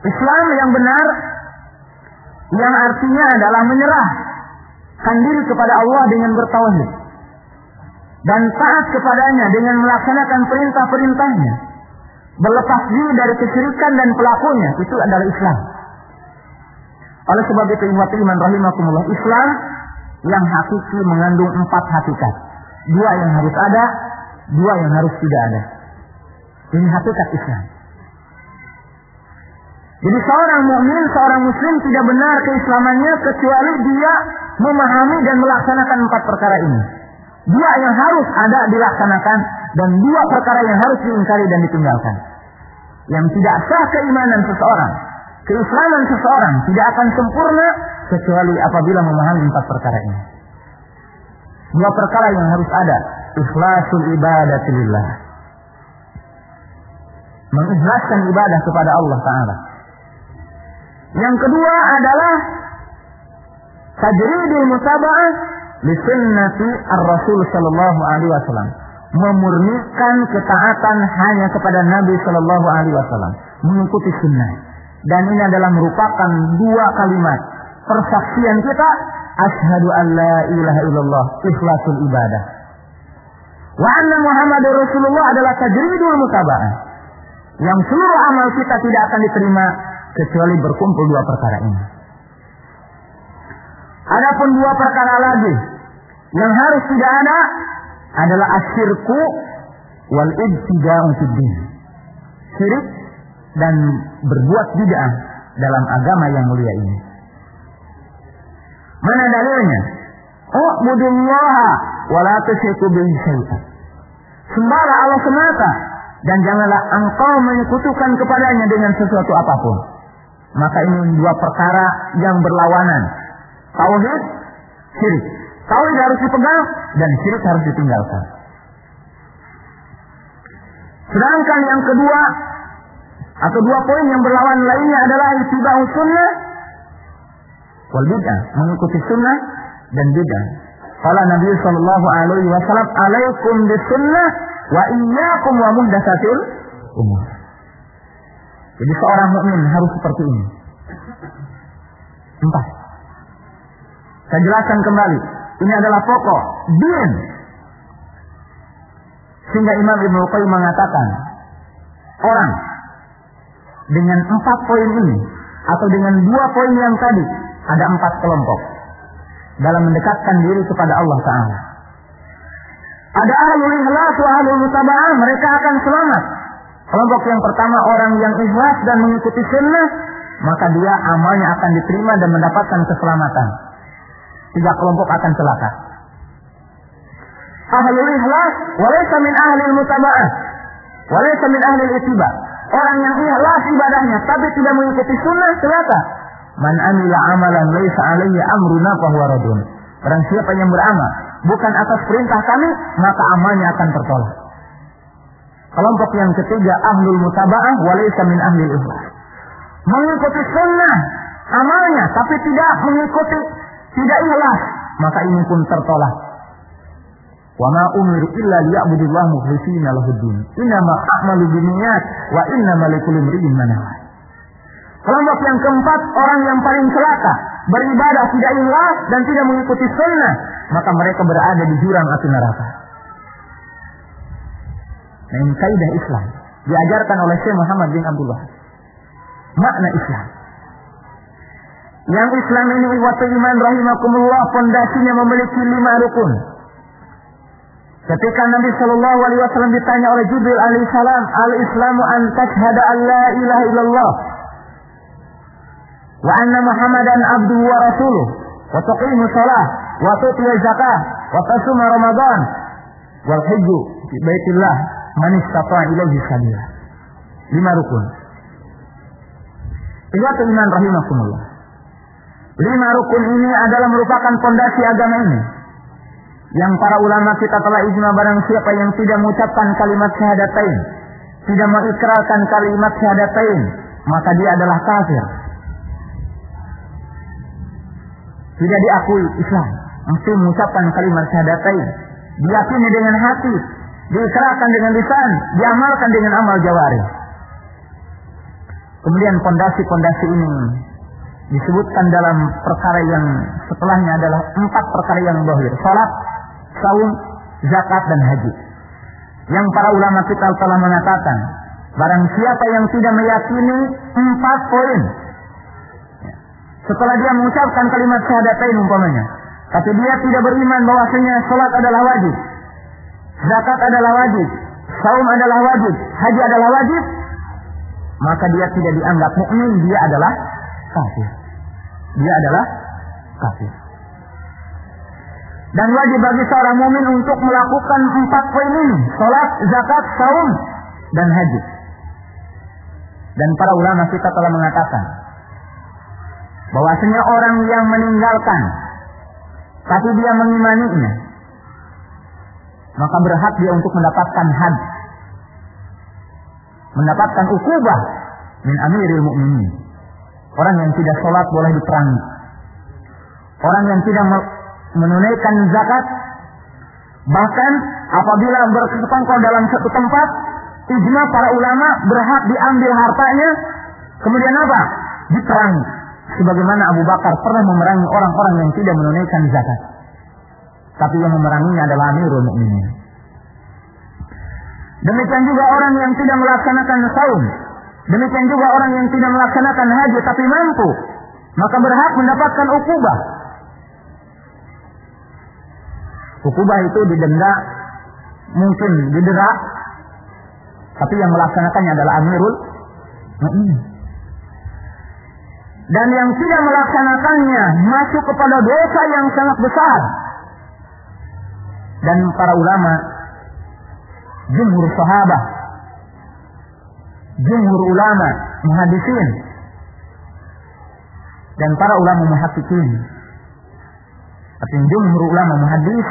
Islam yang benar yang artinya adalah menyerahkan diri kepada Allah dengan bertauhid dan taat kepadanya dengan melaksanakan perintah-perintahnya berlepas diri dari kesyirikan dan pelakunya. Itu adalah Islam. Oleh sebab itu iman iman rahimakumullah Islam yang hakiki mengandung empat hakikat. Dua yang harus ada dua yang harus tidak ada. Ini hakikat Islam. Jadi seorang mukmin, seorang muslim tidak benar keislamannya kecuali dia memahami dan melaksanakan empat perkara ini. Dua yang harus ada dilaksanakan dan dua perkara yang harus diingkari dan ditinggalkan. Yang tidak sah keimanan seseorang, keislaman seseorang tidak akan sempurna kecuali apabila memahami empat perkara ini. Dua perkara yang harus ada, ikhlasul ibadatillah. Mengikhlaskan ibadah kepada Allah Ta'ala yang kedua adalah tajridul mutaba'ah li sunnati ar-rasul sallallahu alaihi wasallam. Memurnikan ketaatan hanya kepada Nabi sallallahu alaihi wasallam, mengikuti sunnah. Dan ini adalah merupakan dua kalimat persaksian kita asyhadu an la ilaha illallah ikhlasul ibadah. Wa anna Muhammadur Rasulullah adalah tajridul mutaba'ah. Yang seluruh amal kita tidak akan diterima kecuali berkumpul dua perkara ini. Adapun dua perkara lagi yang harus tidak ada adalah asyirku wal ibtida'u din. Syirik dan berbuat bid'ah dalam agama yang mulia ini. Mana dalilnya? Oh, wa la tusyriku bihi syai'an. Sembahlah Allah semata dan janganlah engkau menyekutukan kepadanya dengan sesuatu apa pun. Maka ini dua perkara yang berlawanan. Tauhid, syirik. Tauhid harus dipegang dan syirik harus ditinggalkan. Sedangkan yang kedua atau dua poin yang berlawanan lainnya adalah ittiba'u sunnah wal bid'ah, mengikuti sunnah dan bid'ah. Kala Nabi sallallahu alaihi wasallam, "Alaikum bisunnah wa iyyakum wa muhdatsatil umur." Jadi seorang mukmin harus seperti ini. Empat. Saya jelaskan kembali. Ini adalah pokok din. Sehingga Imam Ibnu Qayyim mengatakan, orang dengan empat poin ini atau dengan dua poin yang tadi ada empat kelompok dalam mendekatkan diri kepada Allah Ta'ala. Ada ahlul ikhlas wa ahlul mutaba'ah, mereka akan selamat. Kelompok yang pertama orang yang ikhlas dan mengikuti sunnah, maka dia amalnya akan diterima dan mendapatkan keselamatan. Tiga kelompok akan celaka. Ahlul ikhlas, walaysa min ahli mutaba'ah, walaysa min ahli itiba. Orang yang ikhlas ibadahnya, tapi tidak mengikuti sunnah, celaka. Man amila amalan laisa alaihi amruna fahuwa radun. Barang siapa yang beramal bukan atas perintah kami, maka amalnya akan tertolak. Kelompok yang ketiga ahlul mutaba'ah walaysa min ahli ikhlas. Mengikuti sunnah amalnya tapi tidak mengikuti tidak ikhlas, maka ini pun tertolak. Wa ma umiru illa liya'budillah mukhlishina lahuddin. Innama a'malu binniyat wa innama likulli imrin ma Kelompok yang keempat, orang yang paling celaka, beribadah tidak ikhlas dan tidak mengikuti sunnah, maka mereka berada di jurang api neraka. Nah ini kaidah Islam diajarkan oleh Syekh Muhammad bin Abdullah. Makna Islam. Yang Islam ini waktu iman rahimakumullah fondasinya memiliki lima rukun. Ketika Nabi Shallallahu Alaihi Wasallam ditanya oleh Jibril alaihissalam, al Islamu an tashhada an la ilaha illallah wa anna Muhammadan abduhu wa rasuluh wa tuqimu salah wa tuti zakah wa tasuma Ramadan wal hajju fi baitillah man istata ilaihi sabila. Lima rukun. Ikhwatu iman rahimakumullah. Lima rukun ini adalah merupakan fondasi agama ini. Yang para ulama kita telah ijma barang siapa yang tidak mengucapkan kalimat syahadatain, tidak mengikrarkan kalimat syahadatain, maka dia adalah kafir. Tidak diakui Islam. Mesti mengucapkan kalimat syahadatain. Diyakini dengan hati, diikrarkan dengan lisan, diamalkan dengan amal jawari. Kemudian pondasi-pondasi ini disebutkan dalam perkara yang setelahnya adalah empat perkara yang bahir. Salat, saum, zakat, dan haji. Yang para ulama kita telah mengatakan, barang siapa yang tidak meyakini empat poin, setelah dia mengucapkan kalimat syahadatain umpamanya, tapi dia tidak beriman bahwasanya salat adalah wajib, zakat adalah wajib, saum adalah wajib, haji adalah wajib, maka dia tidak dianggap mukmin, dia adalah kafir. Dia adalah kafir. Dan wajib bagi seorang mukmin untuk melakukan empat poin ini, salat, zakat, saum, dan haji. Dan para ulama kita telah mengatakan bahwasanya orang yang meninggalkan tapi dia mengimaninya maka berhak dia untuk mendapatkan had mendapatkan ukubah min amiril mukminin orang yang tidak sholat boleh diperangi orang yang tidak menunaikan zakat bahkan apabila bersekongkol dalam satu tempat ijma para ulama berhak diambil hartanya kemudian apa diperangi sebagaimana Abu Bakar pernah memerangi orang-orang yang tidak menunaikan zakat tapi yang memeranginya adalah Amirul Mukminin. Demikian juga orang yang tidak melaksanakan saum. Demikian juga orang yang tidak melaksanakan haji tapi mampu, maka berhak mendapatkan ukubah. Ukubah itu didenda mungkin didera tapi yang melaksanakannya adalah Amirul. Dan yang tidak melaksanakannya masuk kepada dosa yang sangat besar dan para ulama jumhur sahabat jumhur ulama muhadisin dan para ulama muhakkikin artinya jumhur ulama muhadis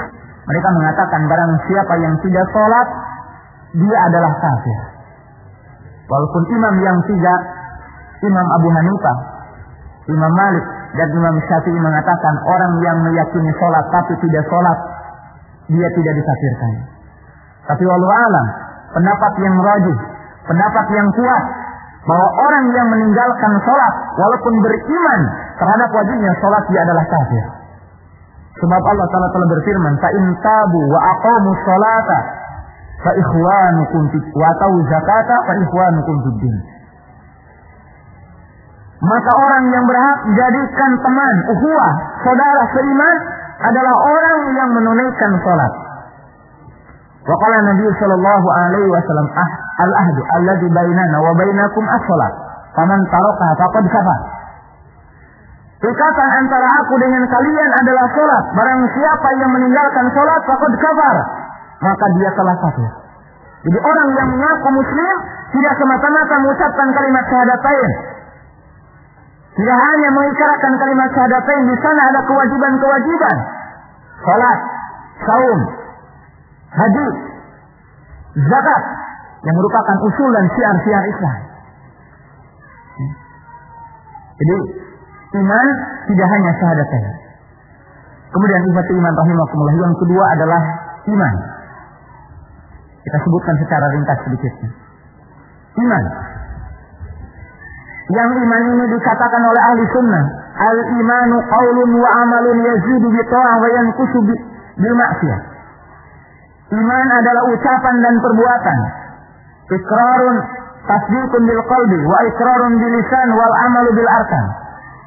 mereka mengatakan barang siapa yang tidak sholat dia adalah kafir. Walaupun imam yang tidak Imam Abu Hanifah Imam Malik dan Imam Syafi'i mengatakan orang yang meyakini sholat tapi tidak sholat dia tidak dikafirkan. Tapi walau alam, pendapat yang rajih, pendapat yang kuat bahwa orang yang meninggalkan sholat walaupun beriman terhadap wajibnya sholat dia adalah kafir. Sebab Allah Taala telah berfirman, "Fa in tabu wa aqamu sholata fa ikhwanukum fi wa tau zakata fa ikhwanukum fid din." Maka orang yang berhak jadikan teman, uhuwah, saudara seiman adalah orang yang menunaikan sholat. Wa qala Nabi sallallahu alaihi wasallam ah, al-ahdu alladhi bainana wa bainakum as-salat. Faman tarakaha faqad kafar. Ikatan antara aku dengan kalian adalah sholat. Barang siapa yang meninggalkan sholat, faqad kafar. Maka dia telah kafir. Jadi orang yang mengaku muslim tidak semata-mata mengucapkan kalimat syahadatain. Tidak hanya mengikrarkan kalimat syahadatain, di sana ada kewajiban-kewajiban. Salat, saum, haji, zakat yang merupakan usul dan siar-siar Islam. Jadi iman tidak hanya syahadatain. Kemudian iman iman rahimakumullah yang kedua adalah iman. Kita sebutkan secara ringkas sedikitnya. Iman. Yang iman ini dikatakan oleh ahli sunnah. Al-imanu qawlun wa amalun yazidu bi ta'ah wa yankusu bil maksiyah. Iman adalah ucapan dan perbuatan. Ikrarun tasdiqun bil qalbi wa ikrarun bil lisan wal amalu bil arkan.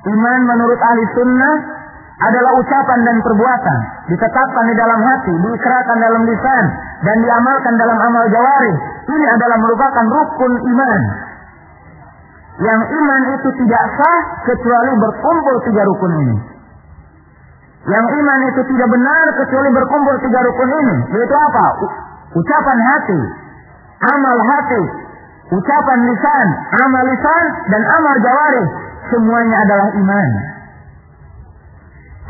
Iman menurut ahli sunnah adalah ucapan dan perbuatan. Ditetapkan di dalam hati, diikrarkan dalam lisan, dan diamalkan dalam amal jawari. Ini adalah merupakan rukun iman. Yang iman itu tidak sah kecuali berkumpul tiga rukun ini. Yang iman itu tidak benar kecuali berkumpul tiga rukun ini. Yaitu apa? Ucapan hati, amal hati, ucapan lisan, amal lisan, dan amal jawari. Semuanya adalah iman.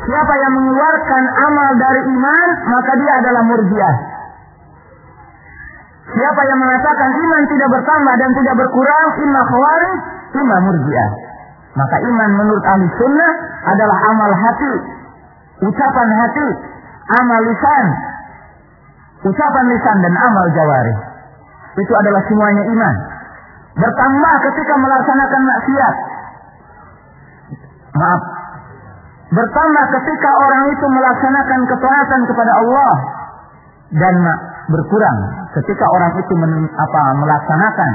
Siapa yang mengeluarkan amal dari iman, maka dia adalah murjiah. Siapa yang mengatakan iman tidak bertambah dan tidak berkurang, imma khawarij, imma murjiah. Maka iman menurut ahli sunnah adalah amal hati, ucapan hati, amal lisan, ucapan lisan dan amal jawari. Itu adalah semuanya iman. Bertambah ketika melaksanakan maksiat. Maaf. Bertambah ketika orang itu melaksanakan ketaatan kepada Allah dan berkurang ketika orang itu men, apa melaksanakan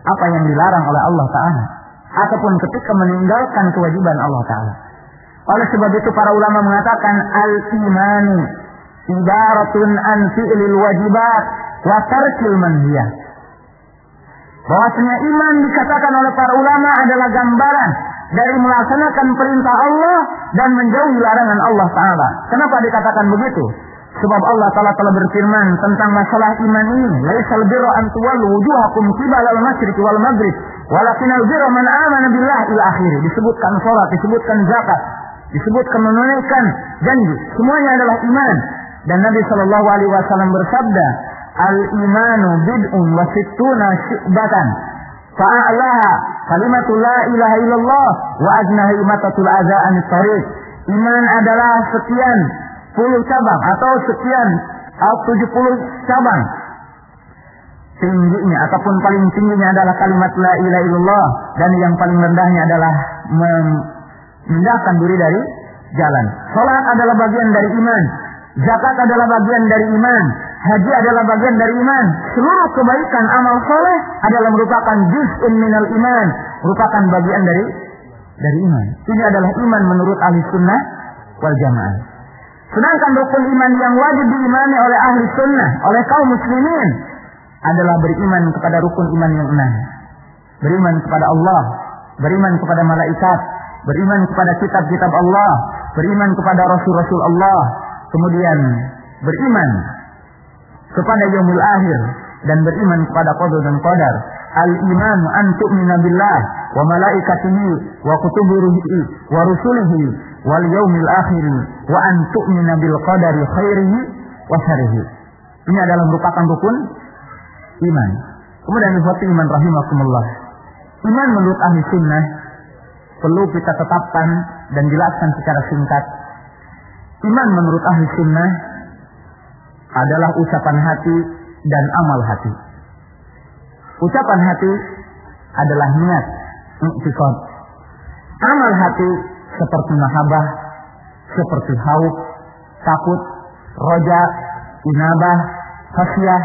apa yang dilarang oleh Allah taala ataupun ketika meninggalkan kewajiban Allah taala. Oleh sebab itu para ulama mengatakan al-imanu ibaratun an fi'lil wajibat wa tarkil manhiyah. Bahwasanya iman dikatakan oleh para ulama adalah gambaran dari melaksanakan perintah Allah dan menjauhi larangan Allah Ta'ala. Kenapa dikatakan begitu? Sebab Allah Ta'ala telah berfirman tentang masalah iman ini. Laisal birra an tuwallu wujuhakum qibala al-masyriq wal maghrib, walakinal birra man amana billah ila akhir. Disebutkan salat, disebutkan zakat, disebutkan menunaikan janji. Semuanya adalah iman. Dan Nabi Shallallahu alaihi wasallam bersabda, "Al-imanu bid'un wa sittuna syu'batan." Fa'alaha kalimatul la ilaha illallah wa ajnaha imatatul adza tariq. Iman adalah sekian puluh cabang atau sekian tujuh puluh cabang tingginya ataupun paling tingginya adalah kalimat la ilaha illallah dan yang paling rendahnya adalah memindahkan diri dari jalan. Salat adalah bagian dari iman, zakat adalah bagian dari iman, haji adalah bagian dari iman. Seluruh kebaikan amal soleh adalah merupakan juz'un minal iman, merupakan bagian dari dari iman. Ini adalah iman menurut ahli sunnah wal jamaah. Sedangkan rukun iman yang wajib diimani oleh ahli sunnah, oleh kaum muslimin, adalah beriman kepada rukun iman yang enam. Beriman kepada Allah, beriman kepada malaikat, beriman kepada kitab-kitab Allah, beriman kepada rasul-rasul Allah, kemudian beriman kepada yaumil akhir dan beriman kepada qadar dan qadar. Al-iman an tu'mina billah wa malaikatihi wa kutubihi wa rusulihi wal yaumil akhir wa an tu'mina bil qadari khairihi wa syarihi. Ini adalah merupakan rukun iman. Kemudian ikhwati iman rahimakumullah. Iman menurut ahli sunnah perlu kita tetapkan dan jelaskan secara singkat. Iman menurut ahli sunnah adalah ucapan hati dan amal hati. Ucapan hati adalah niat, iktikad. Amal hati seperti mahabbah, seperti haus, takut, roja, inabah, khasyah.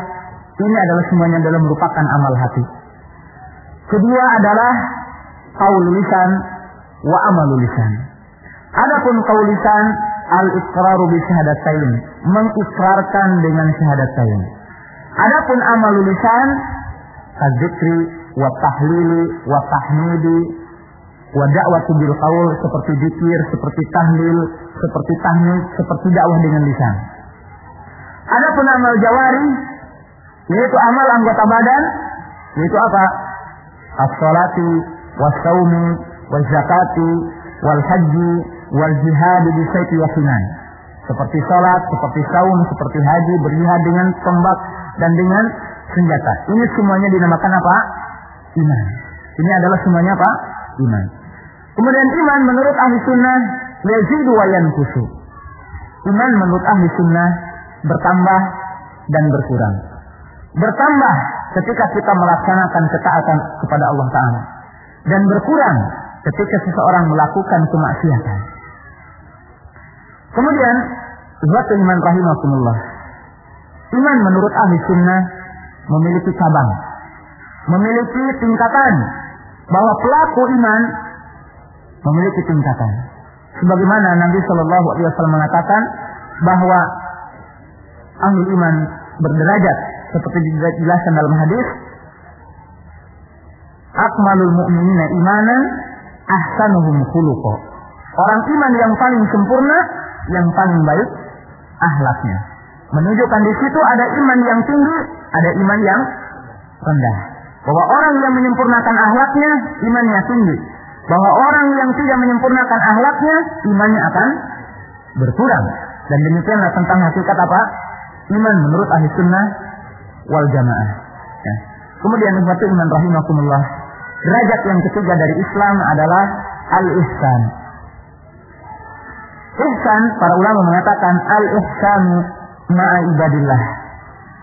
Ini adalah semuanya adalah merupakan amal hati. Kedua adalah kaul lisan wa amalul lisan. Adapun qaul lisan al-iqraru bi syahadatain, mengikrarkan dengan syahadatain. Adapun amalul lisan kadzikri wa tahlili wa tahmidi wa da'watu bil qaul seperti zikir, seperti tahlil, seperti tahmid, seperti dakwah dengan lisan. Adapun amal jawari yaitu amal anggota badan yaitu apa? As-salati was-saumi was-zakati wal-haji wal-jihad bi sayfi wa sinan. Seperti salat, seperti saum, seperti haji, berjihad dengan tombak dan dengan senjata. Ini semuanya dinamakan apa? Iman. Ini adalah semuanya apa? Iman. Kemudian iman menurut ahli sunnah yazidu wa yankusu. Iman menurut ahli sunnah bertambah dan berkurang. Bertambah ketika kita melaksanakan ketaatan kepada Allah Ta'ala. Dan berkurang ketika seseorang melakukan kemaksiatan. Kemudian, Ibu iman rahimahumullah. Iman menurut ahli sunnah memiliki cabang. Memiliki tingkatan. Bahwa pelaku iman memiliki tingkatan. Sebagaimana Nabi Shallallahu Alaihi Wasallam mengatakan bahwa ahli iman berderajat seperti dijelaskan dalam hadis akmalul mu'minina imanan ahsanuhum khuluqa orang iman yang paling sempurna yang paling baik ahlaknya menunjukkan di situ ada iman yang tinggi ada iman yang rendah bahwa orang yang menyempurnakan ahlaknya imannya tinggi bahwa orang yang tidak menyempurnakan ahlaknya imannya akan berkurang dan demikianlah tentang hakikat apa iman menurut ahli sunnah wal jamaah. Ya. Kemudian iman rahimakumullah. Derajat yang ketiga dari Islam adalah al-ihsan. Ihsan, para ulama mengatakan al-ihsanu ma'a ibadillah.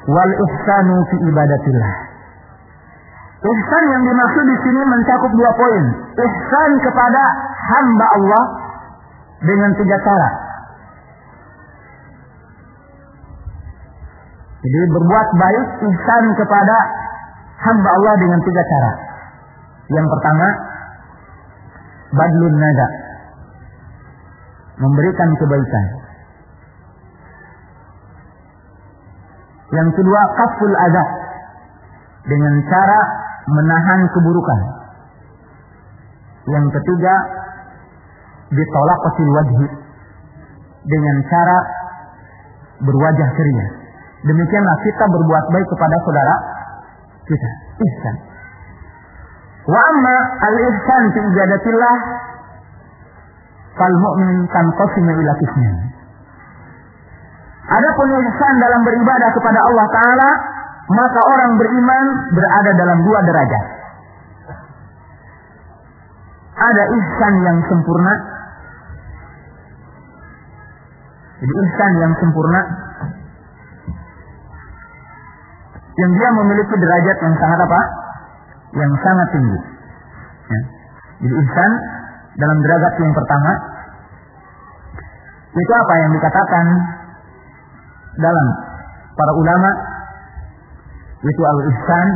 Wal ihsanu fi ibadatillah. Ihsan yang dimaksud di sini mencakup dua poin. Ihsan kepada hamba Allah dengan tiga cara. Jadi berbuat baik ihsan kepada hamba Allah dengan tiga cara. Yang pertama, badlun nada. Memberikan kebaikan. Yang kedua, kaful adab. Dengan cara menahan keburukan. Yang ketiga, ditolak kosil wajhi. Dengan cara berwajah ceria. Demikianlah kita berbuat baik kepada saudara kita. Ihsan. Wa amma al-ihsan fi ijadatillah fal mu'min tanqasimu ila qismain. Ihsan dalam beribadah kepada Allah taala, maka orang beriman berada dalam dua derajat. Ada ihsan yang sempurna. Jadi ihsan yang sempurna yang dia memiliki derajat yang sangat apa? Yang sangat tinggi. Ya. Jadi ihsan dalam derajat yang pertama itu apa yang dikatakan dalam para ulama itu al-ihsan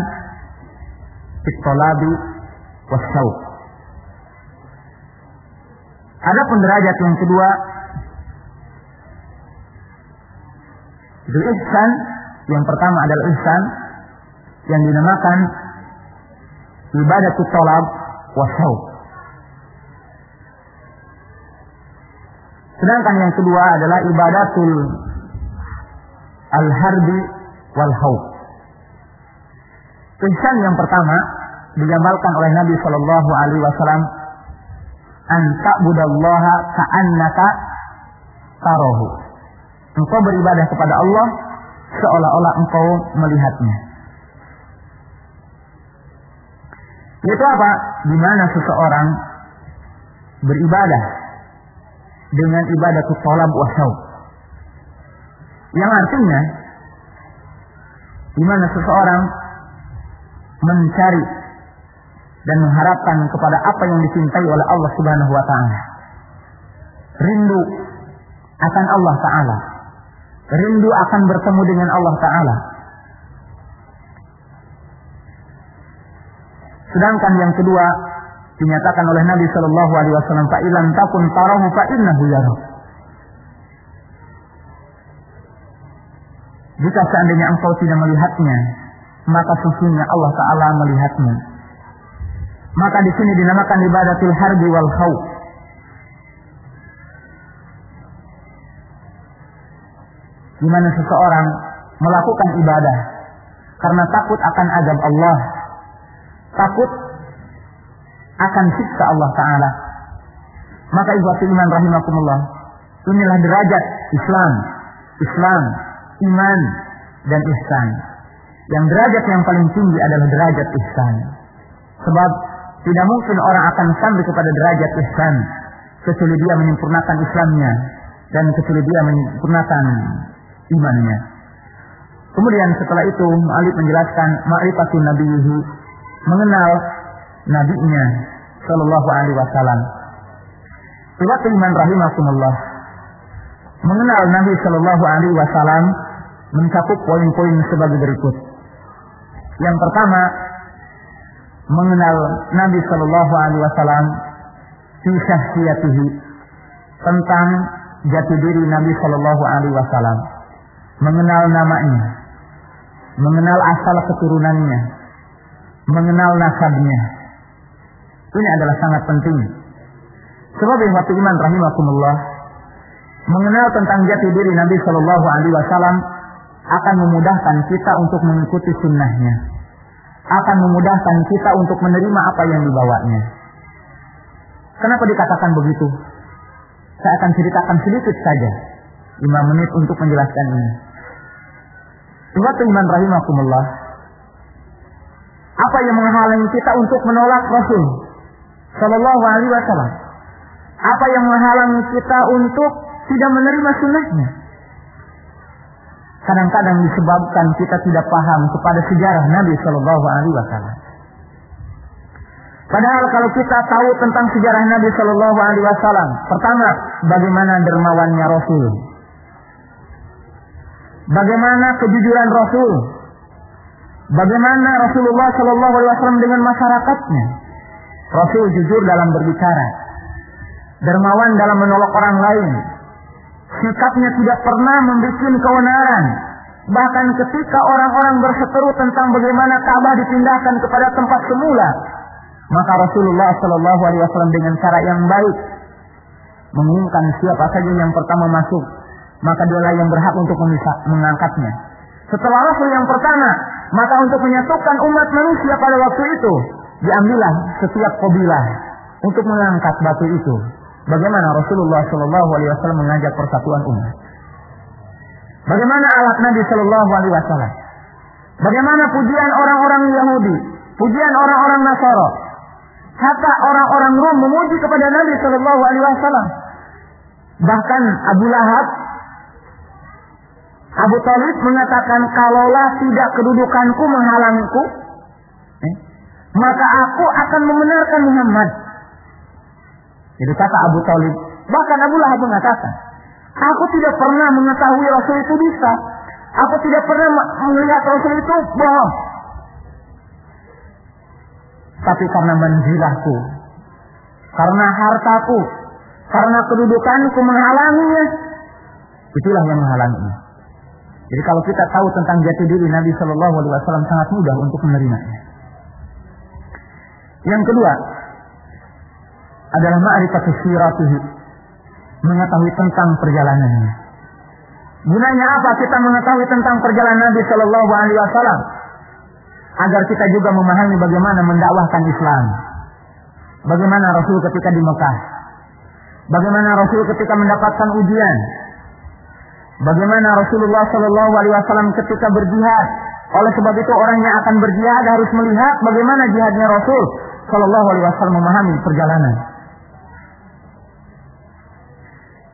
fitolabi wasauk. Ada pun derajat yang kedua itu ihsan yang pertama adalah ihsan yang dinamakan ibadah tolab wasau. Sedangkan yang kedua adalah ibadatul al-harbi wal haub. Ihsan yang pertama digambarkan oleh Nabi Shallallahu Alaihi Wasallam an ta'budallaha ka'annaka tarohu. Engkau beribadah kepada Allah seolah-olah engkau melihatnya. Itu apa? Di mana seseorang beribadah dengan ibadah tolab wasau. Yang artinya di mana seseorang mencari dan mengharapkan kepada apa yang dicintai oleh Allah Subhanahu wa taala. Rindu akan Allah taala rindu akan bertemu dengan Allah Ta'ala. Sedangkan yang kedua, Dinyatakan oleh Nabi Shallallahu Alaihi Wasallam, "Fa ilam takun tarahu fa innahu yarak." Jika seandainya engkau tidak melihatnya, maka sesungguhnya Allah Taala melihatmu. Maka di sini dinamakan ibadatul harbi wal khawf. Di mana seseorang melakukan ibadah karena takut akan azab Allah, takut akan siksa Allah Taala. Maka ibu iman rahimakumullah, inilah derajat Islam, Islam, iman dan ihsan. Yang derajat yang paling tinggi adalah derajat ihsan. Sebab tidak mungkin orang akan sampai kepada derajat ihsan kecuali dia menyempurnakan Islamnya dan kecuali dia menyempurnakan imannya. Kemudian setelah itu Ma'alif menjelaskan ma'rifatun nabiyhi mengenal nabinya sallallahu alaihi wasallam. Iwat iman rahimakumullah. Mengenal Nabi sallallahu alaihi wasallam mencakup poin-poin sebagai berikut. Yang pertama, mengenal Nabi Shallallahu Alaihi Wasallam syahsiyatihi tentang jati diri Nabi Shallallahu Alaihi Wasallam, mengenal namanya, mengenal asal keturunannya, mengenal nasabnya. Ini adalah sangat penting. Sebab waktu iman rahimakumullah mengenal tentang jati diri Nabi Shallallahu Alaihi Wasallam akan memudahkan kita untuk mengikuti sunnahnya. Akan memudahkan kita untuk menerima apa yang dibawanya. Kenapa dikatakan begitu? Saya akan ceritakan sedikit saja. lima menit untuk menjelaskan ini. Iwatu iman rahimakumullah. Apa yang menghalangi kita untuk menolak Rasul Sallallahu Alaihi Wasallam? Apa yang menghalangi kita untuk tidak menerima sunnahnya? kadang-kadang disebabkan kita tidak paham kepada sejarah Nabi Shallallahu Alaihi Wasallam. Padahal kalau kita tahu tentang sejarah Nabi Shallallahu Alaihi Wasallam, pertama bagaimana dermawannya Rasul, bagaimana kejujuran Rasul, bagaimana Rasulullah Shallallahu Alaihi Wasallam dengan masyarakatnya. Rasul jujur dalam berbicara, dermawan dalam menolak orang lain, sikapnya tidak pernah membuat keonaran. Bahkan ketika orang-orang berseteru tentang bagaimana Ka'bah dipindahkan kepada tempat semula, maka Rasulullah Shallallahu Alaihi Wasallam dengan cara yang baik mengumumkan siapa saja yang pertama masuk, maka dialah yang berhak untuk mengangkatnya. Setelah Rasul yang pertama, maka untuk menyatukan umat manusia pada waktu itu, diambillah setiap kabilah untuk mengangkat batu itu Bagaimana Rasulullah Shallallahu Alaihi Wasallam mengajak persatuan umat? Bagaimana alat Nabi Shallallahu Alaihi Wasallam? Bagaimana pujian orang-orang Yahudi, pujian orang-orang Nasara, hatta orang-orang Rom memuji kepada Nabi Shallallahu Alaihi Wasallam. Bahkan Abu Lahab, Abu Talib mengatakan kalaulah tidak kedudukanku menghalangiku, eh, maka aku akan membenarkan Muhammad. Jadi kata Abu Talib, bahkan Abu Lahab mengatakan, aku tidak pernah mengetahui Rasul itu bisa. Aku tidak pernah melihat Rasul itu bohong. Tapi karena manjilahku, karena hartaku, karena kedudukanku menghalanginya, itulah yang menghalangi. Jadi kalau kita tahu tentang jati diri Nabi Shallallahu Alaihi Wasallam sangat mudah untuk menerimanya. Yang kedua, adalah ma'rifatu siratihi. Mengetahui tentang perjalanannya. Gunanya apa kita mengetahui tentang perjalanan Nabi Shallallahu Alaihi Wasallam? Agar kita juga memahami bagaimana mendakwahkan Islam. Bagaimana Rasul ketika di Mekah. Bagaimana Rasul ketika mendapatkan ujian. Bagaimana Rasulullah Shallallahu Alaihi Wasallam ketika berjihad. Oleh sebab itu orang yang akan berjihad harus melihat bagaimana jihadnya Rasul Shallallahu Alaihi Wasallam memahami perjalanan.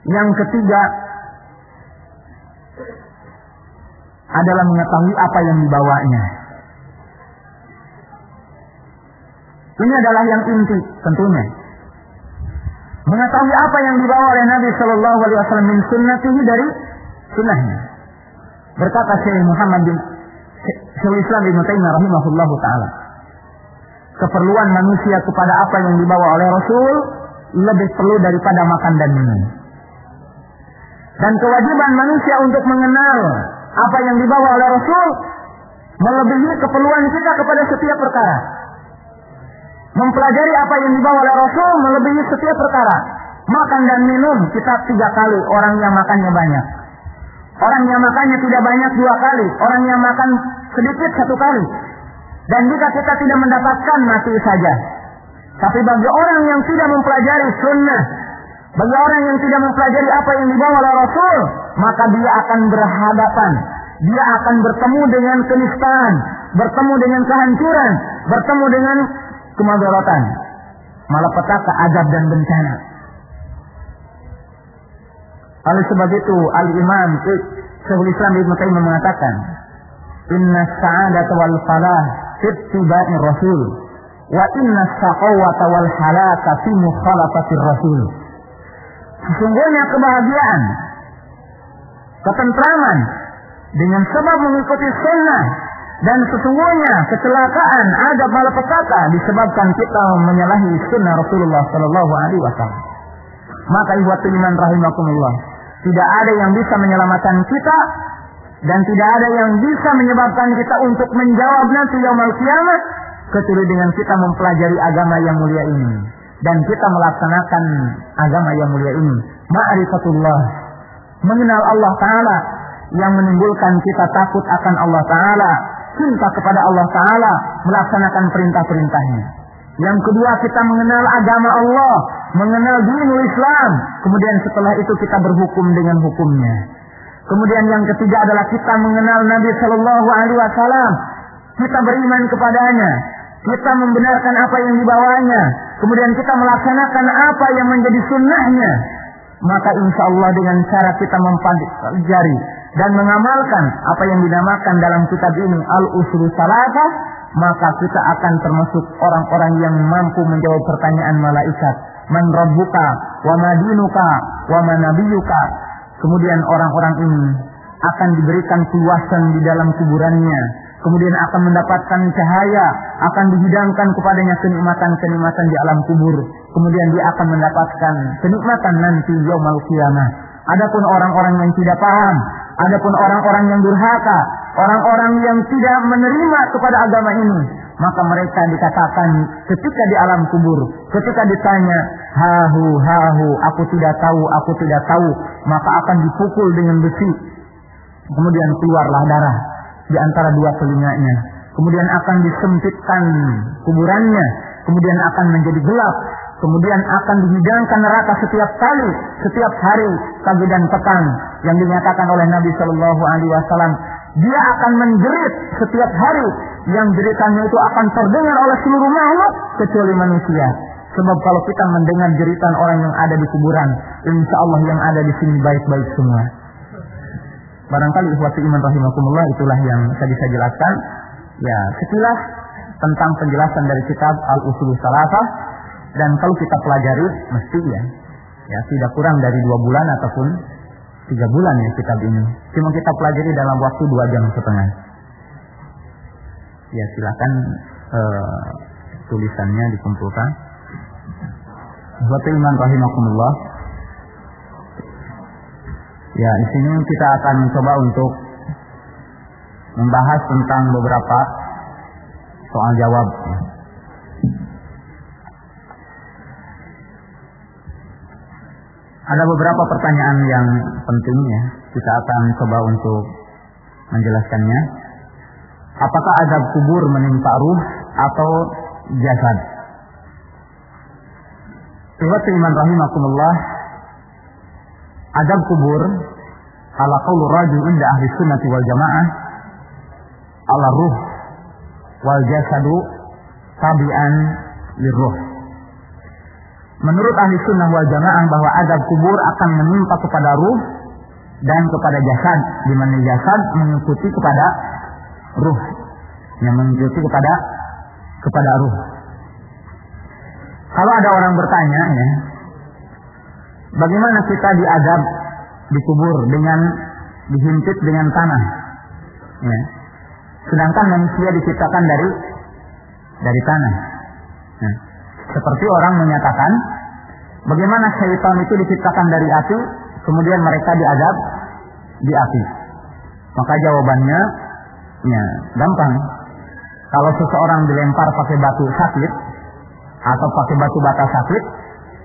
Yang ketiga adalah mengetahui apa yang dibawanya. Ini adalah yang inti tentunya. Mengetahui apa yang dibawa oleh Nabi Shallallahu Alaihi Wasallam min sunnatihi dari sunnahnya. Berkata Syekh Muhammad bin Syekh Islam bin Taimiyah rahimahullah taala. Keperluan manusia kepada apa yang dibawa oleh Rasul lebih perlu daripada makan dan minum. Dan kewajiban manusia untuk mengenal apa yang dibawa oleh Rasul melebihi keperluan kita kepada setiap perkara. Mempelajari apa yang dibawa oleh Rasul melebihi setiap perkara. Makan dan minum kita tiga kali, orang yang makannya banyak. Orang yang makannya tidak banyak dua kali, orang yang makan sedikit satu kali. Dan jika kita tidak mendapatkan mati saja. Tapi bagi orang yang tidak mempelajari sunnah, bagi orang yang tidak mempelajari apa yang dibawa oleh Rasul, maka dia akan berhadapan. Dia akan bertemu dengan kenistaan, bertemu dengan kehancuran, bertemu dengan kemadaratan, malapetaka, azab dan bencana. Oleh sebab itu, Al-Imam Syekhul Islam Ibnu Taimiyah mengatakan, "Inna sa'adata wal falah ittiba'i Rasul, wa inna saqawata wal halaka fi mukhalafati Rasul." Sesungguhnya kebahagiaan, ketentraman dengan sebab mengikuti sunnah dan sesungguhnya kecelakaan ada malapetaka disebabkan kita menyalahi sunnah Rasulullah Sallallahu Alaihi Wasallam. Maka ibu iman rahimakumullah, tidak ada yang bisa menyelamatkan kita dan tidak ada yang bisa menyebabkan kita untuk menjawab nanti yaumul kiamat kecuali dengan kita mempelajari agama yang mulia ini dan kita melaksanakan agama yang mulia ini. Ma'rifatullah, mengenal Allah Taala yang menimbulkan kita takut akan Allah Taala, cinta kepada Allah Taala, melaksanakan perintah-perintahnya. Yang kedua kita mengenal agama Allah, mengenal dinul Islam. Kemudian setelah itu kita berhukum dengan hukumnya. Kemudian yang ketiga adalah kita mengenal Nabi Shallallahu Alaihi Wasallam. Kita beriman kepadanya. Kita membenarkan apa yang dibawanya. Kemudian kita melaksanakan apa yang menjadi sunnahnya. Maka insya Allah dengan cara kita mempelajari dan mengamalkan apa yang dinamakan dalam kitab ini al-usul salafah maka kita akan termasuk orang-orang yang mampu menjawab pertanyaan malaikat man rabbuka wa madinuka wa manabiyuka kemudian orang-orang ini akan diberikan kuasan di dalam kuburannya. Kemudian akan mendapatkan cahaya akan dihidangkan kepadanya kenikmatan-kenikmatan di alam kubur. Kemudian dia akan mendapatkan kenikmatan nanti yaumul qiyamah adapun orang-orang yang tidak paham Adapun orang-orang yang durhaka, orang-orang yang tidak menerima kepada agama ini, maka mereka dikatakan ketika di alam kubur, ketika ditanya, hahu, hahu, aku tidak tahu, aku tidak tahu, maka akan dipukul dengan besi. Kemudian keluarlah darah di antara dua telinganya. Kemudian akan disempitkan kuburannya. Kemudian akan menjadi gelap kemudian akan dihidangkan neraka setiap kali, setiap hari, pagi dan petang yang dinyatakan oleh Nabi Shallallahu Alaihi Wasallam. Dia akan menjerit setiap hari yang jeritannya itu akan terdengar oleh seluruh makhluk kecuali manusia. Sebab kalau kita mendengar jeritan orang yang ada di kuburan, insya Allah yang ada di sini baik-baik semua. Barangkali ikhwati iman rahimakumullah itulah yang tadi saya jelaskan. Ya, sekilas tentang penjelasan dari kitab Al-Usul Salafah dan kalau kita pelajari mesti ya, ya tidak kurang dari dua bulan ataupun tiga bulan ya kitab ini. Cuma kita pelajari dalam waktu dua jam setengah. Ya silakan uh, tulisannya dikumpulkan. Buat iman rahimakumullah. Ya, di sini kita akan coba untuk membahas tentang beberapa soal jawab. Ada beberapa pertanyaan yang penting ya. Kita akan coba untuk menjelaskannya. Apakah azab kubur menimpa ruh atau jasad? Ikhwati iman rahimakumullah. Azab kubur ala qawlu rajul inda ahli sunnati wal jamaah ala ruh wal jasadu tabi'an lirruh. Menurut ahli sunnah wal jamaah bahwa azab kubur akan menimpa kepada ruh dan kepada jasad, di mana jasad mengikuti kepada ruh, yang mengikuti kepada kepada ruh. Kalau ada orang bertanya, ya, bagaimana kita diadab di kubur dengan dihimpit dengan tanah? Ya. Sedangkan manusia diciptakan dari dari tanah. Nah, seperti orang menyatakan bagaimana syaitan itu diciptakan dari api, kemudian mereka diadab di api. Maka jawabannya ya, gampang. Kalau seseorang dilempar pakai batu sakit atau pakai batu bata sakit,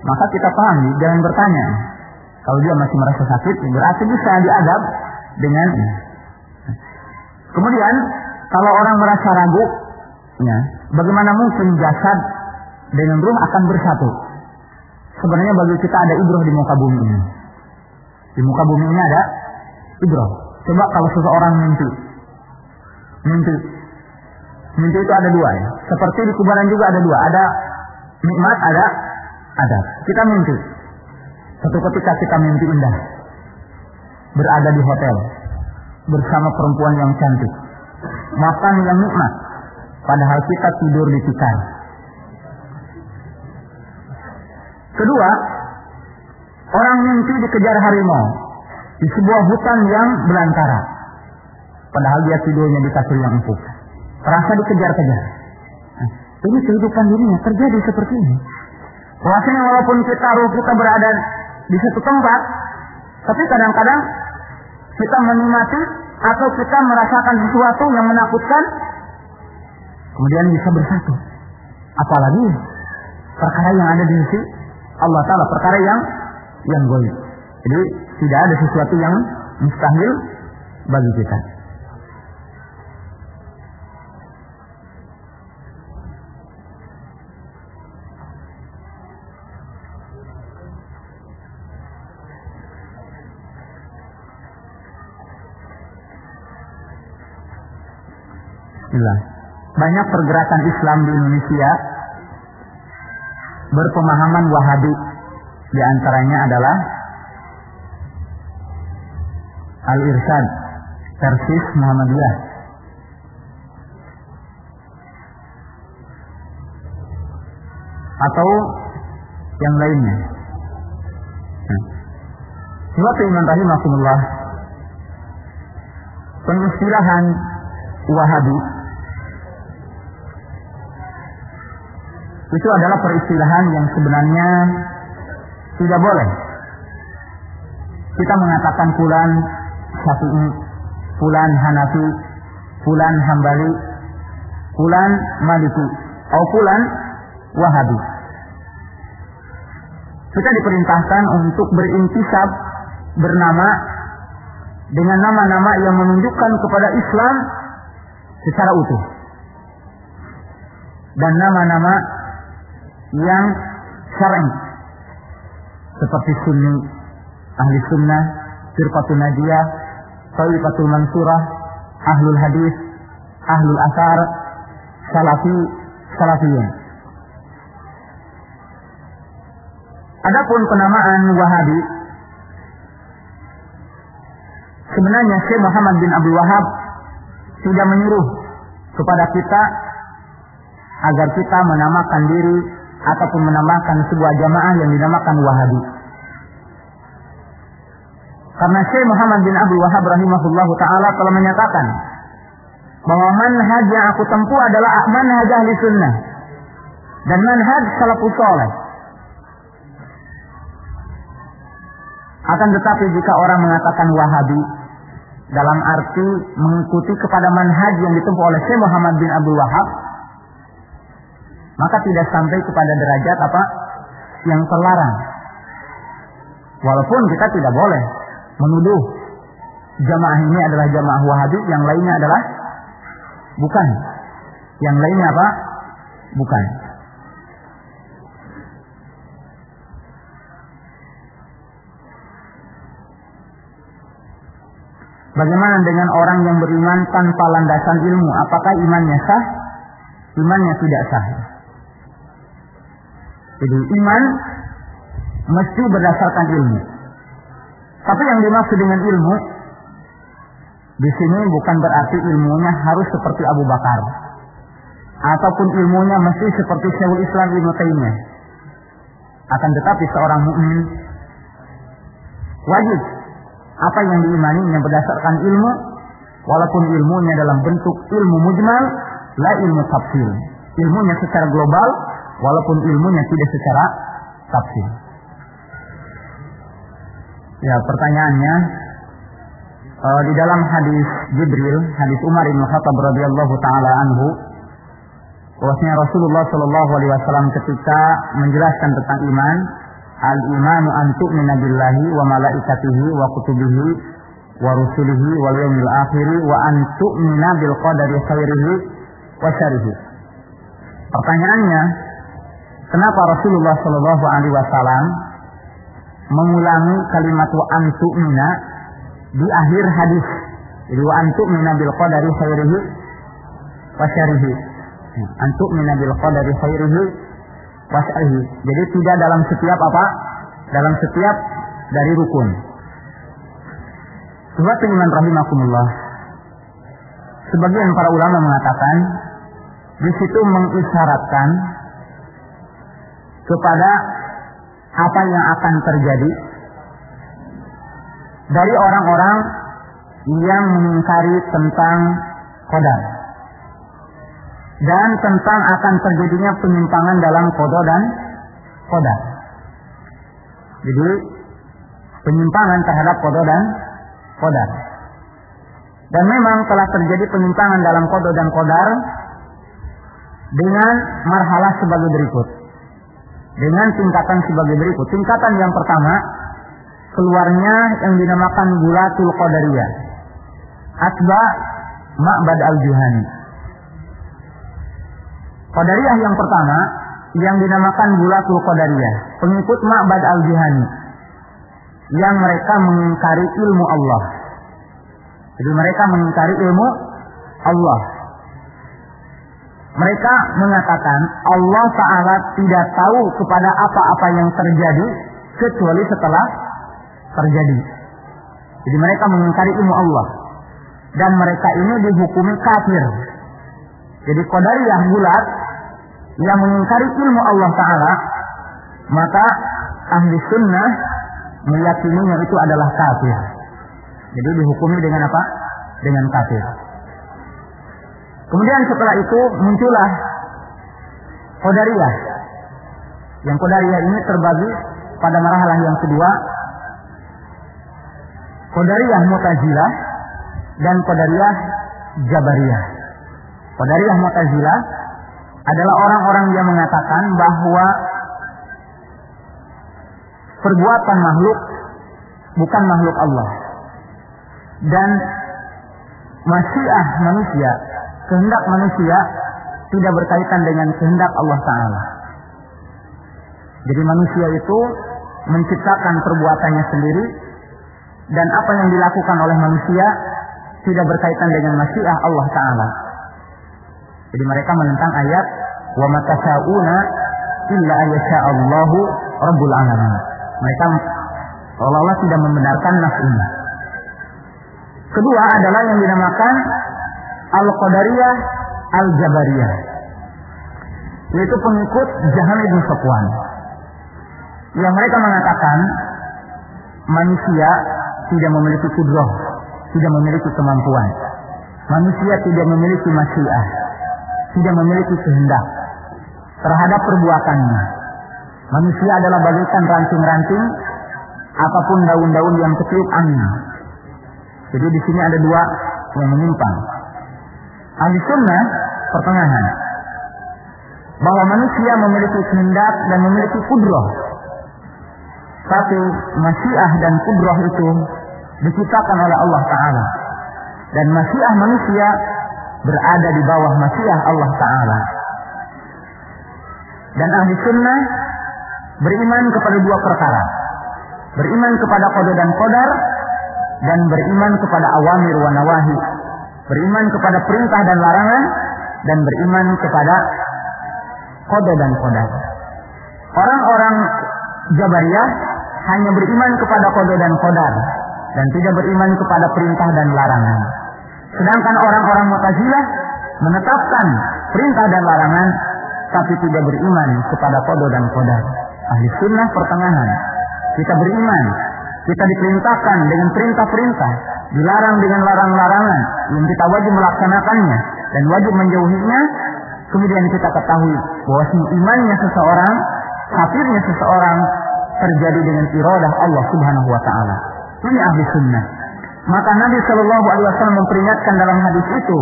maka kita pahami jangan bertanya. Kalau dia masih merasa sakit, berarti bisa diadab dengan Kemudian kalau orang merasa ragu, ya, bagaimana mungkin jasad dengan ruh akan bersatu? Sebenarnya bagi kita ada ibroh di muka bumi ini. Di muka bumi ini ada ibroh. Coba kalau seseorang mimpi, mimpi, mimpi itu ada dua ya. Seperti di kuburan juga ada dua. Ada nikmat, ada ada. Kita mimpi. Satu ketika kita mimpi indah. Berada di hotel. Bersama perempuan yang cantik. Makan yang nikmat. Padahal kita tidur di tikar. Kedua, orang mimpi dikejar harimau di sebuah hutan yang belantara. Padahal dia tidurnya di kasur yang empuk. Terasa dikejar-kejar. Ini kehidupan dirinya terjadi seperti ini. Bahwasanya walaupun kita ruh kita berada di satu tempat, tapi kadang-kadang kita menikmati atau kita merasakan sesuatu yang menakutkan, kemudian bisa bersatu. Apalagi perkara yang ada di sisi Allah Taala, perkara yang yang goib. Jadi tidak ada sesuatu yang mustahil bagi kita. Bismillah. Banyak pergerakan Islam di Indonesia berpemahaman Wahabi. Di antaranya adalah Al-Irsyad, Persis Muhammadiyah. Atau yang lainnya. Nah. Suatu iman rahimahumullah pengistilahan Wahabi itu adalah peristilahan yang sebenarnya tidak boleh. Kita mengatakan pulan Syafi'i, pulan Hanafi, pulan Hambali, pulan Maliki, atau pulan Wahabi. Kita diperintahkan untuk berintisab bernama dengan nama-nama yang menunjukkan kepada Islam secara utuh. Dan nama-nama yang syar'i seperti sunni, ahli sunnah, firqatul najiyah, taifatul mansurah, ahlul hadis, ahlul asar, salafi, salafiyun. Adapun penamaan Wahabi sebenarnya Syekh Muhammad bin Abdul Wahab tidak menyuruh kepada kita agar kita menamakan diri ataupun menamakan sebuah jamaah yang dinamakan Wahabi. Karena Syekh Muhammad bin Abdul Wahab rahimahullahu taala telah menyatakan bahwa manhaj yang aku tempuh adalah manhaj ahli sunnah dan manhaj salafus saleh. Akan tetapi jika orang mengatakan Wahabi dalam arti mengikuti kepada manhaj yang ditempuh oleh Syekh Muhammad bin Abdul Wahab, maka tidak sampai kepada derajat apa yang terlarang. Walaupun kita tidak boleh menuduh jamaah ini adalah jamaah Wahabi, yang lainnya adalah bukan. Yang lainnya apa? Bukan. Bagaimana dengan orang yang beriman tanpa landasan ilmu? Apakah imannya sah? Imannya tidak sah. Jadi iman mesti berdasarkan ilmu. Tapi yang dimaksud dengan ilmu di sini bukan berarti ilmunya harus seperti Abu Bakar ataupun ilmunya mesti seperti Syekhul Islam Ibnu Taimiyah. Akan tetapi seorang mukmin wajib apa yang diimaninya berdasarkan ilmu walaupun ilmunya dalam bentuk ilmu mujmal la ilmu tafsir ilmunya secara global walaupun ilmunya tidak secara tafsir. Ya, pertanyaannya uh, di dalam hadis Jibril, hadis Umar bin Khattab radhiyallahu taala anhu, bahwasanya Rasulullah Shallallahu alaihi wasallam ketika menjelaskan tentang iman, al imanu an tu'mina billahi wa malaikatihi wa kutubihi wa rusulihi wal yawmil akhir wa an tu'mina bil qadari khairihi wa syarihi. Pertanyaannya, kenapa Rasulullah Shallallahu alaihi wasallam mengulangi kalimat wa an tu'mina di akhir hadis. Jadi wa an tu'mina bil qadari khairihi wa syarihi. An tu'mina bil qadari khairihi wa syarihi. Jadi tidak dalam setiap apa? Dalam setiap dari rukun. Sebab iman rahimakumullah. Sebagian para ulama mengatakan di situ mengisyaratkan kepada apa yang akan terjadi dari orang-orang yang mengingkari tentang kodar dan tentang akan terjadinya penyimpangan dalam kodo dan kodar. Jadi penyimpangan terhadap kodo dan kodar. Dan memang telah terjadi penyimpangan dalam kodo dan kodar dengan marhalah sebagai berikut. Dengan tingkatan sebagai berikut. Tingkatan yang pertama, keluarnya yang dinamakan Gulatul Qadariyah. Asba Ma'bad Al-Juhani. Qadariyah yang pertama yang dinamakan Gulatul Qadariyah, pengikut Ma'bad Al-Juhani. Yang mereka mengingkari ilmu Allah. Jadi mereka mengingkari ilmu Allah. Mereka mengatakan Allah Ta'ala tidak tahu kepada apa-apa yang terjadi kecuali setelah terjadi. Jadi mereka mengingkari ilmu Allah. Dan mereka ini dihukumi kafir. Jadi Qadariyah bulat yang mengingkari ilmu Allah Ta'ala, maka ahli sunnah meyakininya itu adalah kafir. Jadi dihukumi dengan apa? Dengan kafir. Kemudian setelah itu muncullah Qadariyah. Yang Qadariyah ini terbagi pada marhalah yang kedua Qadariyah Mu'tazilah dan Qadariyah Jabariyah. Qadariyah Mu'tazilah adalah orang-orang yang mengatakan bahwa perbuatan makhluk bukan makhluk Allah. Dan masyiah manusia, kehendak manusia tidak berkaitan dengan kehendak Allah Ta'ala. Jadi manusia itu menciptakan perbuatannya sendiri dan apa yang dilakukan oleh manusia tidak berkaitan dengan masyiah Allah Ta'ala. Jadi mereka menentang ayat wa matasyauna illa Allahu rabbul alamin. Mereka seolah-olah tidak membenarkan nas ini. Kedua adalah yang dinamakan Al-Qadariyah Al-Jabariyah. Yaitu pengikut Jaham bin Safwan. Yang mereka mengatakan manusia tidak memiliki kudroh, tidak memiliki kemampuan. Manusia tidak memiliki masyiah, tidak memiliki kehendak terhadap perbuatannya. Manusia adalah bagaikan ranting-ranting apa pun daun-daun yang ketiup angin. Jadi di sini ada dua yang menyimpang. Ahli sunnah pertengahan. Bahwa manusia memiliki kehendak dan memiliki kudroh. Tapi masyiah dan kudroh itu diciptakan oleh Allah Ta'ala. Dan masyiah manusia berada di bawah masyiah Allah Ta'ala. Dan ahli sunnah beriman kepada dua perkara. Beriman kepada kode dan kodar. Dan beriman kepada awamir wa nawahi. Beriman kepada perintah dan larangan. Dan beriman kepada kode dan kodar. Orang-orang Jabariyah hanya beriman kepada kode dan kodar. Dan tidak beriman kepada perintah dan larangan. Sedangkan orang-orang Mu'tazilah menetapkan perintah dan larangan tapi tidak beriman kepada kodo dan kodar. Ahli sunnah pertengahan. Kita beriman. Kita diperintahkan dengan perintah-perintah. Dilarang dengan larang-larangan. Yang kita wajib melaksanakannya. Dan wajib menjauhinya. kemudian kita ketahui bahwa imannya seseorang, kafirnya seseorang terjadi dengan iradah Allah Subhanahu wa taala. Ini ahli sunnah. Maka Nabi Shallallahu alaihi wasallam memperingatkan dalam hadis itu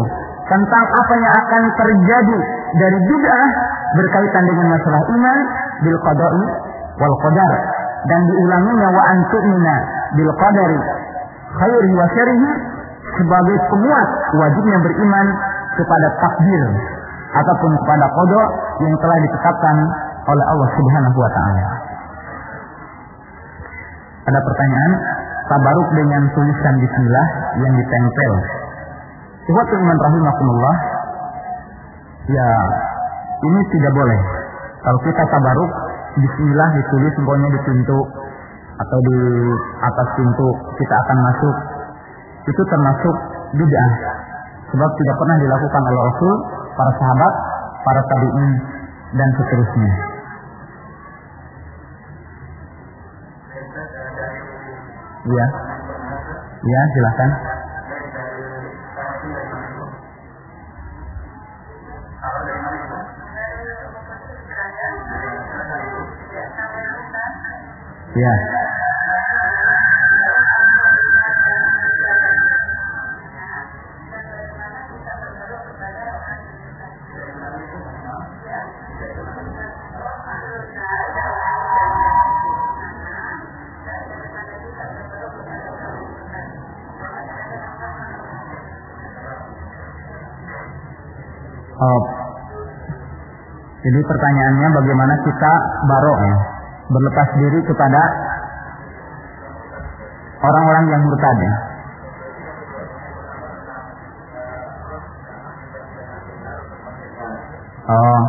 tentang apa yang akan terjadi dari bid'ah berkaitan dengan masalah iman bil qada'i wal qadar dan diulanginya wa antu'mina bil qadari khairi wa syarihi sebagai penguat wajibnya beriman kepada takdir ataupun kepada qada yang telah ditetapkan oleh Allah Subhanahu wa taala. Ada pertanyaan, tabaruk dengan tulisan bismillah yang ditempel. Buat iman rahimakumullah, ya ini tidak boleh. Kalau kita tabaruk, bismillah ditulis pokoknya di pintu atau di atas pintu kita akan masuk. Itu termasuk bid'ah. Sebab tidak pernah dilakukan oleh Rasul, para sahabat, para tabi'in dan seterusnya. Ya. Ya, silakan. Ya. Oh. Jadi pertanyaannya bagaimana kita barok ya, berlepas diri kepada orang-orang yang murtad. Oh,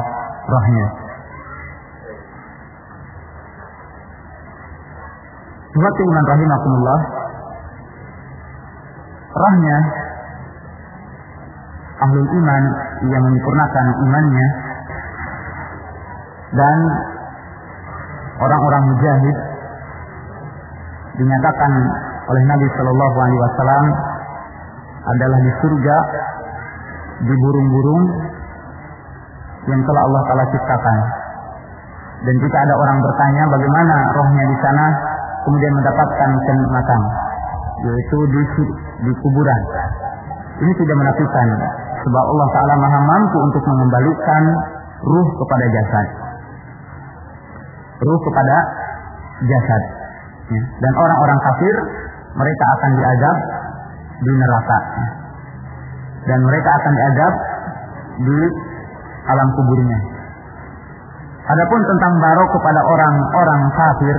rohnya. Suatu iman rahimakumullah. Rohnya ahlul iman yang menyempurnakan imannya dan orang-orang mujahid dinyatakan oleh Nabi Shallallahu Alaihi Wasallam adalah di surga di burung-burung yang telah Allah Taala ciptakan. Dan jika ada orang bertanya bagaimana rohnya di sana, kemudian mendapatkan kenikmatan, yaitu di, di kuburan. Ini tidak menafikan sebab Allah Ta'ala maha mampu untuk mengembalikan ruh kepada jasad. Ruh kepada jasad. Ya. Dan orang-orang kafir, mereka akan diadab di neraka. Dan mereka akan diadab di alam kuburnya. Adapun tentang barok kepada orang-orang kafir,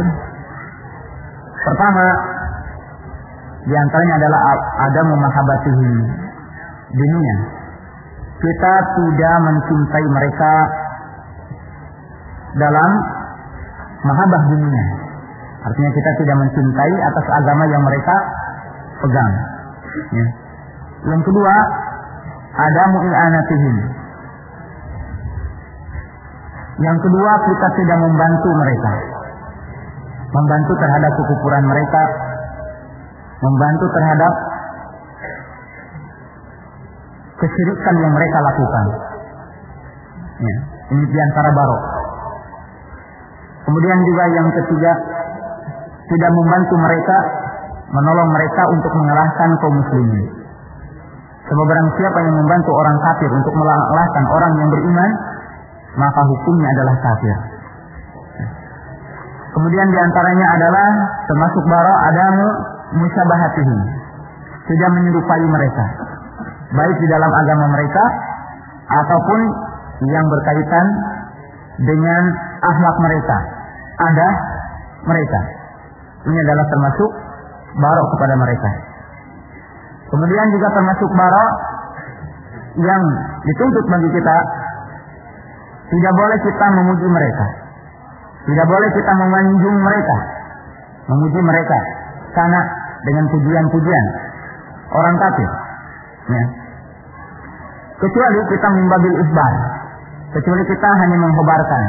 pertama di antaranya adalah ada memahabatihim dunia kita tidak mencintai mereka dalam mahabah dunia. Artinya kita tidak mencintai atas agama yang mereka pegang. Ya. Yang kedua, ada mu'inanatihim. Yang kedua, kita tidak membantu mereka. Membantu terhadap kekufuran mereka. Membantu terhadap kesyirikan yang mereka lakukan. Ya, ini di antara barok. Kemudian juga yang ketiga, tidak membantu mereka, menolong mereka untuk mengalahkan kaum muslimin. Sebab barang siapa yang membantu orang kafir untuk mengalahkan orang yang beriman, maka hukumnya adalah kafir. Kemudian di antaranya adalah termasuk barok adamu musyabahatihi. Tidak menyerupai mereka baik di dalam agama mereka ataupun yang berkaitan dengan akhlak mereka, ada mereka. Ini adalah termasuk barok kepada mereka. Kemudian juga termasuk barok yang dituntut bagi kita tidak boleh kita memuji mereka. Tidak boleh kita memanjung mereka. Memuji mereka. Karena dengan pujian-pujian. Orang kafir. Ya. Kecuali kita membabil isbar. Kecuali kita hanya menghobarkan.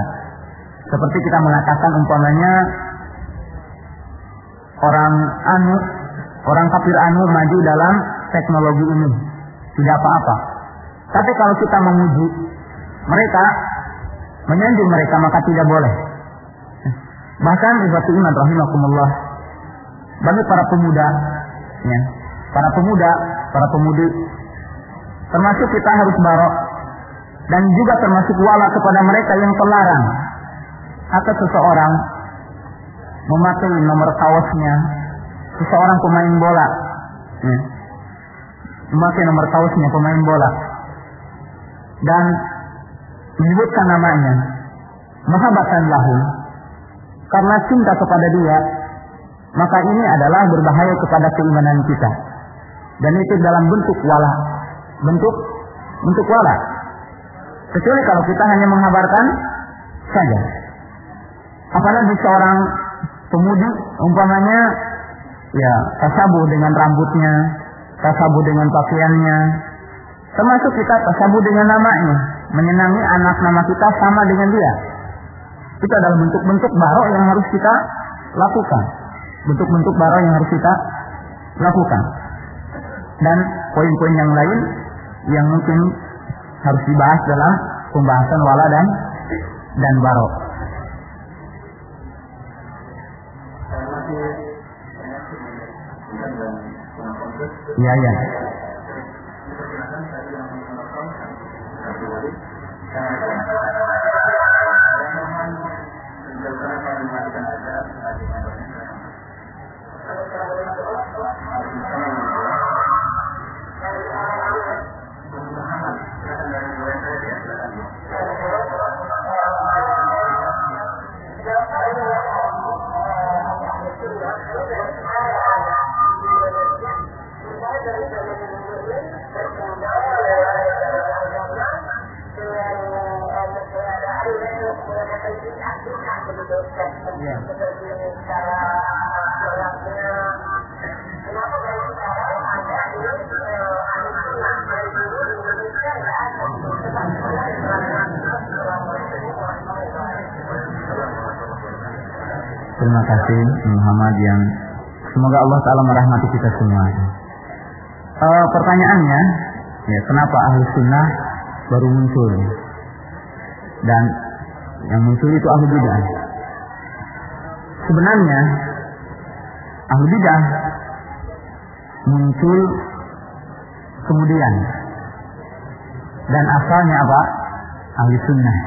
Seperti kita mengatakan umpamanya orang anu, orang kafir anu maju dalam teknologi ini. Tidak apa-apa. Tapi kalau kita memuji, mereka menyanjung mereka maka tidak boleh. Bahkan ibadu iman rahimakumullah bagi para pemuda, ya, para pemuda, para pemudi, termasuk kita harus barok dan juga termasuk wala kepada mereka yang terlarang atau seseorang memakai nomor kaosnya. Seseorang pemain bola. Ya, memakai nomor kaosnya pemain bola. Dan menyebutkan namanya. Mahabbatan lahu. Karena cinta kepada dia maka ini adalah berbahaya kepada keimanan kita. Dan itu dalam bentuk wala. Bentuk bentuk wala. Kecuali kalau kita hanya menghabarkan saja apalagi seorang pemudi umpamanya ya tasabuh dengan rambutnya tasabuh dengan pakaiannya. Termasuk kita tasabuh dengan namanya menyenangi anak nama kita sama dengan dia. Itu adalah bentuk-bentuk barok yang harus kita lakukan. Bentuk-bentuk barok yang harus kita lakukan. Dan poin-poin yang lain yang mungkin harus dibahas dalam pembahasan wala dan dan barok Iya, iya. Terima kasih Muhammad yang semoga Allah Taala merahmati kita semua. Uh, pertanyaannya, ya kenapa ahli sunnah baru muncul dan yang muncul itu ahli bidah. Sebenarnya ahli bidah muncul kemudian dan asalnya apa? Ahli sunnah.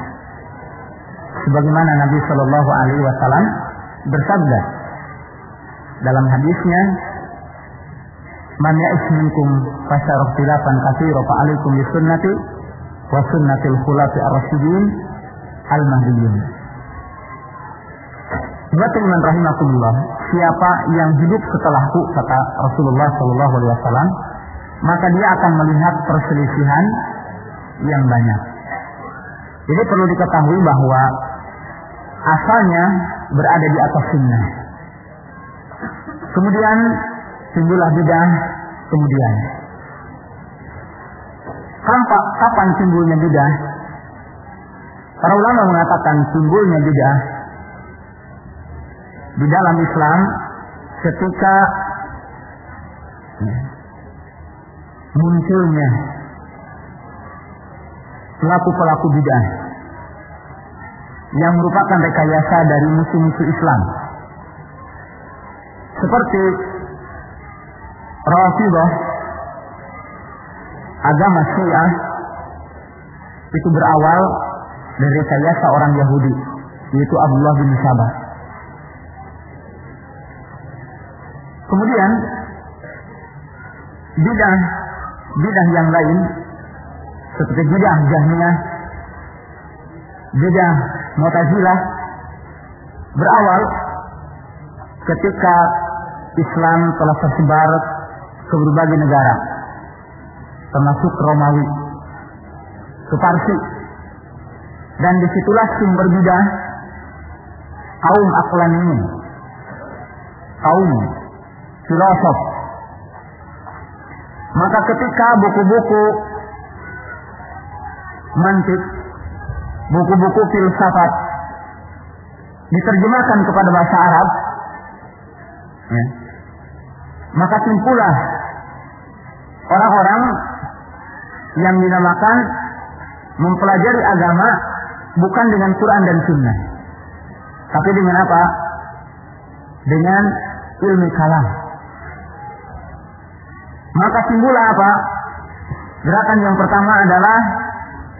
Sebagaimana Nabi Shallallahu Alaihi Wasallam bersabda dalam hadisnya Man ya'ish minkum fasyarah khilafan katsira fa alaikum sunnati wa sunnatil khulafi ar-rasyidin al-mahdiyyin. Iman rahimakumullah, siapa yang hidup setelahku kata Rasulullah sallallahu alaihi wasallam, maka dia akan melihat perselisihan yang banyak. Jadi perlu diketahui bahwa asalnya berada di atas sunnah. Kemudian timbullah bidah kemudian. Kapan, kapan timbulnya bidah? Para ulama mengatakan timbulnya bidah di dalam Islam ketika munculnya pelaku-pelaku bidah yang merupakan rekayasa dari musuh-musuh Islam. Seperti Rafidah agama Syiah itu berawal dari rekayasa orang Yahudi yaitu Abdullah bin Sabah. Kemudian bidah bidah yang lain seperti bidah Jahmiyah, bidah Mu'tazilah berawal ketika Islam telah tersebar ke berbagai negara termasuk Romawi ke Parsi. Dan di situlah sumber bidah kaum aklan ini kaum filosof. Maka ketika buku-buku mantik buku-buku filsafat diterjemahkan kepada bahasa Arab ya, maka timbullah orang-orang yang dinamakan mempelajari agama bukan dengan Quran dan Sunnah. Tapi dengan apa? Dengan ilmu kalam. Maka timbul apa? Gerakan yang pertama adalah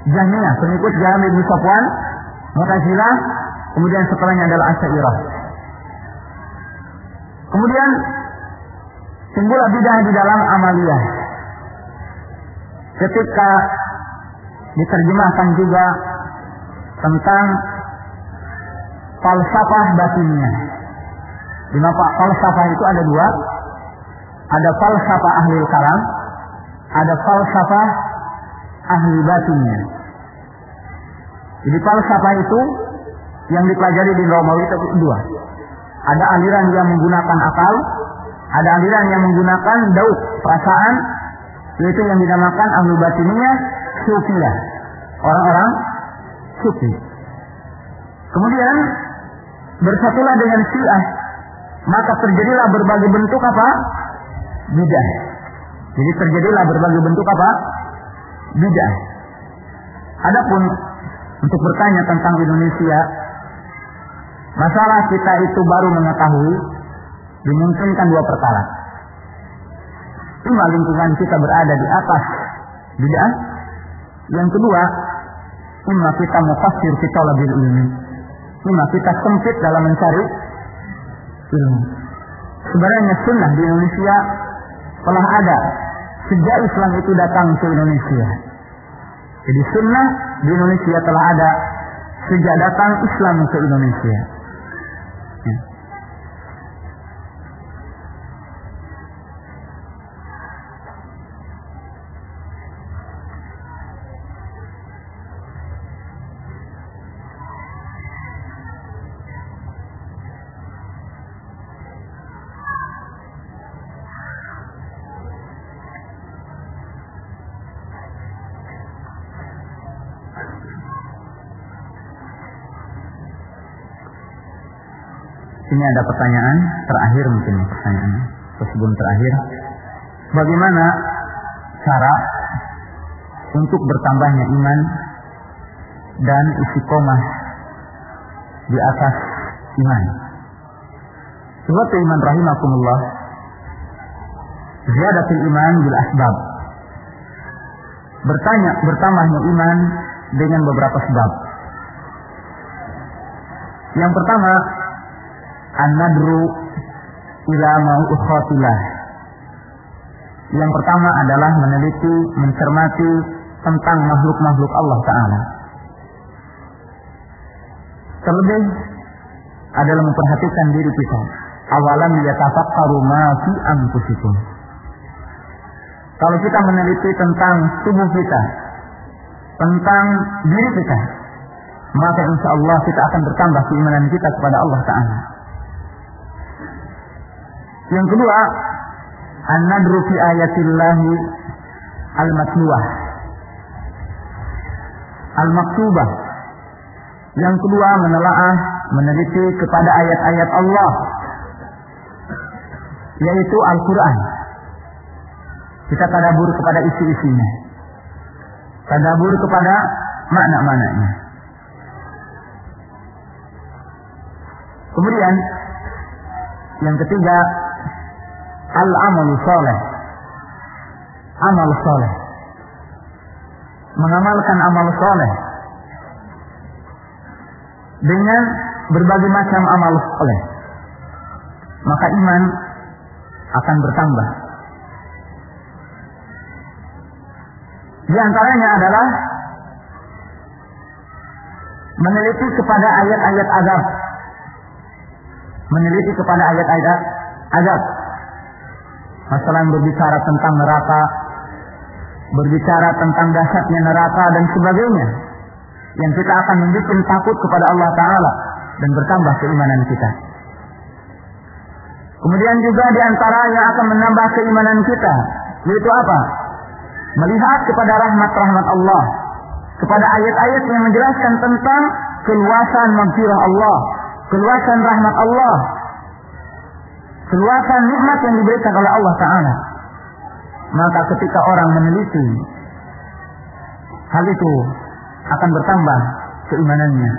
Jahmiyah, pengikut Jahmi bin Safwan, Mu'tazilah, kemudian setelahnya adalah Asy'ariyah. Kemudian timbul bidah di dalam amaliyah. Ketika diterjemahkan juga tentang falsafah batinnya. Di mana falsafah itu ada dua. Ada falsafah ahli kalam, ada falsafah ahli batinnya. Jadi falsafah itu yang dipelajari di Romawi itu dua. Ada aliran yang menggunakan akal, ada aliran yang menggunakan daud, perasaan, yaitu yang dinamakan ahli batinnya sufilah. Orang-orang sufi. Kemudian bersatulah dengan Syiah, maka terjadilah berbagai bentuk apa? Bidah. Jadi terjadilah berbagai bentuk apa? Bidah. Adapun untuk bertanya tentang Indonesia, masalah kita itu baru mengetahui dimungkinkan dua perkara. Ima lingkungan kita berada di atas bid'ah. Yang kedua, ima kita mufassir kita lebih ilmi. Ima kita sempit dalam mencari ilmu. Sebenarnya sunnah di Indonesia telah ada sejak Islam itu datang ke Indonesia. Jadi sunnah di Indonesia telah ada sejak datang Islam ke Indonesia. Ini ada pertanyaan terakhir mungkin pertanyaan sebelum terakhir. Bagaimana cara untuk bertambahnya iman dan istiqomah di atas iman? Sebab iman rahimakumullah Ziyadatul iman bil asbab Bertanya, bertambahnya iman dengan beberapa sebab Yang pertama An-nadru ila mau'ukhatilah. Yang pertama adalah meneliti, mencermati tentang makhluk-makhluk Allah Ta'ala. Terlebih adalah memperhatikan diri kita. Awalan yatafakkaru ma fi anfusikum. Kalau kita meneliti tentang tubuh kita, tentang diri kita, maka insya Allah kita akan bertambah keimanan kita kepada Allah Ta'ala. Yang kedua, an-nadru fi ayatillahi al-matluwah. Al-maktubah. Yang kedua, menelaah, meneliti kepada ayat-ayat Allah. Yaitu Al-Quran. Kita tadabur kepada isi-isinya. Tadabur kepada makna-maknanya. Kemudian, yang ketiga, al-amal soleh. Amal soleh. Mengamalkan amal soleh. Dengan berbagai macam amal soleh. Maka iman akan bertambah. Di antaranya adalah meneliti kepada ayat-ayat azab. Meneliti kepada ayat-ayat azab. Masalah yang berbicara tentang neraka, berbicara tentang dahsyatnya neraka dan sebagainya. Yang kita akan membuat takut kepada Allah Ta'ala dan bertambah keimanan kita. Kemudian juga di yang akan menambah keimanan kita, yaitu apa? Melihat kepada rahmat-rahmat Allah, kepada ayat-ayat yang menjelaskan tentang keluasan maghfirah Allah, keluasan rahmat Allah, keluasan nikmat yang diberikan oleh Allah Ta'ala. Maka ketika orang meneliti hal itu akan bertambah keimanannya.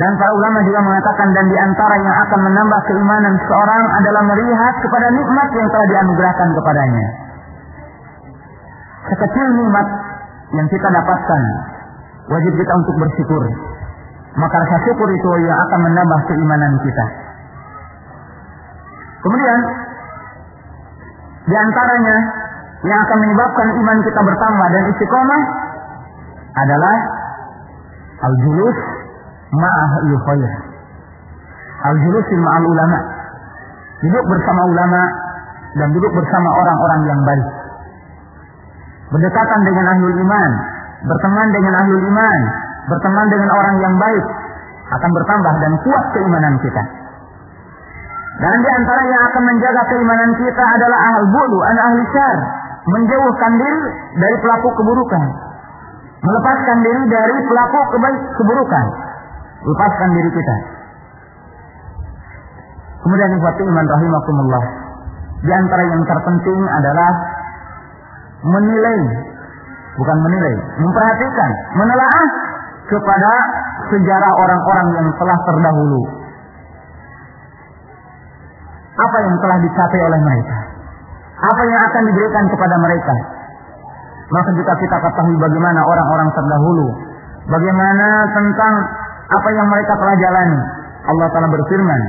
Dan para ulama juga mengatakan dan di antara yang akan menambah keimanan seorang adalah melihat kepada nikmat yang telah dianugerahkan kepadanya. Sekecil nikmat yang kita dapatkan, wajib kita untuk bersyukur. Maka rasa syukur itu yang akan menambah keimanan kita. Kemudian di antaranya yang akan menyebabkan iman kita bertambah dan istiqomah adalah al-julus ma'ah khair. Al-julus ma'al ulama. Duduk bersama ulama dan duduk bersama orang-orang yang baik. Berdekatan dengan ahlul iman, berteman dengan ahlul iman, berteman dengan orang yang baik akan bertambah dan kuat keimanan kita. Dan di antara yang akan menjaga keimanan kita adalah ahal bulu, anak ahli syar. Menjauhkan diri dari pelaku keburukan. Melepaskan diri dari pelaku keburukan. Lepaskan diri kita. Kemudian buat iman rahimakumullah. Di antara yang terpenting adalah menilai, bukan menilai, memperhatikan, menelaah kepada sejarah orang-orang yang telah terdahulu apa yang telah dicapai oleh mereka, apa yang akan diberikan kepada mereka. Maka jika kita ketahui bagaimana orang-orang terdahulu, bagaimana tentang apa yang mereka telah jalani, Allah Taala berfirman,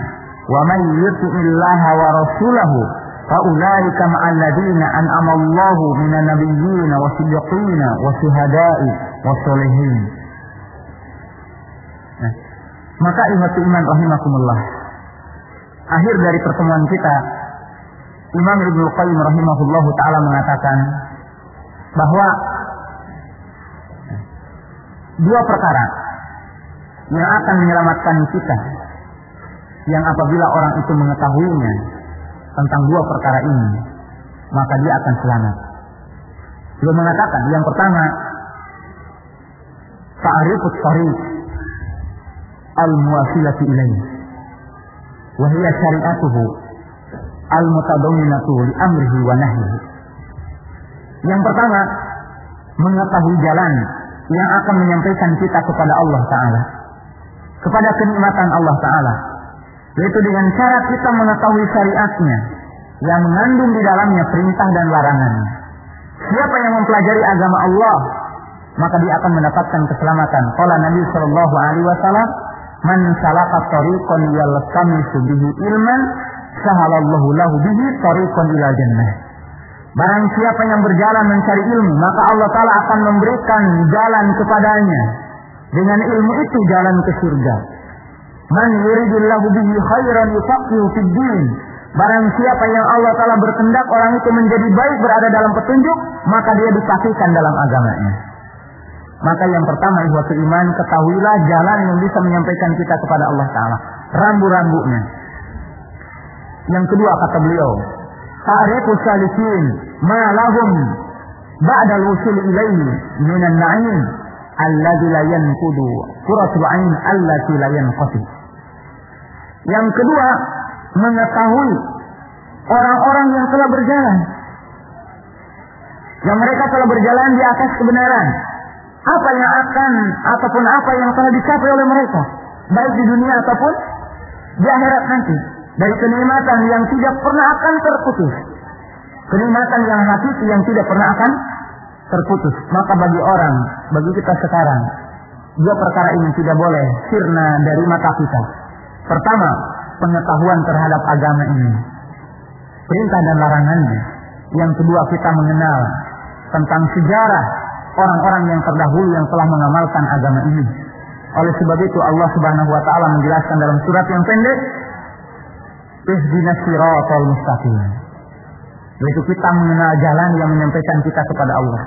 "Wa may yuti'illaha wa rasulahu Allahu minan nabiyyin wa siddiqin wa syuhada'i wa sholihin." Nah, maka iman iman rahimakumullah akhir dari pertemuan kita, Imam Ibnu Qayyim rahimahullah taala mengatakan bahwa dua perkara yang akan menyelamatkan kita yang apabila orang itu mengetahuinya tentang dua perkara ini maka dia akan selamat. Dia mengatakan yang pertama ta'rifut tariq al-muwasilati ilaihi وهي شريعته المتضمنة لأمره ونهيه yang pertama mengetahui jalan yang akan menyampaikan kita kepada Allah Ta'ala kepada kenikmatan Allah Ta'ala yaitu dengan cara kita mengetahui syariatnya yang mengandung di dalamnya perintah dan larangannya siapa yang mempelajari agama Allah maka dia akan mendapatkan keselamatan. Kalau Nabi Shallallahu Alaihi Wasallam Man salaka tariqan yaltamisu bihi ilman sahalallahu lahu bihi tariqan ila jannah. Barang siapa yang berjalan mencari ilmu, maka Allah Ta'ala akan memberikan jalan kepadanya. Dengan ilmu itu jalan ke surga. Man yuridillahu bihi khairan yufaqihu fid din. Barang siapa yang Allah Ta'ala berkendak orang itu menjadi baik berada dalam petunjuk, maka dia dipastikan dalam agamanya. Maka yang pertama ihwatu iman ketahuilah jalan yang bisa menyampaikan kita kepada Allah Ta'ala. Rambu-rambunya. Yang kedua kata beliau. Ta'rifu salikin ma lahum ba'da al-wusul ilaihi minan na'im alladhi la yanqudu quratul ain allati la yanqati. Yang kedua mengetahui orang-orang yang telah berjalan yang mereka telah berjalan di atas kebenaran apa yang akan ataupun apa yang telah dicapai oleh mereka? Baik di dunia ataupun di akhirat nanti. Dari kenikmatan yang tidak pernah akan terputus. Kenikmatan yang hakiki yang tidak pernah akan terputus. Maka bagi orang bagi kita sekarang dua perkara ini tidak boleh sirna dari mata kita. Pertama pengetahuan terhadap agama ini. Perintah dan larangannya. Yang kedua kita mengenal tentang sejarah orang-orang yang terdahulu yang telah mengamalkan agama ini. Oleh sebab itu Allah Subhanahu wa taala menjelaskan dalam surat yang pendek Ihdinas siratal mustaqim. Yaitu kita mengenal jalan yang menyampaikan kita kepada Allah.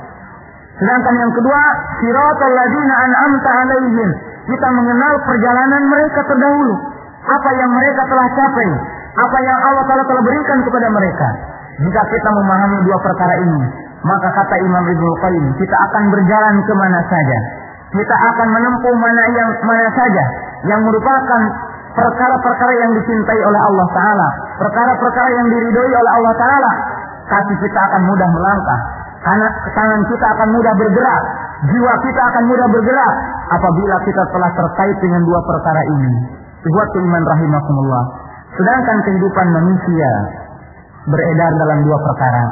Sedangkan yang kedua, siratal ladina an'amta alaihim. Kita mengenal perjalanan mereka terdahulu. Apa yang mereka telah capai. Apa yang Allah telah berikan kepada mereka. Jika kita memahami dua perkara ini, maka kata Imam Ibnu Qayyim, kita akan berjalan ke mana saja. Kita akan menempuh mana yang mana saja yang merupakan perkara-perkara yang dicintai oleh Allah Taala, perkara-perkara yang diridhoi oleh Allah Taala. Kaki kita akan mudah melangkah, anak tangan kita akan mudah bergerak Jiwa kita akan mudah bergerak apabila kita telah terkait dengan dua perkara ini. Buat iman rahimakumullah. Sedangkan kehidupan manusia beredar dalam dua perkara.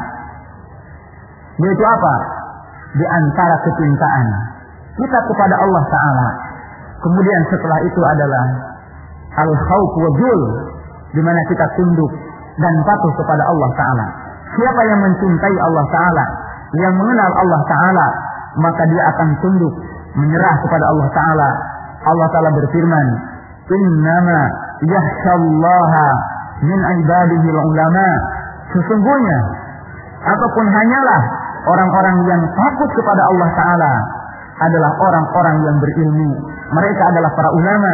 Yaitu apa? Di antara kecintaan kita kepada Allah Ta'ala. Kemudian setelah itu adalah al-khawf wajul. Di mana kita tunduk dan patuh kepada Allah Ta'ala. Siapa yang mencintai Allah Ta'ala. Yang mengenal Allah Ta'ala. Maka dia akan tunduk. Menyerah kepada Allah Ta'ala. Allah Ta'ala berfirman. Innama yahshallaha min ibadihi ulama. Sesungguhnya. Ataupun hanyalah orang-orang yang takut kepada Allah Ta'ala adalah orang-orang yang berilmu. Mereka adalah para ulama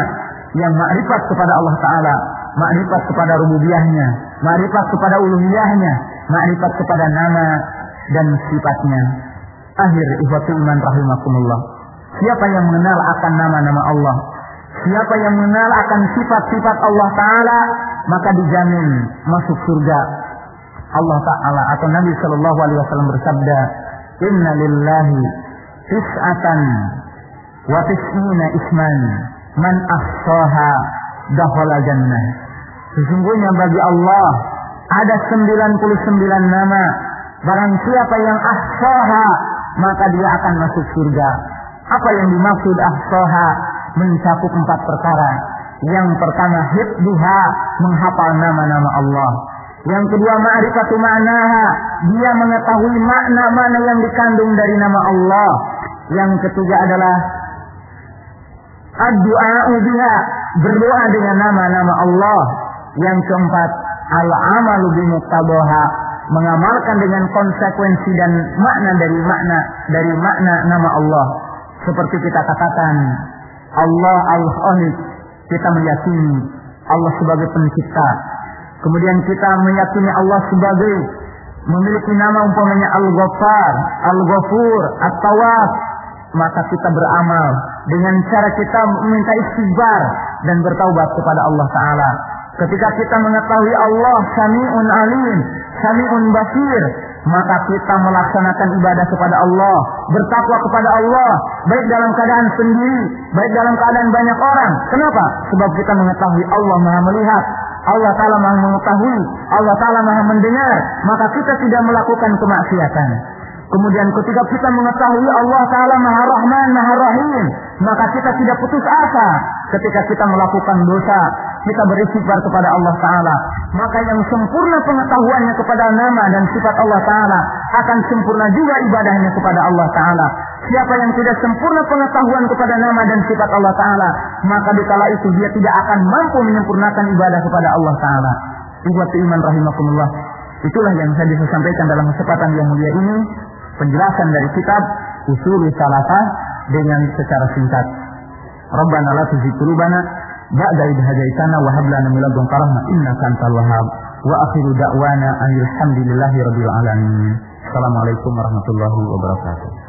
yang makrifat kepada Allah Ta'ala, makrifat kepada rububiyahnya, makrifat kepada uluhiyahnya, makrifat kepada nama dan sifatnya. Akhir ikhwatul iman rahimakumullah. Siapa yang mengenal akan nama-nama Allah, siapa yang mengenal akan sifat-sifat Allah Ta'ala, maka dijamin masuk surga. Allah Ta'ala atau Nabi Shallallahu Alaihi Wasallam bersabda, Inna lillahi tis'atan wa tis'ina isman man ahsaha dakhala jannah. Sesungguhnya bagi Allah ada 99 nama. Barang siapa yang ahsaha maka dia akan masuk surga. Apa yang dimaksud ahsaha? Mencakup empat perkara. Yang pertama hibduha menghafal nama-nama Allah. Yang kedua ma'rifatu ma'naha, dia mengetahui makna-makna yang dikandung dari nama Allah. Yang ketiga adalah ad-du'a'u biha, berdoa dengan nama-nama Allah. Yang keempat, al-amalu bimuqtabaha, mengamalkan dengan konsekuensi dan makna dari makna dari makna nama Allah. Seperti kita katakan, Allah al-Khaliq, kita meyakini Allah sebagai pencipta. Kemudian kita meyakini Allah sebagai memiliki nama umpamanya Al-Ghaffar, Al-Ghafur, At-Tawaf, maka kita beramal dengan cara kita meminta istighfar dan bertaubat kepada Allah Ta'ala. Ketika kita mengetahui Allah Sami'un Alim, Sami'un Basir, maka kita melaksanakan ibadah kepada Allah, bertakwa kepada Allah, baik dalam keadaan sendiri, baik dalam keadaan banyak orang. Kenapa? Sebab kita mengetahui Allah Maha melihat, Allah Ta'ala Maha mengetahui, Allah Ta'ala Maha mendengar, maka kita tidak melakukan kemaksiatan. Kemudian ketika kita mengetahui Allah Ta'ala Maha Rahman, Maha Rahim, maka kita tidak putus asa ketika kita melakukan dosa. Kita beristighfar kepada Allah Ta'ala. Maka yang sempurna pengetahuannya kepada nama dan sifat Allah Ta'ala akan sempurna juga ibadahnya kepada Allah Ta'ala. Siapa yang tidak sempurna pengetahuan kepada nama dan sifat Allah Ta'ala, maka di kala itu dia tidak akan mampu menyempurnakan ibadah kepada Allah Ta'ala. Ibu iman rahimakumullah. Itulah yang saya bisa sampaikan dalam kesempatan yang mulia ini penjelasan dari kitab Usul Salafah dengan secara singkat. Rabbana la tuzigh qulubana ba'da idh hadaitana wa hab lana min ladunka rahmah innaka antal wahhab. Wa akhiru da'wana alhamdulillahi rabbil alamin. Assalamualaikum warahmatullahi wabarakatuh.